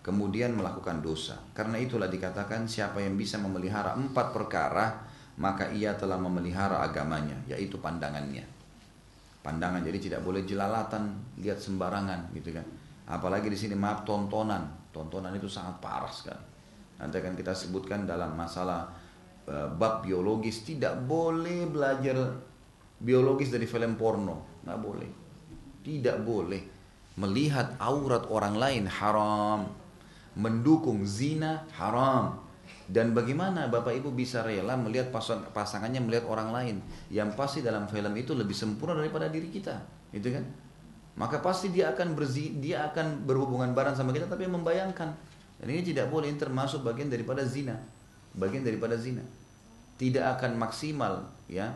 kemudian melakukan dosa. Karena itulah dikatakan siapa yang bisa memelihara empat perkara, maka ia telah memelihara agamanya, yaitu pandangannya. Pandangan jadi tidak boleh jelalatan, lihat sembarangan gitu kan. Apalagi di sini maaf tontonan, tontonan itu sangat parah sekali. Nanti akan kita sebutkan dalam masalah uh, bab biologis tidak boleh belajar biologis dari film porno, nggak boleh. Tidak boleh melihat aurat orang lain haram, mendukung zina haram, dan bagaimana Bapak Ibu bisa rela melihat pasang, pasangannya melihat orang lain yang pasti dalam film itu lebih sempurna daripada diri kita, gitu kan? Maka pasti dia akan berzi, dia akan berhubungan bareng sama kita tapi membayangkan. Dan ini tidak boleh ini termasuk bagian daripada zina. Bagian daripada zina. Tidak akan maksimal ya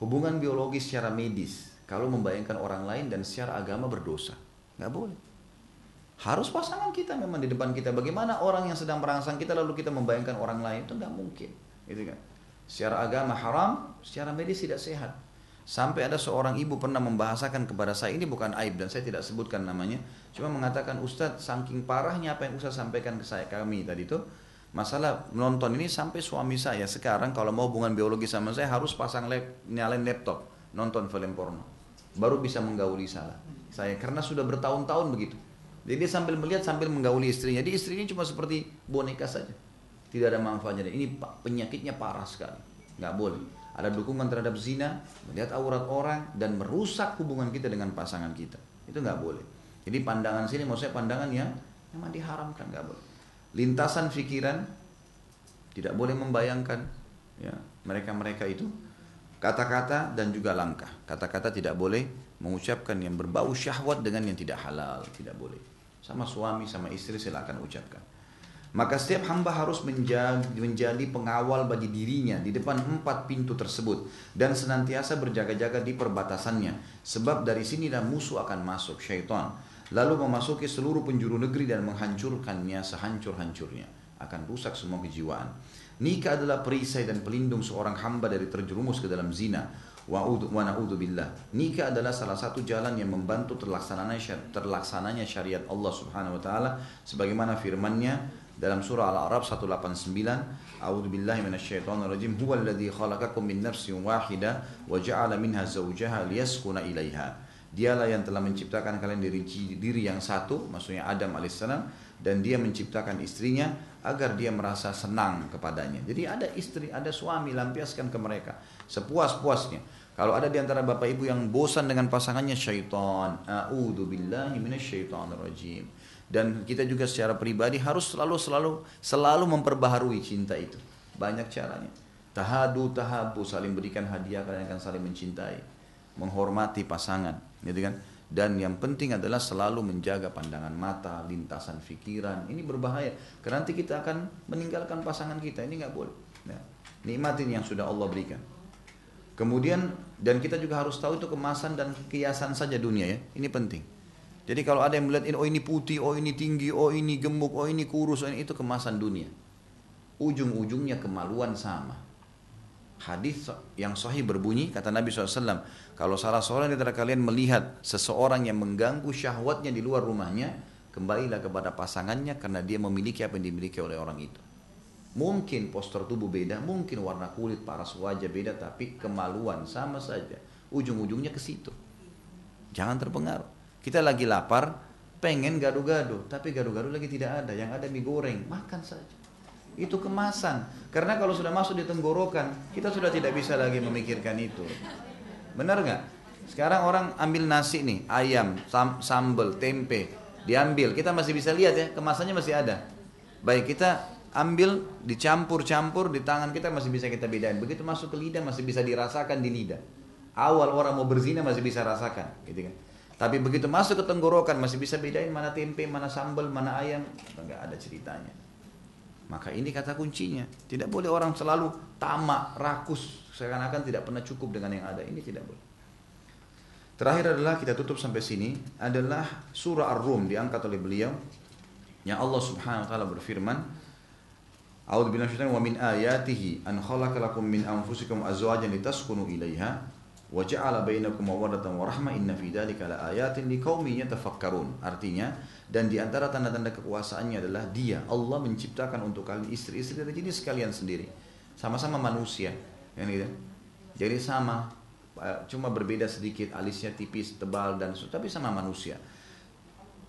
hubungan biologis secara medis kalau membayangkan orang lain dan secara agama berdosa. Nggak boleh. Harus pasangan kita memang di depan kita. Bagaimana orang yang sedang merangsang kita lalu kita membayangkan orang lain itu nggak mungkin, gitu kan? Secara agama haram, secara medis tidak sehat. Sampai ada seorang ibu pernah membahasakan kepada saya ini bukan aib dan saya tidak sebutkan namanya, cuma mengatakan Ustadz saking parahnya apa yang Ustadz sampaikan ke saya kami tadi itu masalah menonton ini sampai suami saya sekarang kalau mau hubungan biologi sama saya harus pasang lap, nyalain laptop nonton film porno baru bisa menggauli salah saya karena sudah bertahun-tahun begitu jadi dia sambil melihat sambil menggauli istrinya. Jadi istrinya cuma seperti boneka saja. Tidak ada manfaatnya. Ini penyakitnya parah sekali. Nggak boleh. Ada dukungan terhadap zina, melihat aurat orang, dan merusak hubungan kita dengan pasangan kita. Itu nggak boleh. Jadi pandangan sini maksudnya pandangan yang memang diharamkan nggak boleh. Lintasan pikiran tidak boleh membayangkan ya mereka-mereka itu Kata-kata dan juga langkah. Kata-kata tidak boleh mengucapkan yang berbau syahwat dengan yang tidak halal, tidak boleh. Sama suami, sama istri silakan ucapkan. Maka setiap hamba harus menjadi, pengawal bagi dirinya di depan empat pintu tersebut dan senantiasa berjaga-jaga di perbatasannya. Sebab dari sinilah musuh akan masuk syaitan. Lalu memasuki seluruh penjuru negeri dan menghancurkannya sehancur-hancurnya. Akan rusak semua kejiwaan. Nikah adalah perisai dan pelindung seorang hamba dari terjerumus ke dalam zina. Wa. Nikah adalah salah satu jalan yang membantu terlaksananya, syariat Allah Subhanahu wa taala sebagaimana firman-Nya dalam surah Al-A'raf 189 A'udzu billahi minasyaitonir rajim huwa alladzi khalaqakum min nafsin wahidah wa ja'ala minha zawjaha liyaskuna ilaiha Dialah yang telah menciptakan kalian dari diri yang satu maksudnya Adam alaihissalam dan dia menciptakan istrinya agar dia merasa senang kepadanya. Jadi ada istri, ada suami lampiaskan ke mereka sepuas-puasnya. Kalau ada di antara bapak ibu yang bosan dengan pasangannya syaitan, a'udzu billahi minasyaitonir rajim. Dan kita juga secara pribadi harus selalu selalu selalu memperbaharui cinta itu. Banyak caranya. Tahadu tahabu saling berikan hadiah kalian akan saling mencintai menghormati pasangan gitu kan? Dan yang penting adalah selalu menjaga pandangan mata lintasan pikiran ini berbahaya. Karena nanti kita akan meninggalkan pasangan kita. Ini nggak boleh. Ya. nikmatin yang sudah Allah berikan kemudian dan kita juga harus tahu itu kemasan dan kiasan saja dunia ya ini penting jadi kalau ada yang melihat ini, oh ini putih, oh ini tinggi, oh ini gemuk, oh ini kurus, oh ini itu kemasan dunia. Ujung-ujungnya kemaluan sama. Hadis yang sahih berbunyi kata Nabi SAW, kalau salah seorang di antara kalian melihat seseorang yang mengganggu syahwatnya di luar rumahnya, kembalilah kepada pasangannya karena dia memiliki apa yang dimiliki oleh orang itu. Mungkin postur tubuh beda, mungkin warna kulit, paras wajah beda, tapi kemaluan sama saja. Ujung-ujungnya ke situ. Jangan terpengaruh. Kita lagi lapar, pengen gado-gado, tapi gado-gado lagi tidak ada. Yang ada mie goreng, makan saja. Itu kemasan. Karena kalau sudah masuk di tenggorokan, kita sudah tidak bisa lagi memikirkan itu. Benar nggak? Sekarang orang ambil nasi nih, ayam, sam sambal, tempe, diambil. Kita masih bisa lihat ya, kemasannya masih ada. Baik kita ambil, dicampur-campur di tangan kita masih bisa kita bedain. Begitu masuk ke lidah masih bisa dirasakan di lidah. Awal orang mau berzina masih bisa rasakan, gitu kan. Tapi begitu masuk ke tenggorokan masih bisa bedain mana tempe, mana sambal, mana ayam, enggak ada ceritanya. Maka ini kata kuncinya. Tidak boleh orang selalu tamak, rakus, seakan-akan tidak pernah cukup dengan yang ada. Ini tidak boleh. Terakhir adalah kita tutup sampai sini adalah surah Ar-Rum diangkat oleh beliau yang Allah Subhanahu wa taala berfirman A'udzu billahi wa min ayatihi an khalaqalakum min anfusikum azwajan litaskunu ilaiha wa ja'ala bainakum mawaddatan wa rahmah inna fi dzalika laayatin liqaumin yatafakkarun. Artinya dan di antara tanda-tanda kekuasaannya adalah Dia Allah menciptakan untuk kalian istri-istri dari jenis kalian sendiri. Sama-sama manusia, kan gitu. Jadi sama eh, cuma berbeda sedikit alisnya tipis, tebal dan tapi sama manusia.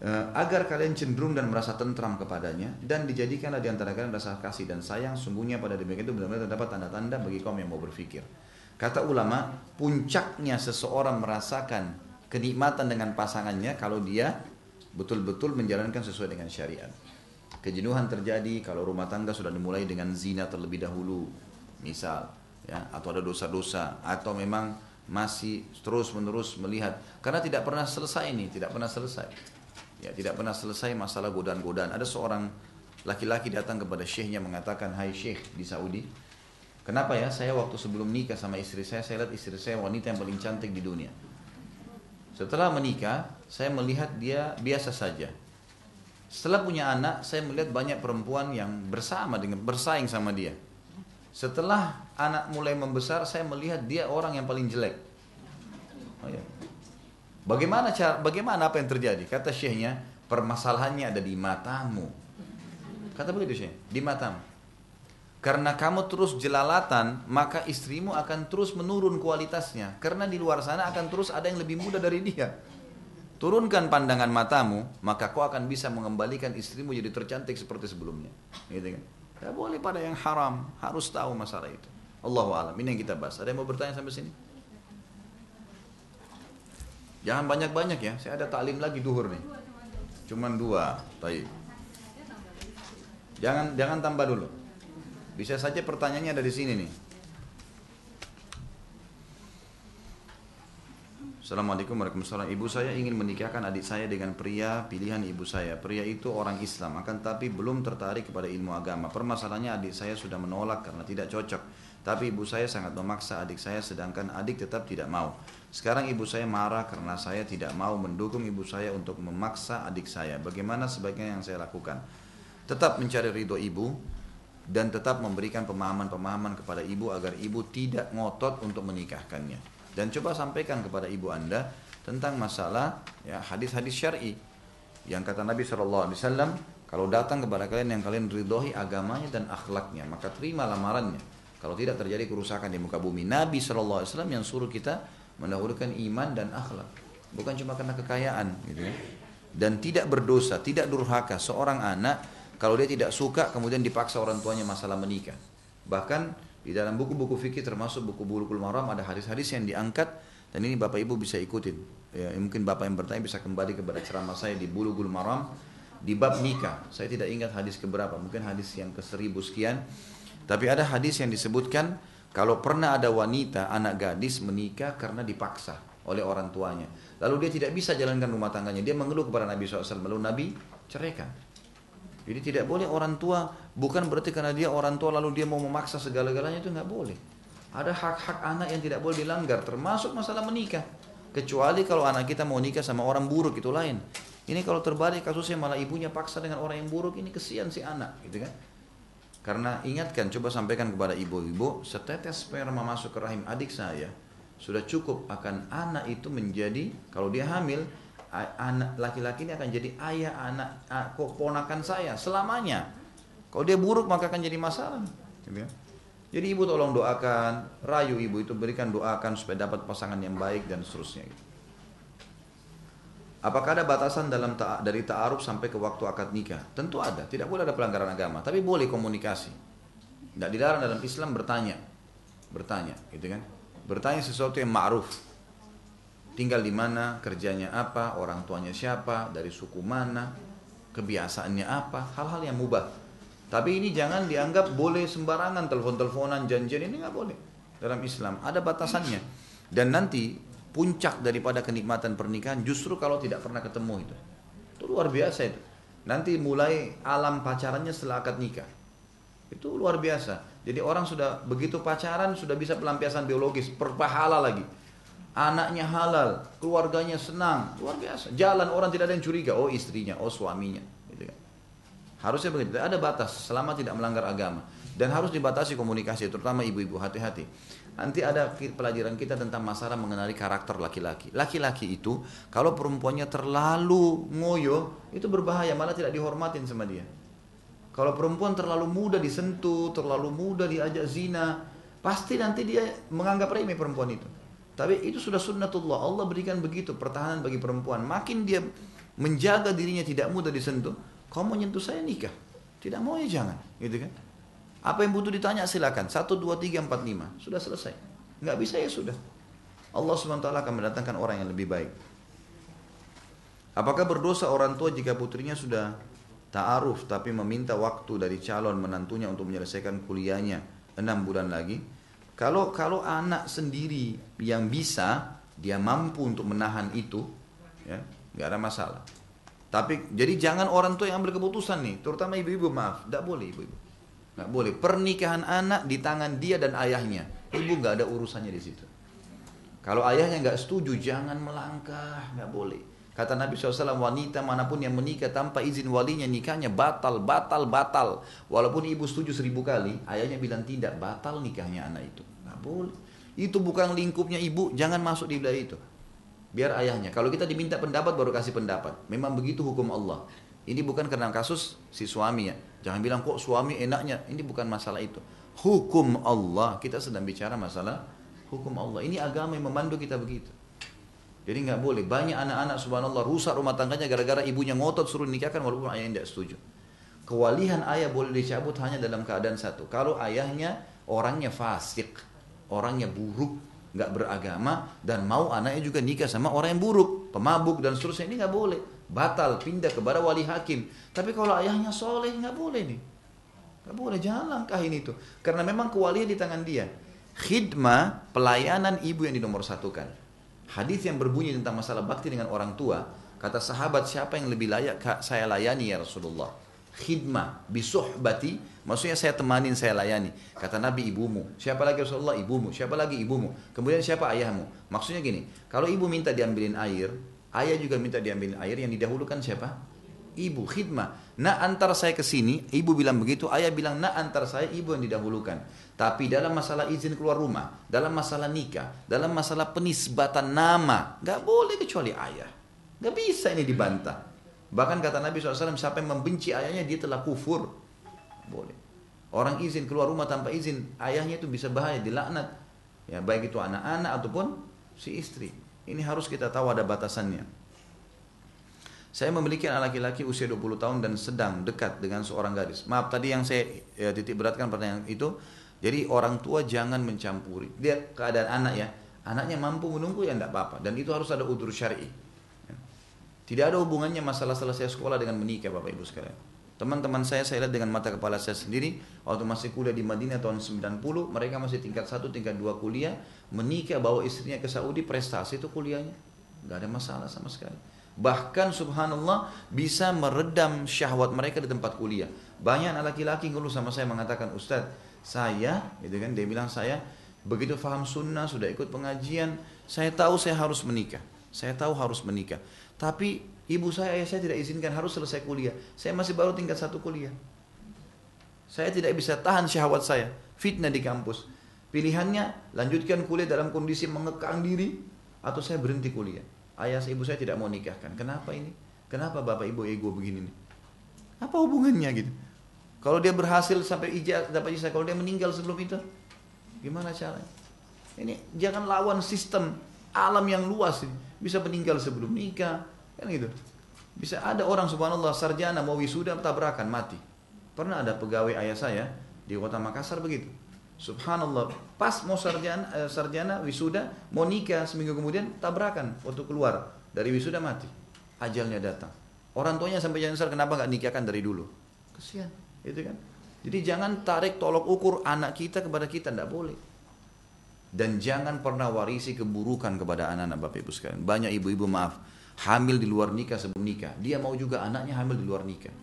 Uh, agar kalian cenderung dan merasa tentram kepadanya dan dijadikanlah di antara kalian rasa kasih dan sayang sungguhnya pada demikian itu benar-benar terdapat tanda-tanda bagi kaum yang mau berfikir. Kata ulama, puncaknya seseorang merasakan kenikmatan dengan pasangannya kalau dia betul-betul menjalankan sesuai dengan syariat. Kejenuhan terjadi kalau rumah tangga sudah dimulai dengan zina terlebih dahulu, misal, ya, atau ada dosa-dosa, atau memang masih terus-menerus melihat karena tidak pernah selesai ini, tidak pernah selesai. Ya, tidak pernah selesai masalah godaan-godaan. Ada seorang laki-laki datang kepada syekhnya mengatakan, "Hai syekh di Saudi, Kenapa ya? Saya waktu sebelum nikah sama istri saya, saya lihat istri saya wanita yang paling cantik di dunia. Setelah menikah, saya melihat dia biasa saja. Setelah punya anak, saya melihat banyak perempuan yang bersama dengan bersaing sama dia. Setelah anak mulai membesar, saya melihat dia orang yang paling jelek. Oh ya. Bagaimana cara bagaimana apa yang terjadi? Kata syekhnya, permasalahannya ada di matamu. Kata begitu syekh, di matamu. Karena kamu terus jelalatan, maka istrimu akan terus menurun kualitasnya. Karena di luar sana akan terus ada yang lebih muda dari dia. Turunkan pandangan matamu, maka kau akan bisa mengembalikan istrimu jadi tercantik seperti sebelumnya. Gitu kan? Tidak boleh pada yang haram, harus tahu masalah itu. Allah alam. Ini yang kita bahas. Ada yang mau bertanya sampai sini? Jangan banyak-banyak ya. Saya ada taklim lagi duhur nih. Cuman dua. Baik. Jangan jangan tambah dulu. Bisa saja pertanyaannya ada di sini nih. Assalamualaikum warahmatullahi wabarakatuh. Ibu saya ingin menikahkan adik saya dengan pria pilihan ibu saya. Pria itu orang Islam, akan tapi belum tertarik kepada ilmu agama. Permasalahannya adik saya sudah menolak karena tidak cocok. Tapi ibu saya sangat memaksa adik saya sedangkan adik tetap tidak mau. Sekarang ibu saya marah karena saya tidak mau mendukung ibu saya untuk memaksa adik saya. Bagaimana sebaiknya yang saya lakukan? Tetap mencari ridho ibu dan tetap memberikan pemahaman-pemahaman kepada ibu agar ibu tidak ngotot untuk menikahkannya dan coba sampaikan kepada ibu anda tentang masalah ya hadis-hadis syar'i yang kata Nabi Shallallahu Alaihi Wasallam kalau datang kepada kalian yang kalian ridhoi agamanya dan akhlaknya maka terima lamarannya kalau tidak terjadi kerusakan di muka bumi Nabi Shallallahu Alaihi Wasallam yang suruh kita mendahulukan iman dan akhlak bukan cuma karena kekayaan gitu ya dan tidak berdosa tidak durhaka seorang anak kalau dia tidak suka kemudian dipaksa orang tuanya masalah menikah bahkan di dalam buku-buku fikih termasuk buku Bulughul Maram ada hadis-hadis yang diangkat dan ini Bapak Ibu bisa ikutin. Ya, mungkin Bapak yang bertanya bisa kembali kepada ceramah saya di Bulughul Maram di bab nikah. Saya tidak ingat hadis keberapa, mungkin hadis yang ke seribu sekian. Tapi ada hadis yang disebutkan kalau pernah ada wanita anak gadis menikah karena dipaksa oleh orang tuanya. Lalu dia tidak bisa jalankan rumah tangganya. Dia mengeluh kepada Nabi SAW. Lalu Nabi ceraikan. Jadi tidak boleh orang tua bukan berarti karena dia orang tua lalu dia mau memaksa segala-galanya itu nggak boleh. Ada hak-hak anak yang tidak boleh dilanggar termasuk masalah menikah. Kecuali kalau anak kita mau nikah sama orang buruk itu lain. Ini kalau terbalik kasusnya malah ibunya paksa dengan orang yang buruk ini kesian si anak gitu kan. Karena ingatkan coba sampaikan kepada ibu-ibu setetes sperma masuk ke rahim adik saya sudah cukup akan anak itu menjadi kalau dia hamil anak laki-laki ini akan jadi ayah anak ponakan saya selamanya. Kalau dia buruk maka akan jadi masalah. Gitu ya. Jadi ibu tolong doakan, rayu ibu itu berikan doakan supaya dapat pasangan yang baik dan seterusnya. Gitu. Apakah ada batasan dalam ta dari ta'aruf sampai ke waktu akad nikah? Tentu ada, tidak boleh ada pelanggaran agama, tapi boleh komunikasi. Tidak dilarang dalam Islam bertanya, bertanya, gitu kan? Bertanya sesuatu yang ma'ruf, tinggal di mana, kerjanya apa, orang tuanya siapa, dari suku mana, kebiasaannya apa, hal-hal yang mubah. Tapi ini jangan dianggap boleh sembarangan telepon-teleponan janjian ini nggak boleh dalam Islam. Ada batasannya. Dan nanti puncak daripada kenikmatan pernikahan justru kalau tidak pernah ketemu itu. Itu luar biasa itu. Nanti mulai alam pacarannya setelah akad nikah. Itu luar biasa. Jadi orang sudah begitu pacaran sudah bisa pelampiasan biologis, perpahala lagi anaknya halal, keluarganya senang, luar biasa. Jalan orang tidak ada yang curiga, oh istrinya, oh suaminya. Gitu kan. Harusnya begitu. Ada batas selama tidak melanggar agama dan harus dibatasi komunikasi, terutama ibu-ibu hati-hati. Nanti ada pelajaran kita tentang masalah mengenali karakter laki-laki. Laki-laki itu kalau perempuannya terlalu ngoyo itu berbahaya, malah tidak dihormatin sama dia. Kalau perempuan terlalu mudah disentuh, terlalu mudah diajak zina, pasti nanti dia menganggap remeh perempuan itu. Tapi itu sudah sunnatullah. Allah berikan begitu pertahanan bagi perempuan. Makin dia menjaga dirinya tidak mudah disentuh. Kau mau nyentuh saya nikah. Tidak mau ya jangan. Gitu kan. Apa yang butuh ditanya silakan. Satu, dua, tiga, empat, lima. Sudah selesai. Nggak bisa ya sudah. Allah SWT akan mendatangkan orang yang lebih baik. Apakah berdosa orang tua jika putrinya sudah ta'aruf tapi meminta waktu dari calon menantunya untuk menyelesaikan kuliahnya enam bulan lagi? Kalau kalau anak sendiri yang bisa, dia mampu untuk menahan itu, ya nggak ada masalah. Tapi jadi jangan orang tua yang ambil keputusan nih, terutama ibu-ibu maaf, tidak boleh ibu-ibu, nggak boleh. Pernikahan anak di tangan dia dan ayahnya, ibu nggak ada urusannya di situ. Kalau ayahnya nggak setuju, jangan melangkah, nggak boleh. Kata Nabi SAW, wanita mana pun yang menikah tanpa izin walinya nikahnya batal, batal, batal. Walaupun ibu setuju seribu kali, ayahnya bilang tidak, batal nikahnya anak itu. Nggak boleh. Itu bukan lingkupnya ibu, jangan masuk di wilayah itu. Biar ayahnya. Kalau kita diminta pendapat baru kasih pendapat. Memang begitu hukum Allah. Ini bukan karena kasus si suami ya. Jangan bilang kok suami enaknya. Ini bukan masalah itu. Hukum Allah. Kita sedang bicara masalah hukum Allah. Ini agama yang memandu kita begitu. Jadi nggak boleh. Banyak anak-anak subhanallah rusak rumah tangganya gara-gara ibunya ngotot suruh nikahkan walaupun ayahnya tidak setuju. Kewalihan ayah boleh dicabut hanya dalam keadaan satu. Kalau ayahnya orangnya fasik, orangnya buruk, nggak beragama dan mau anaknya juga nikah sama orang yang buruk, pemabuk dan seterusnya ini nggak boleh. Batal pindah kepada wali hakim. Tapi kalau ayahnya soleh nggak boleh nih. Nggak boleh, jangan langkahin itu. Karena memang kewalian di tangan dia. Khidmah, pelayanan ibu yang dinomor satukan Hadis yang berbunyi tentang masalah bakti dengan orang tua, kata sahabat siapa yang lebih layak saya layani ya Rasulullah? Khidmah bisuhbati, maksudnya saya temanin, saya layani. Kata Nabi ibumu. Siapa lagi Rasulullah? Ibumu. Siapa lagi ibumu? Kemudian siapa ayahmu? Maksudnya gini, kalau ibu minta diambilin air, ayah juga minta diambilin air, yang didahulukan siapa? Ibu, khidmah. Nah antara saya ke sini, ibu bilang begitu, ayah bilang nah antara saya ibu yang didahulukan. Tapi dalam masalah izin keluar rumah, dalam masalah nikah, dalam masalah penisbatan nama, nggak boleh kecuali ayah. Nggak bisa ini dibantah. Bahkan kata Nabi SAW, siapa yang membenci ayahnya dia telah kufur. Boleh. Orang izin keluar rumah tanpa izin, ayahnya itu bisa bahaya, dilaknat. Ya, baik itu anak-anak ataupun si istri. Ini harus kita tahu ada batasannya. Saya memiliki anak laki-laki usia 20 tahun dan sedang dekat dengan seorang gadis. Maaf tadi yang saya ya, titik beratkan pertanyaan itu jadi orang tua jangan mencampuri. Dia keadaan anak ya. Anaknya mampu menunggu ya tidak apa-apa. Dan itu harus ada udur syari. Tidak ada hubungannya masalah selesai sekolah dengan menikah Bapak Ibu sekalian. Teman-teman saya, saya lihat dengan mata kepala saya sendiri, waktu masih kuliah di Madinah tahun 90, mereka masih tingkat 1, tingkat 2 kuliah, menikah bawa istrinya ke Saudi, prestasi itu kuliahnya. Gak ada masalah sama sekali. Bahkan subhanallah bisa meredam syahwat mereka di tempat kuliah. Banyak anak laki-laki ngeluh sama saya mengatakan, Ustadz, saya, gitu kan, dia bilang saya begitu faham sunnah, sudah ikut pengajian, saya tahu saya harus menikah. Saya tahu harus menikah. Tapi ibu saya, ayah saya tidak izinkan harus selesai kuliah. Saya masih baru tingkat satu kuliah. Saya tidak bisa tahan syahwat saya. Fitnah di kampus. Pilihannya lanjutkan kuliah dalam kondisi mengekang diri atau saya berhenti kuliah. Ayah ibu saya tidak mau nikahkan. Kenapa ini? Kenapa bapak ibu ego begini nih? Apa hubungannya gitu? Kalau dia berhasil sampai ijazah dapat ijazah, kalau dia meninggal sebelum itu, gimana caranya? Ini jangan lawan sistem alam yang luas ini. Bisa meninggal sebelum nikah, kan gitu. Bisa ada orang subhanallah sarjana mau wisuda tabrakan mati. Pernah ada pegawai ayah saya di kota Makassar begitu. Subhanallah, pas mau sarjana, eh, sarjana wisuda, mau nikah seminggu kemudian tabrakan waktu keluar dari wisuda mati. Ajalnya datang. Orang tuanya sampai jangan kenapa nggak nikahkan dari dulu? Kesian. Itu kan? Jadi jangan tarik tolok ukur anak kita kepada kita, tidak boleh. Dan jangan pernah warisi keburukan kepada anak-anak Bapak Ibu sekalian. Banyak ibu-ibu maaf, hamil di luar nikah sebelum nikah. Dia mau juga anaknya hamil di luar nikah.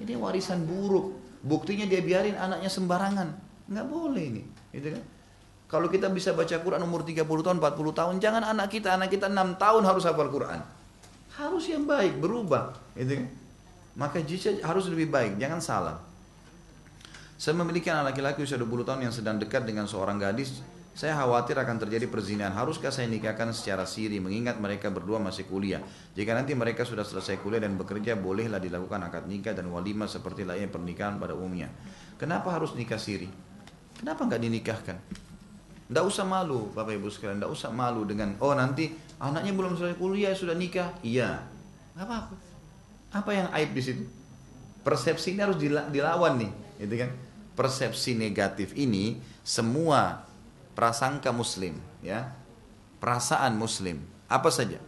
Ini warisan buruk. Buktinya dia biarin anaknya sembarangan. Nggak boleh ini. Gitu kan? Kalau kita bisa baca Quran umur 30 tahun, 40 tahun, jangan anak kita, anak kita 6 tahun harus hafal Quran. Harus yang baik, berubah. Gitu kan? Maka jika harus lebih baik, jangan salah. Saya memiliki anak laki-laki usia 20 tahun yang sedang dekat dengan seorang gadis. Saya khawatir akan terjadi perzinahan. Haruskah saya nikahkan secara siri mengingat mereka berdua masih kuliah? Jika nanti mereka sudah selesai kuliah dan bekerja, bolehlah dilakukan akad nikah dan walimah seperti lainnya pernikahan pada umumnya. Kenapa harus nikah siri? Kenapa nggak dinikahkan? Tidak usah malu, Bapak Ibu sekalian. Tidak usah malu dengan, oh nanti anaknya belum selesai kuliah sudah nikah. Iya, nggak apa-apa. Apa yang aib di situ? Persepsi ini harus dilawan nih, gitu kan? persepsi negatif ini semua prasangka muslim ya. Perasaan muslim apa saja.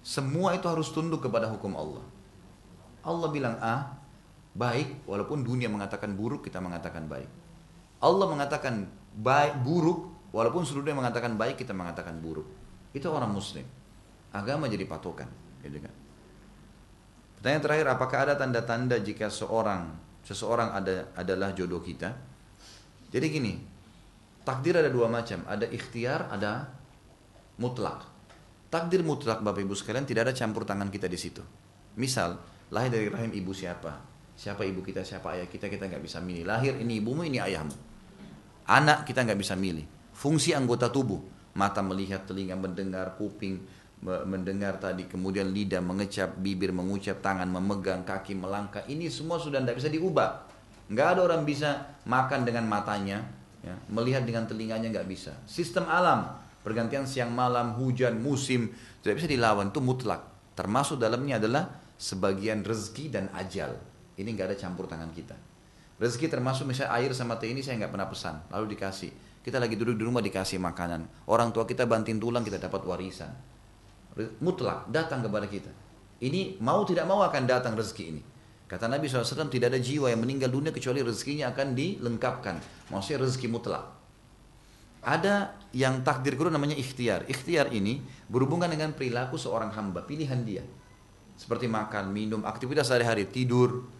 Semua itu harus tunduk kepada hukum Allah. Allah bilang A baik walaupun dunia mengatakan buruk kita mengatakan baik. Allah mengatakan baik buruk walaupun seluruh dunia mengatakan baik kita mengatakan buruk. Itu orang muslim. Agama jadi patokan gitu kan. Pertanyaan terakhir apakah ada tanda-tanda jika seorang seseorang ada adalah jodoh kita. Jadi gini, takdir ada dua macam, ada ikhtiar, ada mutlak. Takdir mutlak Bapak Ibu sekalian tidak ada campur tangan kita di situ. Misal, lahir dari rahim ibu siapa? Siapa ibu kita, siapa ayah kita, kita nggak bisa milih. Lahir ini ibumu, ini ayahmu. Anak kita nggak bisa milih. Fungsi anggota tubuh, mata melihat, telinga mendengar, kuping mendengar tadi, kemudian lidah mengecap, bibir mengucap, tangan memegang, kaki melangkah. Ini semua sudah tidak bisa diubah. Nggak ada orang bisa makan dengan matanya, ya, melihat dengan telinganya nggak bisa. Sistem alam, pergantian siang malam, hujan, musim, tidak bisa dilawan. Itu mutlak. Termasuk dalamnya adalah sebagian rezeki dan ajal. Ini nggak ada campur tangan kita. Rezeki termasuk misalnya air sama teh ini saya nggak pernah pesan, lalu dikasih. Kita lagi duduk di rumah dikasih makanan. Orang tua kita banting tulang kita dapat warisan mutlak datang kepada kita. Ini mau tidak mau akan datang rezeki ini. Kata Nabi SAW tidak ada jiwa yang meninggal dunia kecuali rezekinya akan dilengkapkan. Maksudnya rezeki mutlak. Ada yang takdir kedua namanya ikhtiar. Ikhtiar ini berhubungan dengan perilaku seorang hamba, pilihan dia. Seperti makan, minum, aktivitas sehari-hari, tidur.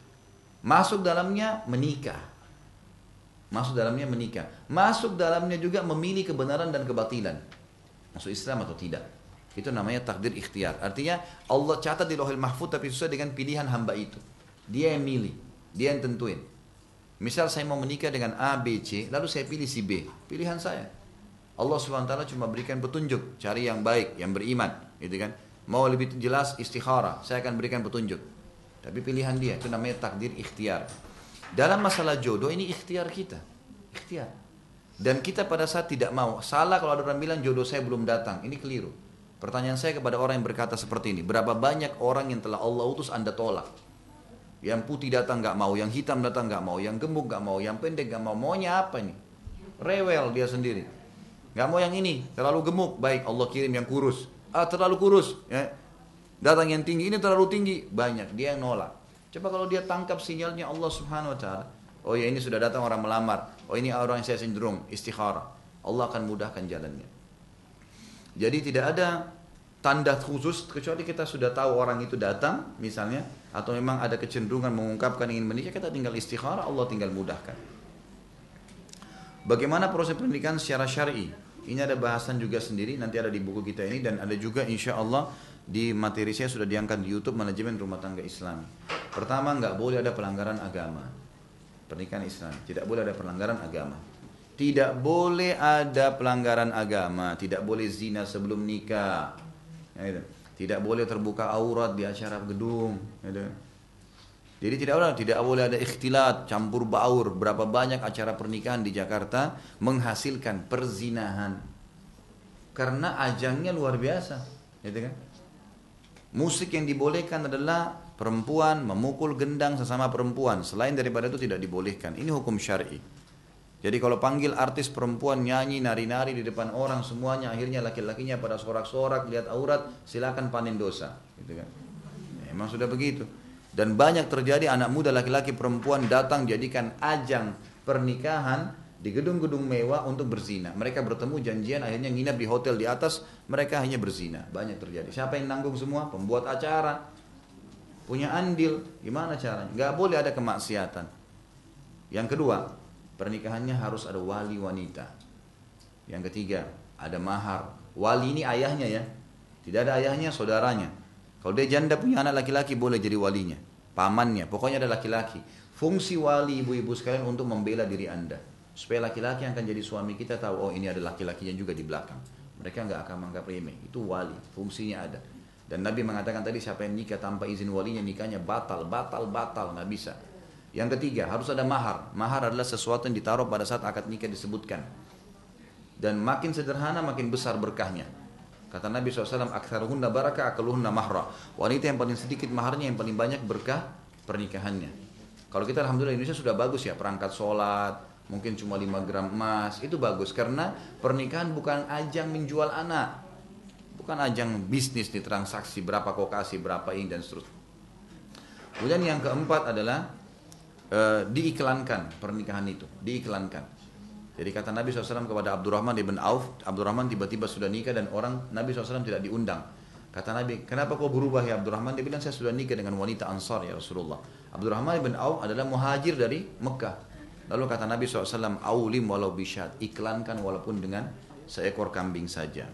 Masuk dalamnya menikah. Masuk dalamnya menikah. Masuk dalamnya juga memilih kebenaran dan kebatilan. Masuk Islam atau tidak. Itu namanya takdir ikhtiar. Artinya Allah catat di lohil mahfud tapi sesuai dengan pilihan hamba itu. Dia yang milih. Dia yang tentuin. Misal saya mau menikah dengan A, B, C, lalu saya pilih si B. Pilihan saya. Allah SWT cuma berikan petunjuk, cari yang baik, yang beriman, gitu kan. Mau lebih jelas istikharah, saya akan berikan petunjuk. Tapi pilihan dia, itu namanya takdir ikhtiar. Dalam masalah jodoh ini ikhtiar kita. Ikhtiar. Dan kita pada saat tidak mau, salah kalau ada orang bilang jodoh saya belum datang, ini keliru. Pertanyaan saya kepada orang yang berkata seperti ini, berapa banyak orang yang telah Allah utus Anda tolak? Yang putih datang nggak mau, yang hitam datang nggak mau, yang gemuk nggak mau, yang pendek nggak mau. Maunya apa ini? Rewel dia sendiri. Nggak mau yang ini, terlalu gemuk. Baik, Allah kirim yang kurus. Ah, terlalu kurus. Ya. Datang yang tinggi, ini terlalu tinggi. Banyak, dia yang nolak. Coba kalau dia tangkap sinyalnya Allah subhanahu wa ta'ala. Oh ya ini sudah datang orang melamar. Oh ini orang yang saya cenderung, istikharah. Allah akan mudahkan jalannya. Jadi tidak ada tanda khusus kecuali kita sudah tahu orang itu datang misalnya atau memang ada kecenderungan mengungkapkan ingin menikah kita tinggal istikharah Allah tinggal mudahkan. Bagaimana proses pernikahan secara syar'i? Ini ada bahasan juga sendiri nanti ada di buku kita ini dan ada juga insya Allah di materi saya sudah diangkat di YouTube manajemen rumah tangga Islam. Pertama nggak boleh ada pelanggaran agama. Pernikahan Islam tidak boleh ada pelanggaran agama. Tidak boleh ada pelanggaran agama tidak boleh zina sebelum nikah gitu tidak boleh terbuka aurat di acara gedung. Gitu. Jadi tidak boleh, tidak boleh ada ikhtilat, campur baur. Berapa banyak acara pernikahan di Jakarta menghasilkan perzinahan. Karena ajangnya luar biasa. Gitu kan? Musik yang dibolehkan adalah perempuan memukul gendang sesama perempuan. Selain daripada itu tidak dibolehkan. Ini hukum syar'i. Jadi kalau panggil artis perempuan nyanyi nari-nari di depan orang semuanya akhirnya laki-lakinya pada sorak-sorak lihat aurat silakan panen dosa, gitu kan? Ya, emang sudah begitu. Dan banyak terjadi anak muda laki-laki perempuan datang jadikan ajang pernikahan di gedung-gedung mewah untuk berzina. Mereka bertemu janjian akhirnya nginap di hotel di atas mereka hanya berzina. Banyak terjadi. Siapa yang nanggung semua? Pembuat acara. Punya andil. Gimana caranya? Gak boleh ada kemaksiatan. Yang kedua, Pernikahannya harus ada wali wanita. Yang ketiga, ada mahar. Wali ini ayahnya ya. Tidak ada ayahnya, saudaranya. Kalau dia janda punya anak laki-laki boleh jadi walinya. Pamannya, pokoknya ada laki-laki. Fungsi wali ibu-ibu sekalian untuk membela diri anda. Supaya laki-laki yang akan jadi suami kita tahu, oh ini ada laki-lakinya juga di belakang. Mereka nggak akan menganggap remeh. Itu wali, fungsinya ada. Dan Nabi mengatakan tadi siapa yang nikah tanpa izin walinya nikahnya batal, batal, batal, nggak bisa. Yang ketiga, harus ada mahar. Mahar adalah sesuatu yang ditaruh pada saat akad nikah disebutkan. Dan makin sederhana, makin besar berkahnya. Kata Nabi SAW, Aktharuhunna barakah, akaluhunna mahra. Wanita yang paling sedikit maharnya, yang paling banyak berkah pernikahannya. Kalau kita Alhamdulillah Indonesia sudah bagus ya, perangkat sholat, mungkin cuma 5 gram emas, itu bagus. Karena pernikahan bukan ajang menjual anak. Bukan ajang bisnis di transaksi, berapa kau kasih, berapa ini, dan seterusnya. Kemudian yang keempat adalah uh, diiklankan pernikahan itu, diiklankan. Jadi kata Nabi SAW kepada Abdurrahman ibn Auf, Abdurrahman tiba-tiba sudah nikah dan orang Nabi SAW tidak diundang. Kata Nabi, kenapa kau berubah ya Abdurrahman? Dia bilang saya sudah nikah dengan wanita Ansar ya Rasulullah. Abdurrahman ibn Auf adalah muhajir dari Mekah. Lalu kata Nabi SAW, Aulim walau bisyad, iklankan walaupun dengan seekor kambing saja.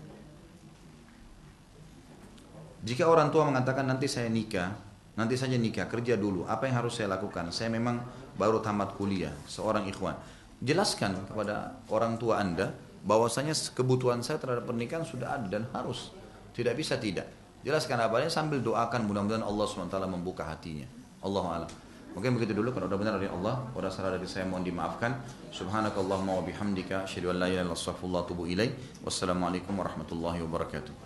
Jika orang tua mengatakan nanti saya nikah, nanti saja nikah, kerja dulu. Apa yang harus saya lakukan? Saya memang baru tamat kuliah, seorang ikhwan. Jelaskan kepada orang tua Anda bahwasanya kebutuhan saya terhadap pernikahan sudah ada dan harus. Tidak bisa tidak. Jelaskan apa sambil doakan mudah-mudahan Allah SWT membuka hatinya. Allah a'lam. Mungkin begitu dulu kalau sudah benar dari Allah, kalau salah dari saya mohon dimaafkan. Subhanakallahumma wa bihamdika asyhadu an la ilaha illa anta astaghfiruka. Wassalamualaikum warahmatullahi wabarakatuh.